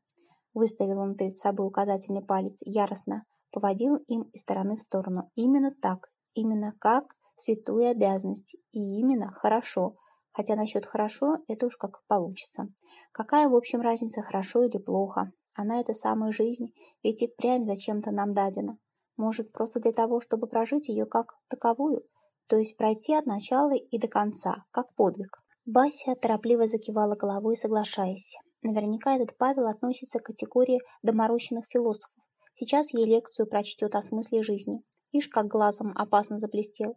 Выставил он перед собой указательный палец, яростно поводил им из стороны в сторону. Именно так, именно как святую обязанность, и именно хорошо. Хотя насчет хорошо, это уж как получится. Какая, в общем, разница, хорошо или плохо? Она это самая жизнь, ведь и впрямь зачем-то нам дадена. Может, просто для того, чтобы прожить ее как таковую? То есть пройти от начала и до конца, как подвиг. Бася торопливо закивала головой, соглашаясь. Наверняка этот Павел относится к категории доморощенных философов. Сейчас ей лекцию прочтет о смысле жизни. Ишь, как глазом опасно заблестел.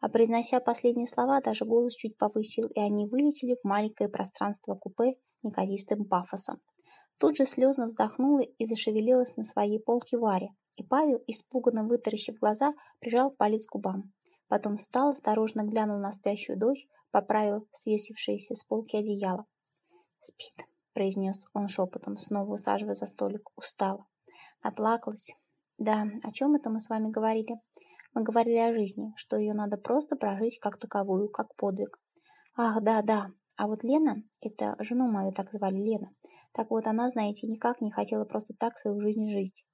А произнося последние слова, даже голос чуть повысил, и они вылетели в маленькое пространство купе неказистым пафосом. Тут же слезно вздохнула и зашевелилась на своей полке Варя, и Павел, испуганно вытаращив глаза, прижал палец к губам. Потом встал, осторожно глянул на спящую дочь, поправил свесившееся с полки одеяло. «Спит», — произнес он шепотом, снова усаживая за столик. Устала. Наплакалась. «Да, о чем это мы с вами говорили?» «Мы говорили о жизни, что ее надо просто прожить как таковую, как подвиг». «Ах, да, да. А вот Лена, это жену мою так звали Лена, так вот она, знаете, никак не хотела просто так свою жизнь жить,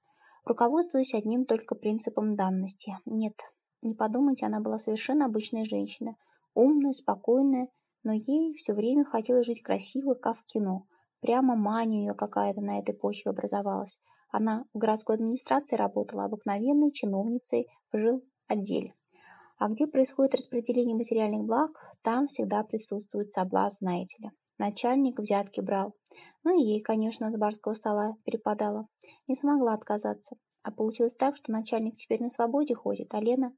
руководствуясь одним только принципом данности. Нет, не подумайте, она была совершенно обычная женщина, умная, спокойная, но ей все время хотелось жить красиво, как в кино. Прямо мания ее какая-то на этой почве образовалась. Она в городской администрации работала обыкновенной чиновницей в жил отделе. А где происходит распределение материальных благ, там всегда присутствует соблазн, знаете ли. Начальник взятки брал. Ну и ей, конечно, с барского стола перепадала. Не смогла отказаться. А получилось так, что начальник теперь на свободе ходит, а Лена...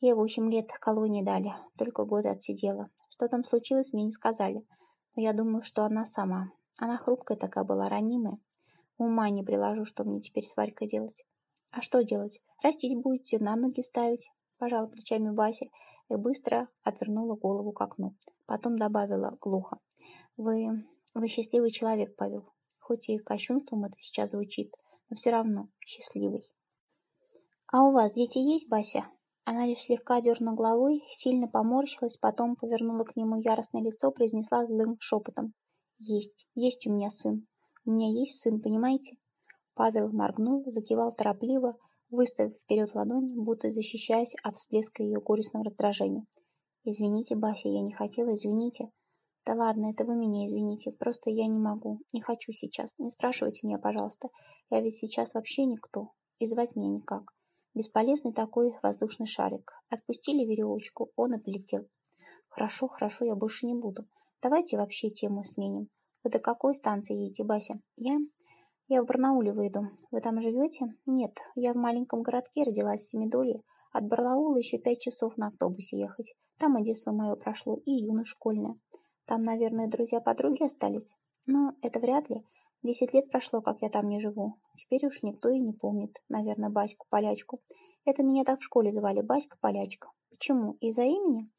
Ей восемь лет колонии дали, только годы отсидела. Что там случилось, мне не сказали. Но я думаю, что она сама. Она хрупкая такая была, ранимая. Ума не приложу, что мне теперь с Варькой делать. А что делать? Растить будете, на ноги ставить. Пожала плечами Бася и быстро отвернула голову к окну. Потом добавила глухо. Вы... вы счастливый человек, Павел. Хоть и кощунством это сейчас звучит, но все равно счастливый. А у вас дети есть, Бася? Она лишь слегка дернула головой, сильно поморщилась, потом повернула к нему яростное лицо, произнесла злым шепотом. «Есть, есть у меня сын. У меня есть сын, понимаете?» Павел моргнул, закивал торопливо, выставив вперед ладонь, будто защищаясь от всплеска ее горестного раздражения. «Извините, Бася, я не хотела, извините». «Да ладно, это вы меня извините, просто я не могу, не хочу сейчас, не спрашивайте меня, пожалуйста. Я ведь сейчас вообще никто, и звать меня никак. Бесполезный такой воздушный шарик. Отпустили веревочку, он и полетел. Хорошо, хорошо, я больше не буду. Давайте вообще тему сменим. Вы до какой станции едете, Бася? Я... Я в Барнауле выйду. Вы там живете? Нет, я в маленьком городке родилась в Семидолье. От Барнаула еще пять часов на автобусе ехать. Там и детство мое прошло, и юность. Там, наверное, друзья-подруги остались. Но это вряд ли. Десять лет прошло, как я там не живу. Теперь уж никто и не помнит, наверное, Баську-полячку. Это меня так в школе звали, Баська-полячка. Почему? Из-за имени?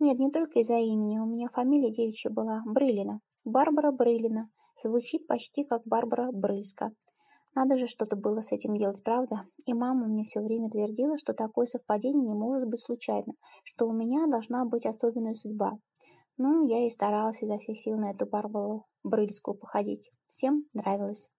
Нет, не только из-за имени. У меня фамилия девичья была Брылина. Барбара Брылина. Звучит почти как Барбара Брыльска. Надо же что-то было с этим делать, правда? И мама мне все время твердила, что такое совпадение не может быть случайным, что у меня должна быть особенная судьба. Ну, я и старалась изо всех сил на эту Барбару Брыльскую походить. Всем нравилось.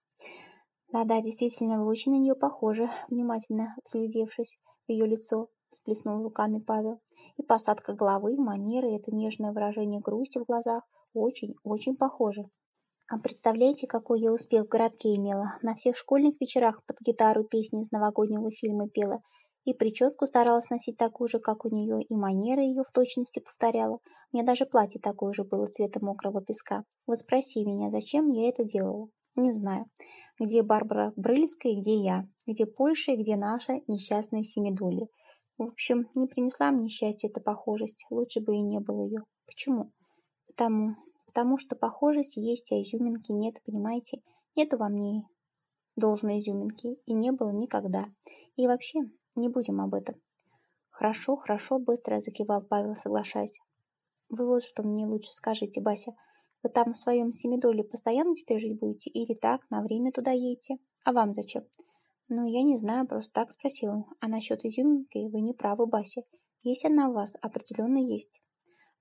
Да-да, действительно, вы очень на нее похожи, внимательно вследевшись в ее лицо, всплеснул руками Павел. И посадка головы, манеры, это нежное выражение грусти в глазах очень, очень похожи. А представляете, какой я успех в городке имела? На всех школьных вечерах под гитару песни из новогоднего фильма пела – и прическу старалась носить такую же, как у нее, и манеры ее в точности повторяла. У меня даже платье такое же было цвета мокрого песка. Вот спроси меня, зачем я это делала? Не знаю. Где Барбара Брыльская где я? Где Польша и где наша несчастная Семидули? В общем, не принесла мне счастья эта похожесть. Лучше бы и не было ее. Почему? Потому, потому что похожесть есть, а изюминки нет, понимаете? Нету во мне должной изюминки, и не было никогда. И вообще, не будем об этом. Хорошо, хорошо, быстро закивал Павел, соглашаясь. Вы вот что мне лучше скажите, Бася. Вы там в своем семидоле постоянно теперь жить будете или так, на время туда едете? А вам зачем? Ну, я не знаю, просто так спросила. А насчет изюминки вы не правы, Бася. Есть она у вас, определенно есть.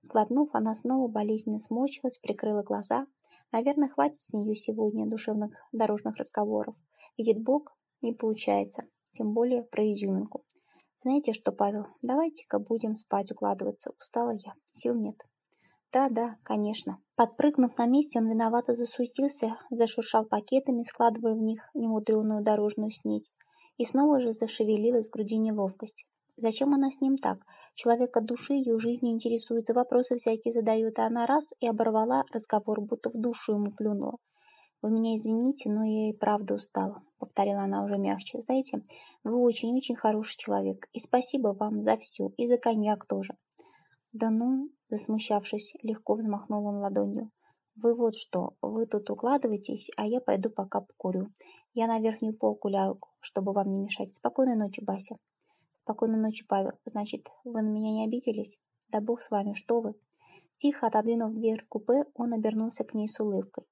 Сглотнув, она снова болезненно сморщилась, прикрыла глаза. Наверное, хватит с нее сегодня душевных дорожных разговоров. Видит Бог, не получается тем более про изюминку. Знаете что, Павел, давайте-ка будем спать укладываться. Устала я, сил нет. Да, да, конечно. Подпрыгнув на месте, он виновато засуетился, зашуршал пакетами, складывая в них немудреную дорожную снедь. И снова же зашевелилась в груди неловкость. Зачем она с ним так? Человека души ее жизнью интересуется, вопросы всякие задает, а она раз и оборвала разговор, будто в душу ему плюнула. «Вы меня извините, но я и правда устала», — повторила она уже мягче. «Знаете, вы очень-очень хороший человек, и спасибо вам за все, и за коньяк тоже». «Да ну», — засмущавшись, легко взмахнул он ладонью. «Вы вот что, вы тут укладывайтесь, а я пойду пока покурю. Я на верхнюю полку лягу, чтобы вам не мешать. Спокойной ночи, Бася». «Спокойной ночи, Павел. Значит, вы на меня не обиделись? Да бог с вами, что вы?» Тихо отодвинув дверь купе, он обернулся к ней с улыбкой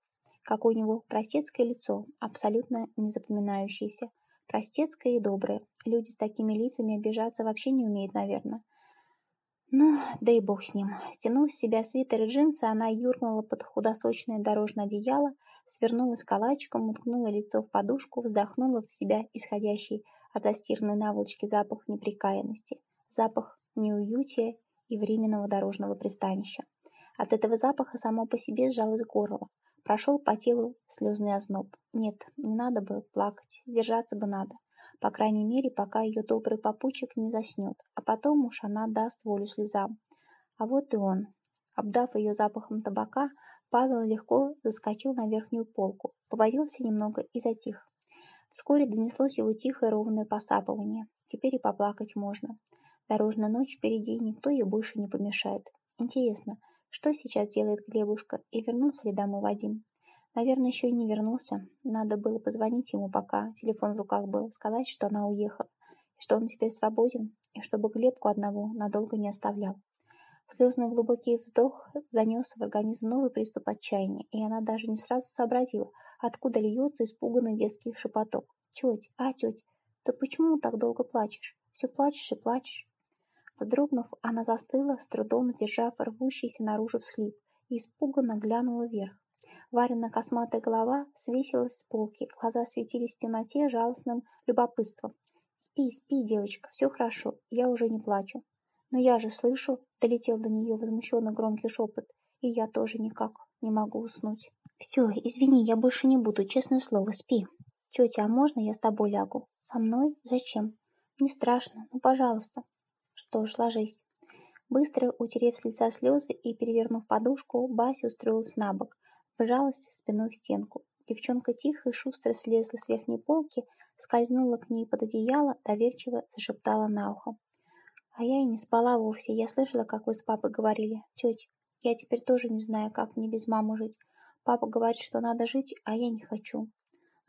как у него простецкое лицо, абсолютно незапоминающееся. Простецкое и доброе. Люди с такими лицами обижаться вообще не умеют, наверное. Ну, да и бог с ним. Стянув с себя свитер и джинсы, она юркнула под худосочное дорожное одеяло, свернулась калачиком, уткнула лицо в подушку, вздохнула в себя исходящий от застиранной наволочки запах неприкаянности, запах неуютия и временного дорожного пристанища. От этого запаха само по себе сжалось горло, Прошел по телу слезный озноб. Нет, не надо бы плакать, держаться бы надо. по крайней мере, пока ее добрый попутчик не заснет, а потом уж она даст волю слезам. А вот и он. Обдав ее запахом табака, Павел легко заскочил на верхнюю полку, повозился немного и затих. Вскоре донеслось его тихое ровное посапывание. Теперь и поплакать можно. Дорожная ночь впереди, никто ей больше не помешает. Интересно, что сейчас делает Глебушка и вернулся ли домой Вадим? Наверное, еще и не вернулся. Надо было позвонить ему, пока телефон в руках был, сказать, что она уехала, что он теперь свободен, и чтобы Глебку одного надолго не оставлял. Слезный глубокий вздох занес в организм новый приступ отчаяния, и она даже не сразу сообразила, откуда льется испуганный детский шепоток. «Теть, а, теть, ты почему так долго плачешь? Все плачешь и плачешь». Вздрогнув, она застыла, с трудом сдержав рвущийся наружу всхлип, и испуганно глянула вверх. Варина косматая голова свесилась с полки, глаза светились в темноте жалостным любопытством. «Спи, спи, девочка, все хорошо, я уже не плачу». «Но я же слышу», — долетел до нее возмущенно громкий шепот, «и я тоже никак не могу уснуть». «Все, извини, я больше не буду, честное слово, спи». «Тетя, а можно я с тобой лягу?» «Со мной? Зачем?» «Не страшно, ну, пожалуйста». «Что ж, ложись». Быстро утерев с лица слезы и перевернув подушку, Бася устроилась на бок, вжалась спиной в стенку. Девчонка тихо и шустро слезла с верхней полки, скользнула к ней под одеяло, доверчиво зашептала на ухо. А я и не спала вовсе. Я слышала, как вы с папой говорили. Тетя, я теперь тоже не знаю, как мне без мамы жить. Папа говорит, что надо жить, а я не хочу.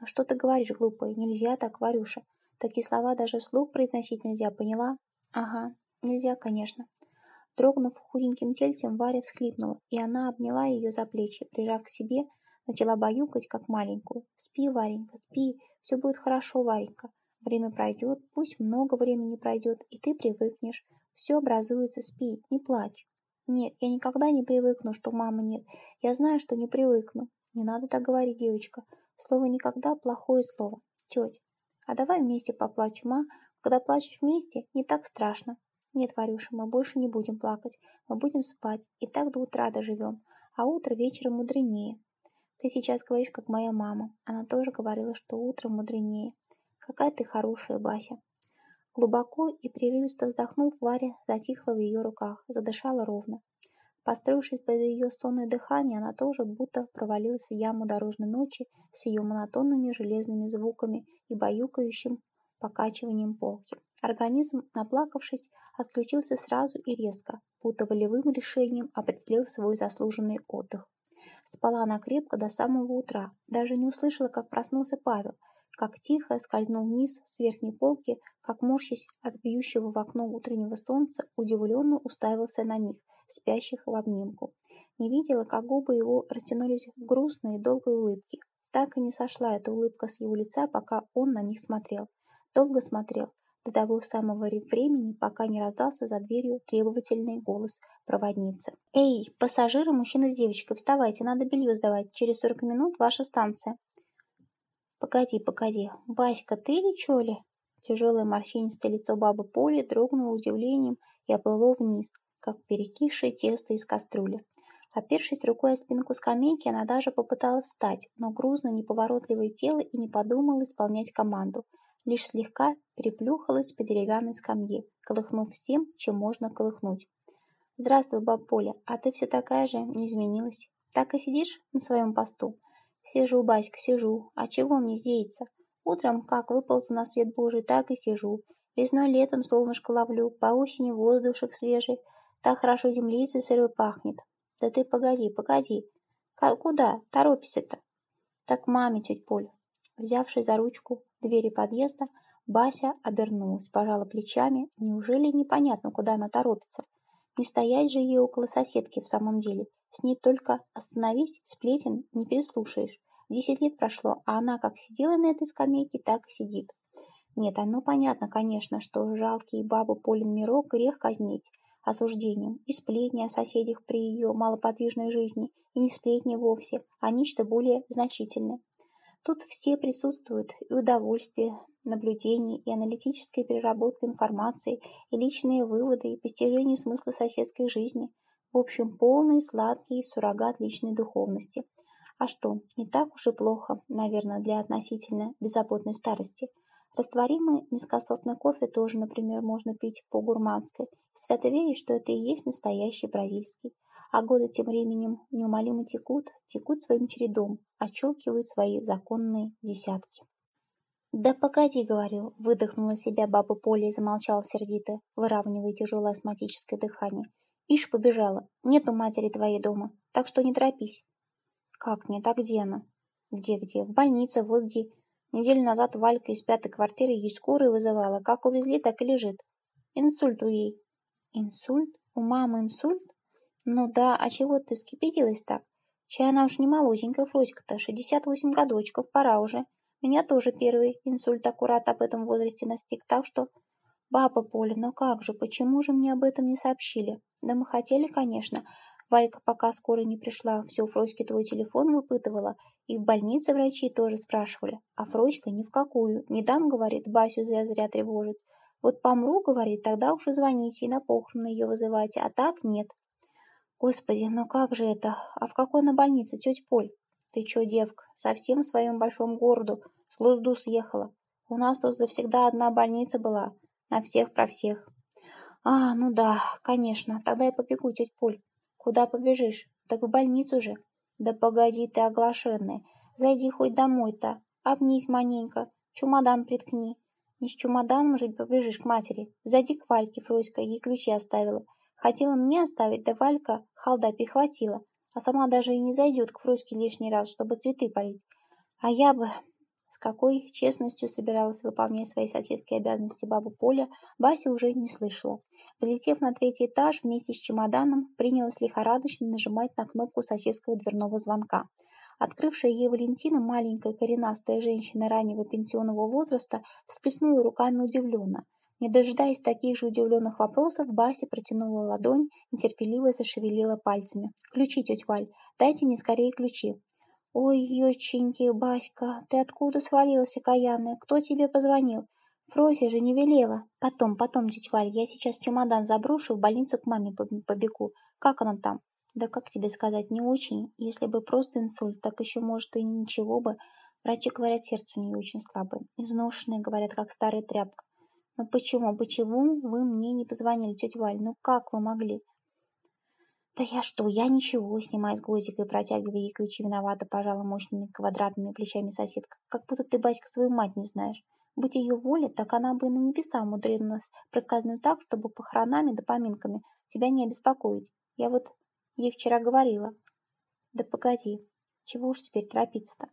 Ну что ты говоришь, глупая? Нельзя так, Варюша. Такие слова даже вслух произносить нельзя, поняла? Ага, нельзя, конечно. Дрогнув худеньким тельцем, Варя всхлипнула, и она обняла ее за плечи, прижав к себе, начала баюкать, как маленькую. «Спи, Варенька, спи, все будет хорошо, Варенька. Время пройдет, пусть много времени пройдет, и ты привыкнешь. Все образуется, спи, не плачь. Нет, я никогда не привыкну, что мамы нет. Я знаю, что не привыкну. Не надо так говорить, девочка. Слово «никогда» – плохое слово. Тетя, а давай вместе поплачем, а? Когда плачешь вместе, не так страшно. Нет, Варюша, мы больше не будем плакать. Мы будем спать. И так до утра доживем. А утро вечером мудренее. Ты сейчас говоришь, как моя мама. Она тоже говорила, что утро мудренее. Какая ты хорошая, Бася. Глубоко и прерывисто вздохнув, Варя затихла в ее руках, задышала ровно. Построившись под ее сонное дыхание, она тоже будто провалилась в яму дорожной ночи с ее монотонными железными звуками и баюкающим покачиванием полки. Организм, наплакавшись, отключился сразу и резко, будто волевым решением определил свой заслуженный отдых. Спала она крепко до самого утра, даже не услышала, как проснулся Павел – как тихо скользнул вниз с верхней полки, как морщись от бьющего в окно утреннего солнца, удивленно уставился на них, спящих в обнимку. Не видела, как губы его растянулись в грустные долгой улыбки. Так и не сошла эта улыбка с его лица, пока он на них смотрел. Долго смотрел, до того самого времени, пока не раздался за дверью требовательный голос проводницы. «Эй, пассажиры, мужчина с девочкой, вставайте, надо белье сдавать. Через сорок минут ваша станция». «Погоди, погоди, Васька, ты ли чё ли?» Тяжелое морщинистое лицо бабы Поли дрогнуло удивлением и оплыло вниз, как перекисшее тесто из кастрюли. Опершись рукой о спинку скамейки, она даже попыталась встать, но грузно неповоротливое тело и не подумала исполнять команду. Лишь слегка переплюхалась по деревянной скамье, колыхнув всем, чем можно колыхнуть. «Здравствуй, баб Поля, а ты все такая же, не изменилась. Так и сидишь на своем посту?» Сижу, Баська, сижу. А чего мне здесь? Утром, как выползу на свет Божий, так и сижу. Весной летом солнышко ловлю, по осени воздушек свежий. Так хорошо землицы сырой пахнет. Да ты погоди, погоди. Куда? Торопишься-то? Так маме, тетя Поль. Взявшись за ручку двери подъезда, Бася обернулась, пожала плечами. Неужели непонятно, куда она торопится? Не стоять же ей около соседки в самом деле. С ней только остановись, сплетен не переслушаешь. Десять лет прошло, а она как сидела на этой скамейке, так и сидит. Нет, оно понятно, конечно, что жалкий бабу Полин мирок грех казнить осуждением, и сплетни о соседях при ее малоподвижной жизни, и не сплетни вовсе, а нечто более значительное. Тут все присутствуют, и удовольствие, наблюдение, и аналитическая переработка информации, и личные выводы, и постижение смысла соседской жизни – в общем, полный сладкий суррогат личной духовности. А что, не так уж и плохо, наверное, для относительно беззаботной старости. Растворимый низкосортный кофе тоже, например, можно пить по-гурмански, свято верить, что это и есть настоящий бразильский. А годы тем временем неумолимо текут, текут своим чередом, отщелкивают свои законные десятки. «Да погоди, — говорю, — выдохнула себя баба Поля и замолчала сердито, выравнивая тяжелое астматическое дыхание. Ишь побежала, нету матери твоей дома, так что не торопись». «Как нет, а где она?» «Где-где? В больнице, вот где. Неделю назад Валька из пятой квартиры ей скорую вызывала. Как увезли, так и лежит. Инсульт у ей». «Инсульт? У мамы инсульт?» «Ну да, а чего ты вскипятилась так? Чай она уж не молоденькая, Фроська-то, шестьдесят восемь годочков, пора уже. Меня тоже первый инсульт аккурат об этом возрасте настиг, так что...» «Баба Поля, ну как же, почему же мне об этом не сообщили? Да мы хотели, конечно. Валька пока скоро не пришла, все у Фроськи твой телефон выпытывала, и в больнице врачи тоже спрашивали. А Фроська ни в какую. Не дам, говорит, Басю зря зря тревожить. Вот помру, говорит, тогда уж и звоните и на похороны ее вызывайте, а так нет. Господи, ну как же это? А в какой на больнице, тетя Поль? Ты че, девка, совсем в своем большом городу с лузду съехала? У нас тут завсегда одна больница была, на всех про всех. А, ну да, конечно, тогда я побегу, тетя Поль. Куда побежишь? Так в больницу же. Да погоди ты, оглашенная, зайди хоть домой-то, обнись маненько, чемодан приткни. Не с чемоданом же побежишь к матери. Зайди к Вальке, Фроська, ей ключи оставила. Хотела мне оставить, да Валька халда перехватила, а сама даже и не зайдет к Фруське лишний раз, чтобы цветы полить. А я бы... С какой честностью собиралась выполнять свои соседские обязанности баба Поля, Бася уже не слышала. Влетев на третий этаж вместе с чемоданом, принялась лихорадочно нажимать на кнопку соседского дверного звонка. Открывшая ей Валентина, маленькая коренастая женщина раннего пенсионного возраста, всплеснула руками удивленно. Не дожидаясь таких же удивленных вопросов, Бася протянула ладонь, нетерпеливо зашевелила пальцами. «Ключи, тетя Валь, дайте мне скорее ключи». «Ой, еченьки, Баська, ты откуда свалилась, окаянная? Кто тебе позвонил? Фрося же не велела». «Потом, потом, тетя Валь, я сейчас чемодан заброшу, в больницу к маме побегу. Как она там?» «Да как тебе сказать, не очень. Если бы просто инсульт, так еще, может, и ничего бы. Врачи говорят, сердце у нее очень слабое. Изношенное, говорят, как старая тряпка. «Ну почему, почему вы мне не позвонили, тетя Валь? Ну как вы могли?» «Да я что, я ничего», — снимая с гвоздика и протягивая ей ключи, виновата, пожала мощными квадратными плечами соседка. «Как будто ты, Баська, свою мать не знаешь. Будь ее воля, так она бы на небеса умудрилась проскользнуть так, чтобы похоронами да поминками тебя не обеспокоить. Я вот ей вчера говорила». «Да погоди, чего уж теперь торопиться-то?»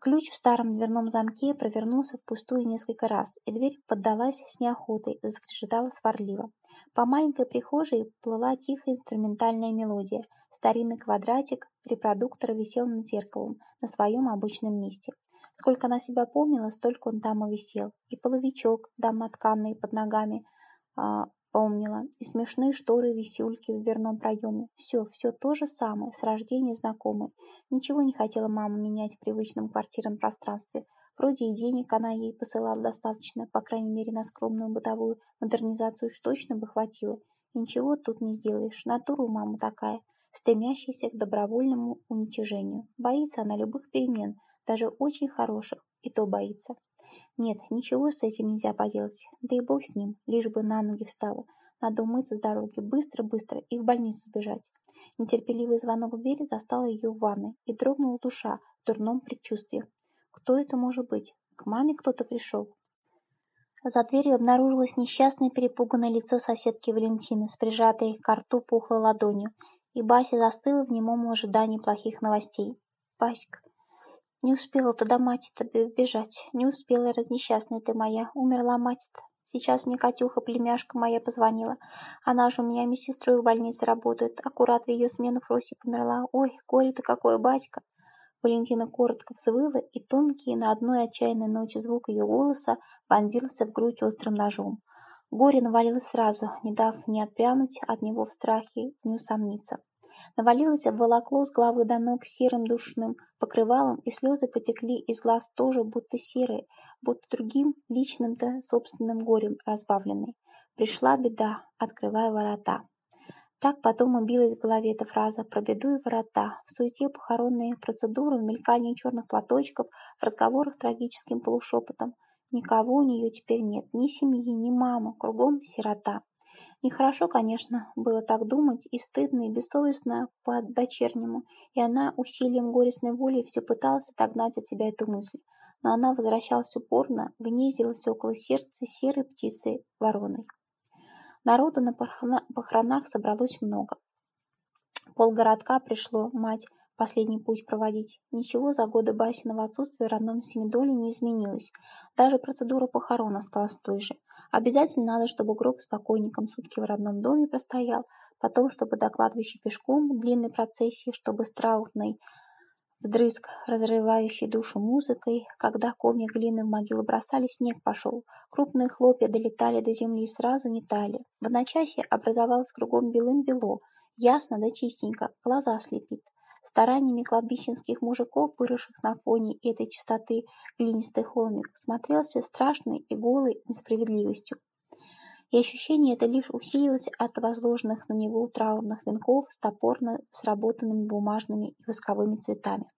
Ключ в старом дверном замке провернулся впустую несколько раз, и дверь поддалась с неохотой, заскрежетала сварливо. По маленькой прихожей плыла тихая инструментальная мелодия. Старинный квадратик репродуктора висел над зеркалом, на своем обычном месте. Сколько она себя помнила, столько он там и висел. И половичок, домотканный под ногами, а, Помнила. И смешные шторы-висюльки в дверном проеме. Все, все то же самое, с рождения знакомой. Ничего не хотела мама менять в привычном квартирном пространстве. Вроде и денег она ей посылала достаточно, по крайней мере на скромную бытовую модернизацию уж точно бы хватило. Ничего тут не сделаешь, натура у мамы такая, стремящаяся к добровольному уничижению. Боится она любых перемен, даже очень хороших, и то боится. Нет, ничего с этим нельзя поделать. Да и бог с ним, лишь бы на ноги встала. Надо умыться с дороги, быстро-быстро и в больницу бежать. Нетерпеливый звонок в дверь застал ее в ванной, и дрогнула душа в дурном предчувствии. Кто это может быть? К маме кто-то пришел. За дверью обнаружилось несчастное перепуганное лицо соседки Валентины с прижатой к рту пухлой ладонью, и Бася застыла в немом ожидании плохих новостей. «Баська, не успела тогда мать-то бежать, не успела, разнесчастная ты моя, умерла мать-то. Сейчас мне Катюха, племяшка моя, позвонила. Она же у меня медсестрой в больнице работает. Аккурат в ее смену Фроси померла. Ой, горе-то какое, батька!» Валентина коротко взвыла, и тонкий на одной отчаянной ночи звук ее голоса вонзился в грудь острым ножом. Горе навалилось сразу, не дав ни отпрянуть от него в страхе, ни усомниться навалилось, обволокло с головы до ног серым душным покрывалом, и слезы потекли из глаз тоже, будто серые, будто другим личным-то собственным горем разбавленной. Пришла беда, открывая ворота. Так потом убилась в голове эта фраза про беду и ворота, в суете похоронные процедуры, в мелькании черных платочков, в разговорах трагическим полушепотом. Никого у нее теперь нет, ни семьи, ни мамы, кругом сирота. Нехорошо, конечно, было так думать, и стыдно, и бессовестно по-дочернему, и она усилием горестной воли все пыталась отогнать от себя эту мысль. Но она возвращалась упорно, гнездилась около сердца серой птицей вороной. Народу на похоронах собралось много. Полгородка пришло мать последний путь проводить. Ничего за годы Басиного отсутствия в родном Семидоле не изменилось. Даже процедура похорон осталась той же. Обязательно надо, чтобы гроб с покойником сутки в родном доме простоял, потом, чтобы до кладбища пешком, длинной процессии, чтобы с траурной вдрызг, разрывающей душу музыкой, когда комья глины в могилу бросали, снег пошел. Крупные хлопья долетали до земли и сразу не тали. В одночасье образовалось кругом белым-бело, ясно да чистенько, глаза слепит. Стараниями кладбищенских мужиков, выросших на фоне этой чистоты глинистый холмик, смотрелся страшной и голой несправедливостью. И ощущение это лишь усилилось от возложенных на него траурных венков с топорно сработанными бумажными и восковыми цветами.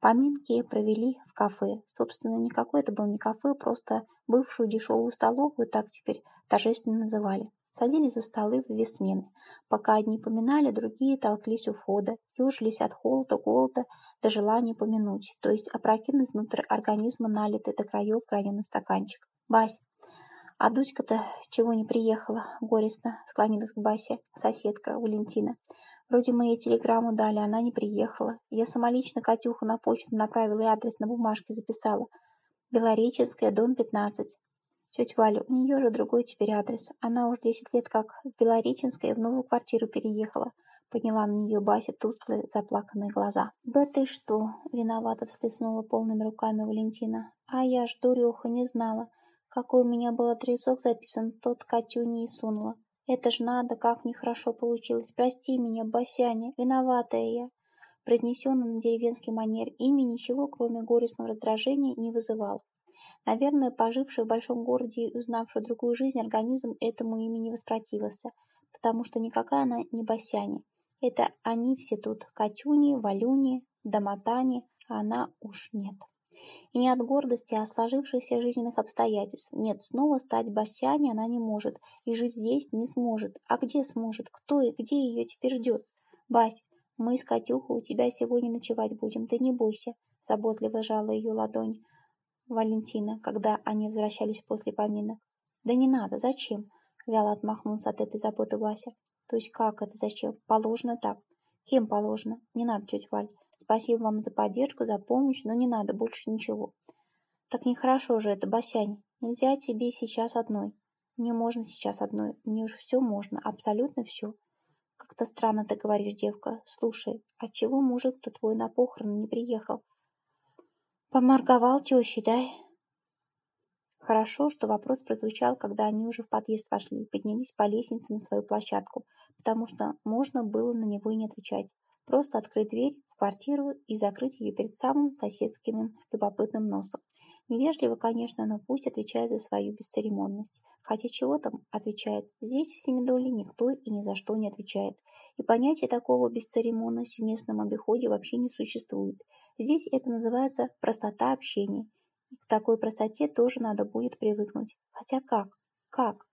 Поминки провели в кафе. Собственно, никакое это было не кафе, просто бывшую дешевую столовую так теперь торжественно называли. Садились за столы в две смены. Пока одни поминали, другие толклись у входа, ежились от холода, голода до желания помянуть, то есть опрокинуть внутрь организма налитый до краев граненый стаканчик. «Бась, а Дуська-то чего не приехала?» — горестно склонилась к Басе соседка Валентина. «Вроде мы ей телеграмму дали, она не приехала. Я самолично Катюху на почту направила и адрес на бумажке записала. Белореченская, дом 15. Тетя Валя, у нее же другой теперь адрес. Она уж десять лет как в Белореченской в новую квартиру переехала. Подняла на нее Бася тусклые заплаканные глаза. «Да ты что?» — виновато всплеснула полными руками Валентина. «А я ж, дуреха, не знала. Какой у меня был адресок записан, тот Катюне и сунула. Это ж надо, как нехорошо получилось. Прости меня, Басяня, виноватая я». Произнесенный на деревенский манер имя ничего, кроме горестного раздражения, не вызывал. Наверное, поживший в большом городе и узнавший другую жизнь организм этому имени воспротивился, потому что никакая она не Басяне. Это они все тут, Катюни, Валюни, Домотани, а она уж нет. И не от гордости, а сложившихся жизненных обстоятельств. Нет, снова стать Басяне она не может, и жить здесь не сможет. А где сможет? Кто и где ее теперь ждет? Бась, мы с Катюхой у тебя сегодня ночевать будем, ты не бойся. Заботливо жала ее ладонь. Валентина, когда они возвращались после поминок. «Да не надо, зачем?» — вяло отмахнулся от этой заботы Вася. «То есть как это зачем? Положено так. Кем положено? Не надо, тетя Валь. Спасибо вам за поддержку, за помощь, но не надо больше ничего». «Так нехорошо же это, Басянь. Нельзя тебе сейчас одной». «Мне можно сейчас одной. Мне уж все можно, абсолютно все». «Как-то странно ты говоришь, девка. Слушай, отчего мужик-то твой на похороны не приехал? Поморговал тещей, да? Хорошо, что вопрос прозвучал, когда они уже в подъезд вошли и поднялись по лестнице на свою площадку, потому что можно было на него и не отвечать. Просто открыть дверь в квартиру и закрыть ее перед самым соседским любопытным носом. Невежливо, конечно, но пусть отвечает за свою бесцеремонность. Хотя чего там отвечает? Здесь, в Семидоле, никто и ни за что не отвечает. И понятия такого бесцеремонности в местном обиходе вообще не существует. Здесь это называется простота общения. И к такой простоте тоже надо будет привыкнуть. Хотя как? Как?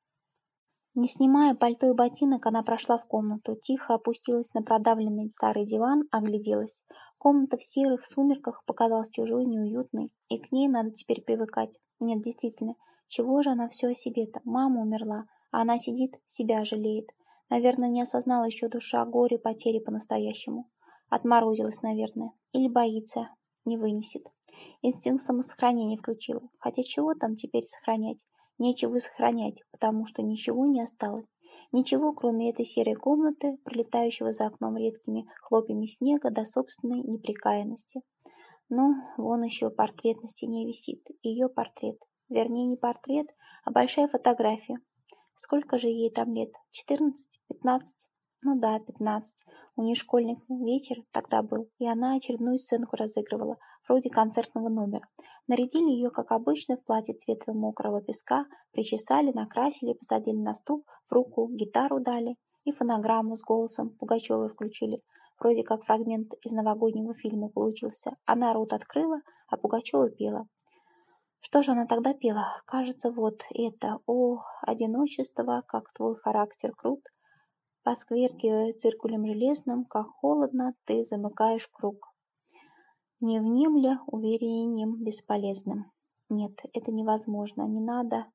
Не снимая пальто и ботинок, она прошла в комнату, тихо опустилась на продавленный старый диван, огляделась. Комната в серых сумерках показалась чужой, неуютной, и к ней надо теперь привыкать. Нет, действительно, чего же она все о себе-то? Мама умерла, а она сидит, себя жалеет. Наверное, не осознала еще душа горе потери по-настоящему. Отморозилась, наверное. Или боится, не вынесет. Инстинкт самосохранения включила. Хотя чего там теперь сохранять? Нечего сохранять, потому что ничего не осталось. Ничего, кроме этой серой комнаты, пролетающего за окном редкими хлопьями снега до собственной неприкаянности. Ну, вон еще портрет на стене висит. Ее портрет. Вернее, не портрет, а большая фотография. Сколько же ей там лет? Четырнадцать? Пятнадцать? Ну да, пятнадцать. У нее школьный вечер тогда был, и она очередную сценку разыгрывала, вроде концертного номера. Нарядили ее, как обычно, в платье цвета мокрого песка, причесали, накрасили, посадили на стул, в руку гитару дали и фонограмму с голосом Пугачевой включили. Вроде как фрагмент из новогоднего фильма получился. Она рот открыла, а Пугачева пела. Что же она тогда пела? Кажется, вот это. О, одиночество, как твой характер крут. Поскверкивая циркулем железным, как холодно ты замыкаешь круг. Не внемля уверением бесполезным. Нет, это невозможно, не надо,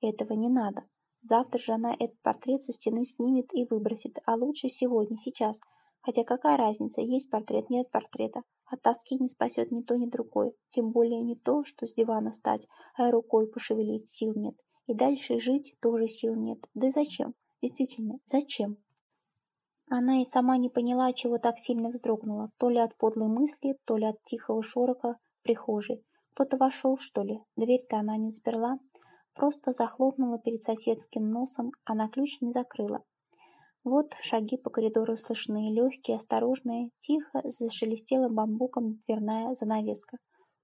этого не надо. Завтра же она этот портрет со стены снимет и выбросит, а лучше сегодня, сейчас. Хотя какая разница, есть портрет, нет портрета. От тоски не спасет ни то, ни другое. Тем более не то, что с дивана встать, а рукой пошевелить сил нет. И дальше жить тоже сил нет. Да зачем? Действительно, зачем? Она и сама не поняла, чего так сильно вздрогнула. То ли от подлой мысли, то ли от тихого шорока в прихожей. Кто-то вошел, что ли? Дверь-то она не заперла. Просто захлопнула перед соседским носом, а на ключ не закрыла. Вот шаги по коридору слышны, легкие, осторожные, тихо зашелестела бамбуком дверная занавеска.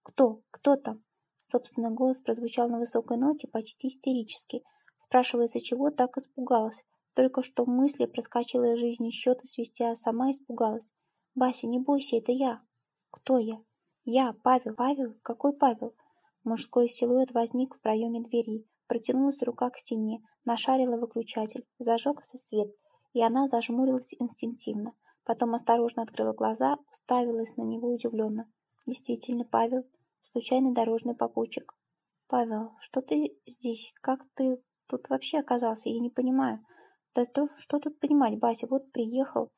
«Кто? Кто там?» Собственный голос прозвучал на высокой ноте, почти истерически. Спрашивается, чего так испугалась. Только что мысли проскочила из жизни счеты а сама испугалась. «Бася, не бойся, это я». «Кто я?» «Я, Павел». «Павел? Какой Павел?» Мужской силуэт возник в проеме двери. Протянулась рука к стене, нашарила выключатель. Зажегся свет — и она зажмурилась инстинктивно. Потом осторожно открыла глаза, уставилась на него удивленно. Действительно, Павел, случайный дорожный попутчик. Павел, что ты здесь? Как ты тут вообще оказался? Я не понимаю. Да то, что тут понимать, Бася, вот приехал.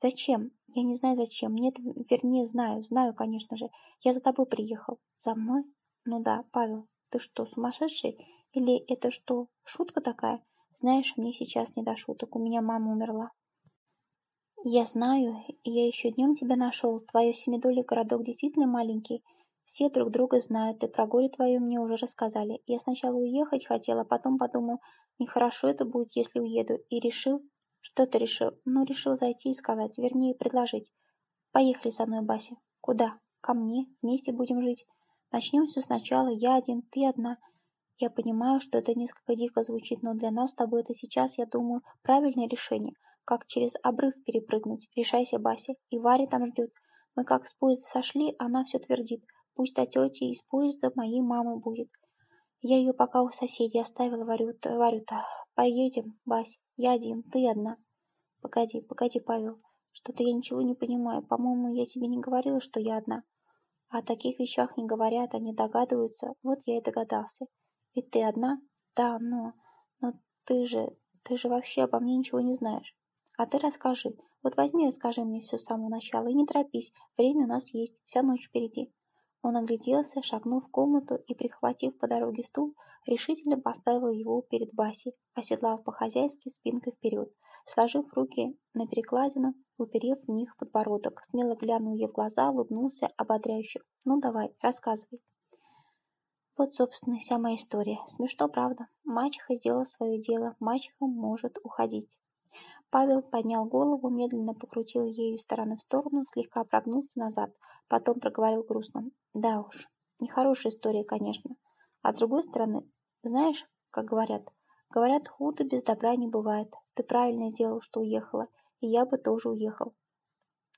Зачем? Я не знаю зачем. Нет, вернее, знаю. Знаю, конечно же. Я за тобой приехал. За мной? Ну да, Павел. Ты что, сумасшедший? Или это что, шутка такая? Знаешь, мне сейчас не до шуток, у меня мама умерла. Я знаю, я еще днем тебя нашел. Твое семидолье городок действительно маленький. Все друг друга знают, и про горе твое мне уже рассказали. Я сначала уехать хотела, потом подумал, нехорошо это будет, если уеду, и решил... Что ты решил? Ну, решил зайти и сказать, вернее, предложить. Поехали со мной, Бася. Куда? Ко мне. Вместе будем жить. Начнем все сначала. Я один, ты одна. Я понимаю, что это несколько дико звучит, но для нас с тобой это сейчас, я думаю, правильное решение. Как через обрыв перепрыгнуть. Решайся, Бася. И Варя там ждет. Мы как с поезда сошли, она все твердит. Пусть та тетя из поезда моей мамы будет. Я ее пока у соседей оставила, Варю-то, Варю-то. Поедем, Бась. Я один, ты одна. Погоди, погоди, Павел. Что-то я ничего не понимаю. По-моему, я тебе не говорила, что я одна. О таких вещах не говорят, они догадываются. Вот я и догадался. Ведь ты одна? Да, но... Но ты же... Ты же вообще обо мне ничего не знаешь. А ты расскажи. Вот возьми расскажи мне все с самого начала и не торопись. Время у нас есть, вся ночь впереди. Он огляделся, шагнул в комнату и, прихватив по дороге стул, решительно поставил его перед Басей, оседлав по-хозяйски спинкой вперед, сложив руки на перекладину, уперев в них подбородок, смело глянул ей в глаза, улыбнулся ободряюще. «Ну давай, рассказывай». Вот, собственно, вся моя история. Смешно, правда? Мачеха сделала свое дело. Мачеха может уходить. Павел поднял голову, медленно покрутил ею стороны в сторону, слегка прогнулся назад. Потом проговорил грустно. Да уж, нехорошая история, конечно. А с другой стороны, знаешь, как говорят? Говорят, худо без добра не бывает. Ты правильно сделал, что уехала. И я бы тоже уехал.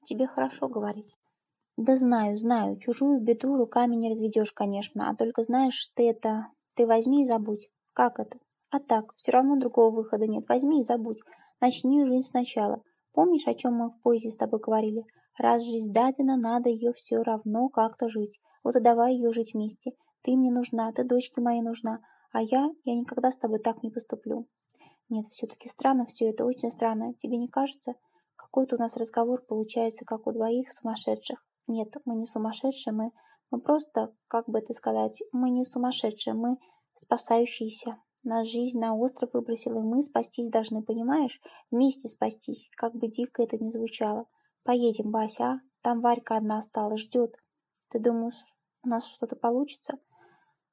Тебе хорошо говорить. Да знаю, знаю, чужую беду руками не разведешь, конечно, а только знаешь, ты это... Ты возьми и забудь. Как это? А так, все равно другого выхода нет. Возьми и забудь. Начни жизнь сначала. Помнишь, о чем мы в поезде с тобой говорили? Раз жизнь дадена, надо ее все равно как-то жить. Вот и давай ее жить вместе. Ты мне нужна, ты дочке моей нужна. А я, я никогда с тобой так не поступлю. Нет, все-таки странно все это, очень странно. Тебе не кажется? Какой-то у нас разговор получается, как у двоих сумасшедших. Нет, мы не сумасшедшие, мы, мы просто, как бы это сказать, мы не сумасшедшие, мы спасающиеся. Нас жизнь на остров выбросила, и мы спастись должны, понимаешь? Вместе спастись, как бы дико это ни звучало. Поедем, Бася, а? Там Варька одна осталась, ждет. Ты думаешь, у нас что-то получится?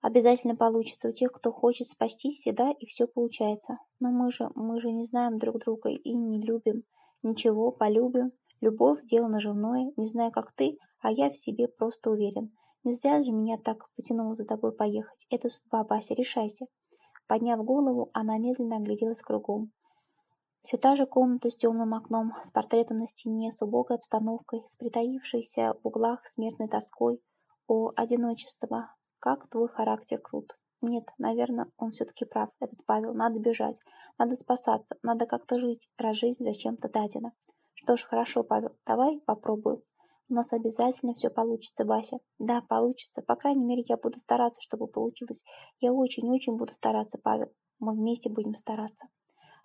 Обязательно получится. У тех, кто хочет спастись, всегда и все получается. Но мы же, мы же не знаем друг друга и не любим. Ничего, полюбим. Любовь – дело наживное, не знаю, как ты, а я в себе просто уверен. Не зря же меня так потянуло за тобой поехать. Это судьба, Бася, решайся. Подняв голову, она медленно огляделась кругом. Все та же комната с темным окном, с портретом на стене, с убогой обстановкой, с притаившейся в углах смертной тоской. О, одиночество! как твой характер крут. Нет, наверное, он все-таки прав, этот Павел. Надо бежать, надо спасаться, надо как-то жить, раз жизнь зачем-то дадена. Что ж, хорошо, Павел, давай попробуем. У нас обязательно все получится, Бася. Да, получится. По крайней мере, я буду стараться, чтобы получилось. Я очень-очень буду стараться, Павел. Мы вместе будем стараться.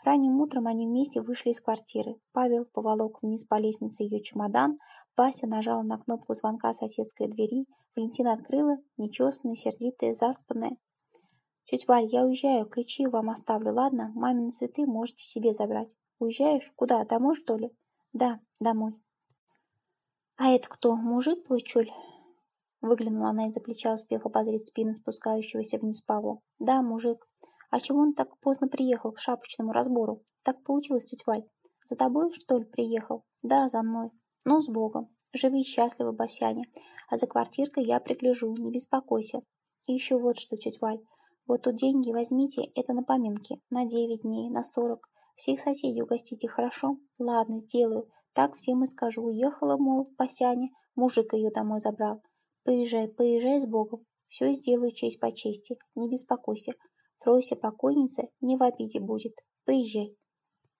Ранним утром они вместе вышли из квартиры. Павел поволок вниз по лестнице ее чемодан. Бася нажала на кнопку звонка соседской двери. Валентина открыла, нечестная, сердитая, заспанная. «Тетя Валь, я уезжаю, ключи вам оставлю, ладно? Мамины цветы можете себе забрать. Уезжаешь? Куда? Домой, что ли?» «Да, домой». «А это кто, мужик твой, чуль?» Выглянула она из-за плеча, успев обозреть спину спускающегося вниз Павла. «Да, мужик. А чего он так поздно приехал к шапочному разбору? Так получилось, тетя Валь. За тобой, что ли, приехал? Да, за мной. Ну, с Богом. Живи счастливо, Басяне. А за квартиркой я пригляжу, не беспокойся. И еще вот что, тетя Валь. Вот тут деньги возьмите, это на поминки, на девять дней, на сорок. Всех соседей угостите, хорошо? Ладно, делаю. Так всем и скажу. Уехала, мол, Басяне, мужик ее домой забрал. Поезжай, поезжай с Богом. Все сделаю честь по чести, не беспокойся. Фрося покойница не в обиде будет. Поезжай.